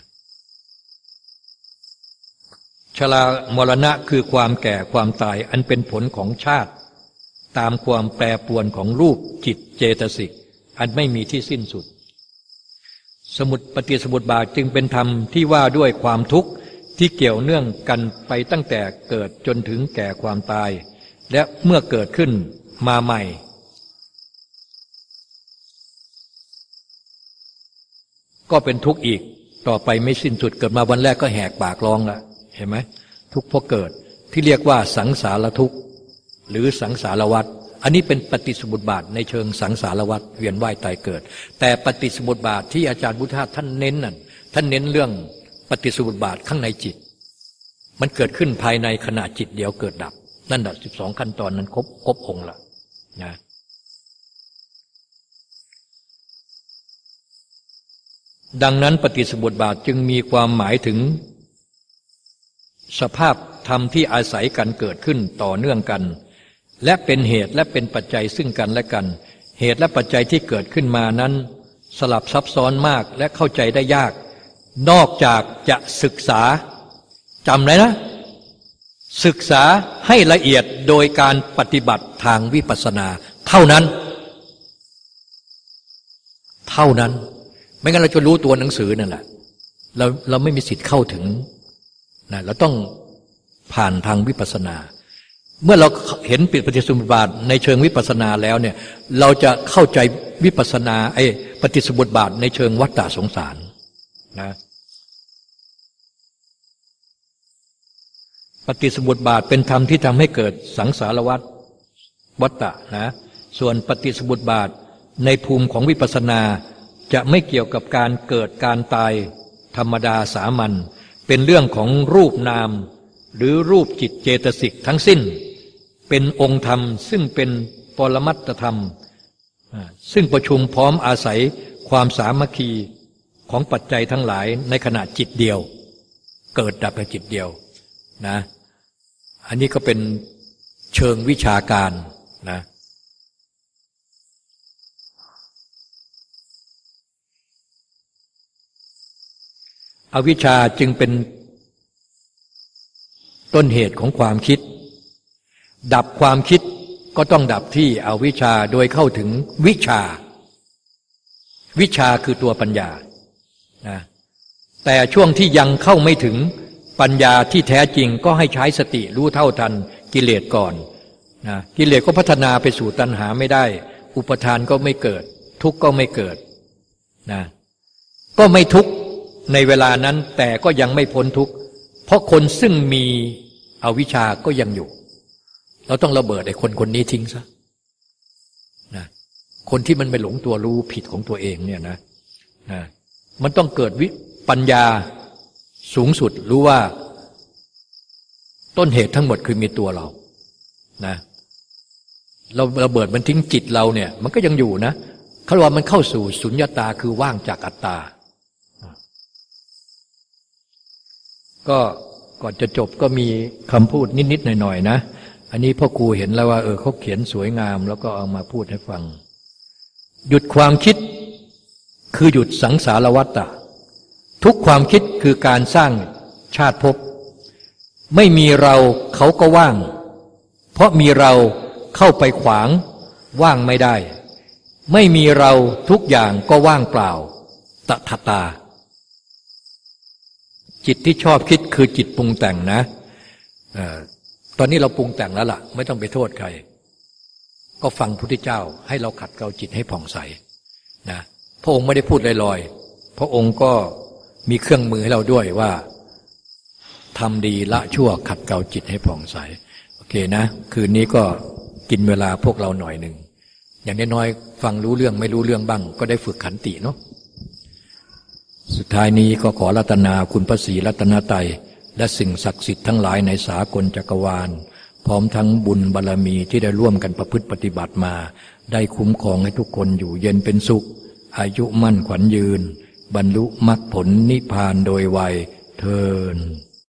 ชรามรณะคือความแก่ความตายอันเป็นผลของชาติ ตามความแปรปรวนของรูปจิตเจตสิก อันไม่มีที่สิ้นสุด สมุดปฏิสมุติบาทจึงเป็นธรรมที่ว่าด้วยความทุกข์ที่เกี่ยวเนื่องกันไปตั้งแต่เกิดจนถึงแก่ความตาย และเมื่อเกิดขึ้นมาใหม่ ก็เป็นทุกข์อีก ต่อไปไม่สิ้นสุดเกิดมาวันแรกก็แหกปากร้องละเห็นไหมทุกข์เพราะเกิดที่เรียกว่าสังสารทุกข์หรือสังสารวัฏอันนี้เป็นปฏิสมุติบาทในเชิงสังสารวัฏเวียนว่ายตายเกิด แต่ปฏิสมุติบาทที่อาจารย์พุทธาท่านเน้นนั่นท่านเน้นเรื่องปฏิสมุติบาทข้างในจิต มันเกิดขึ้นภายในขณะจิตเดียวเกิดดับ นั่นดับสิบสองขั้นตอนนั้นครบครบองค์ละนะ ดังนั้นปฏิสมุติบาทจึงมีความหมายถึง สภาพธรรมที่อาศัยกันเกิดขึ้นต่อเนื่องกัน และเป็นเหตุและเป็นปัจจัยซึ่งกันและกัน เหตุและปัจจัยที่เกิดขึ้นมานั้น สลับซับซ้อนมากและเข้าใจได้ยาก นอกจากจะศึกษาจำเลยนะ ศึกษาให้ละเอียดโดยการปฏิบัติทางวิปัสสนา เท่านั้น เท่านั้น ไม่งั้นเราจะรู้ตัวหนังสือนั่นแหละเราเราไม่มีสิทธิ์เข้าถึงนะเราต้องผ่านทางวิปัสนา เมื่อเราเห็นปิดปฏิสมุติบาทในเชิงวิปัสนาแล้วเนี่ย เราจะเข้าใจวิปัสนาไอ้ปฏิสมุติบาทในเชิงวัฏฏะสงสารนะปฏิสมุติบาทเป็นธรรมที่ทำให้เกิดสังสารวัฏวัฏฏะนะส่วนปฏิสมุติบาทในภูมิของวิปัสนา จะไม่เกี่ยวกับการเกิดการตายธรรมดาสามัญเป็นเรื่องของรูปนาม หรือรูปจิตเจตสิกทั้งสิ้น เป็นองค์ธรรมซึ่งเป็นปรมัตธรรม ซึ่งประชุมพร้อมอาศัยความสามัคคีของปัจจัยทั้งหลายในขณะจิตเดียว เกิดดับในจิตเดียวนะอันนี้ก็เป็นเชิงวิชาการนะ อวิชชาจึงเป็นต้นเหตุของความคิด ดับความคิดก็ต้องดับที่อวิชชาโดยเข้าถึงวิชา วิชาคือตัวปัญญานะแต่ช่วงที่ยังเข้าไม่ถึงปัญญาที่แท้จริงก็ให้ใช้สติรู้เท่าทันกิเลสก่อนนะกิเลสก็พัฒนาไปสู่ตัณหาไม่ได้ อุปทานก็ไม่เกิด ทุกข์ก็ไม่เกิดนะก็ไม่ทุกข์ ในเวลานั้นแต่ก็ยังไม่พ้นทุกข์เพราะคนซึ่งมีอวิชชาก็ยังอยู่ เราต้องระเบิดไอ้คนคนนี้ทิ้งซะนะคนที่มันไปหลงตัวรู้ผิดของตัวเองเนี่ยนะนะมันต้องเกิดวิปัญญาสูงสุดรู้ว่า ต้นเหตุทั้งหมดคือมีตัวเรานะเราระเบิดมันทิ้งจิตเราเนี่ย มันก็ยังอยู่นะเขาว่ามันเข้าสู่สุญญตาคือว่างจากอัตตา ก็ก่อนจะจบก็มีคำพูดนิด ๆ หน่อย ๆ นะ อันนี้พ่อครูเห็นแล้วว่าเออเขาเขียนสวยงาม แล้วก็เอามาพูดให้ฟัง หยุดความคิดคือหยุดสังสารวัตตะ ทุกความคิดคือการสร้างชาติภพไม่มีเราเขาก็ว่าง เพราะมีเราเข้าไปขวางว่างไม่ได้ ไม่มีเราทุกอย่างก็ว่างเปล่าตถตา จิตที่ชอบคิดคือจิตปรุงแต่งนะอตอนนี้เราปรุงแต่งแล้วละ่ะ ไม่ต้องไปโทษใคร ก็ฟังพุทธเจ้าให้เราขัดเกลาจิตให้ผ่องใสนะพระองค์ไม่ได้พูดลอยๆ พระองค์ก็มีเครื่องมือให้เราด้วยว่าทำดีละชั่วขัดเกลาจิตให้ผ่องใส โอเคนะ คืนนี้ก็กินเวลาพวกเราหน่อยหนึ่งอย่างน้อยๆฟังรู้เรื่องไม่รู้เรื่องบ้าง ก็ได้ฝึกขันติเนาะ สุดท้ายนี้ก็ขอรัตนาคุณพระศรีรัตนไตยและสิ่งศักดิ์สิทธิ์ทั้งหลายในสากลจักรวาล พร้อมทั้งบุญบารรมีที่ได้ร่วมกันประพฤติปฏิบัติมา ได้คุ้มครองให้ทุกคนอยู่เย็นเป็นสุข อายุมั่นขวัญยืน บรรลุมรรคผลนิพพานโดยไวยเทิน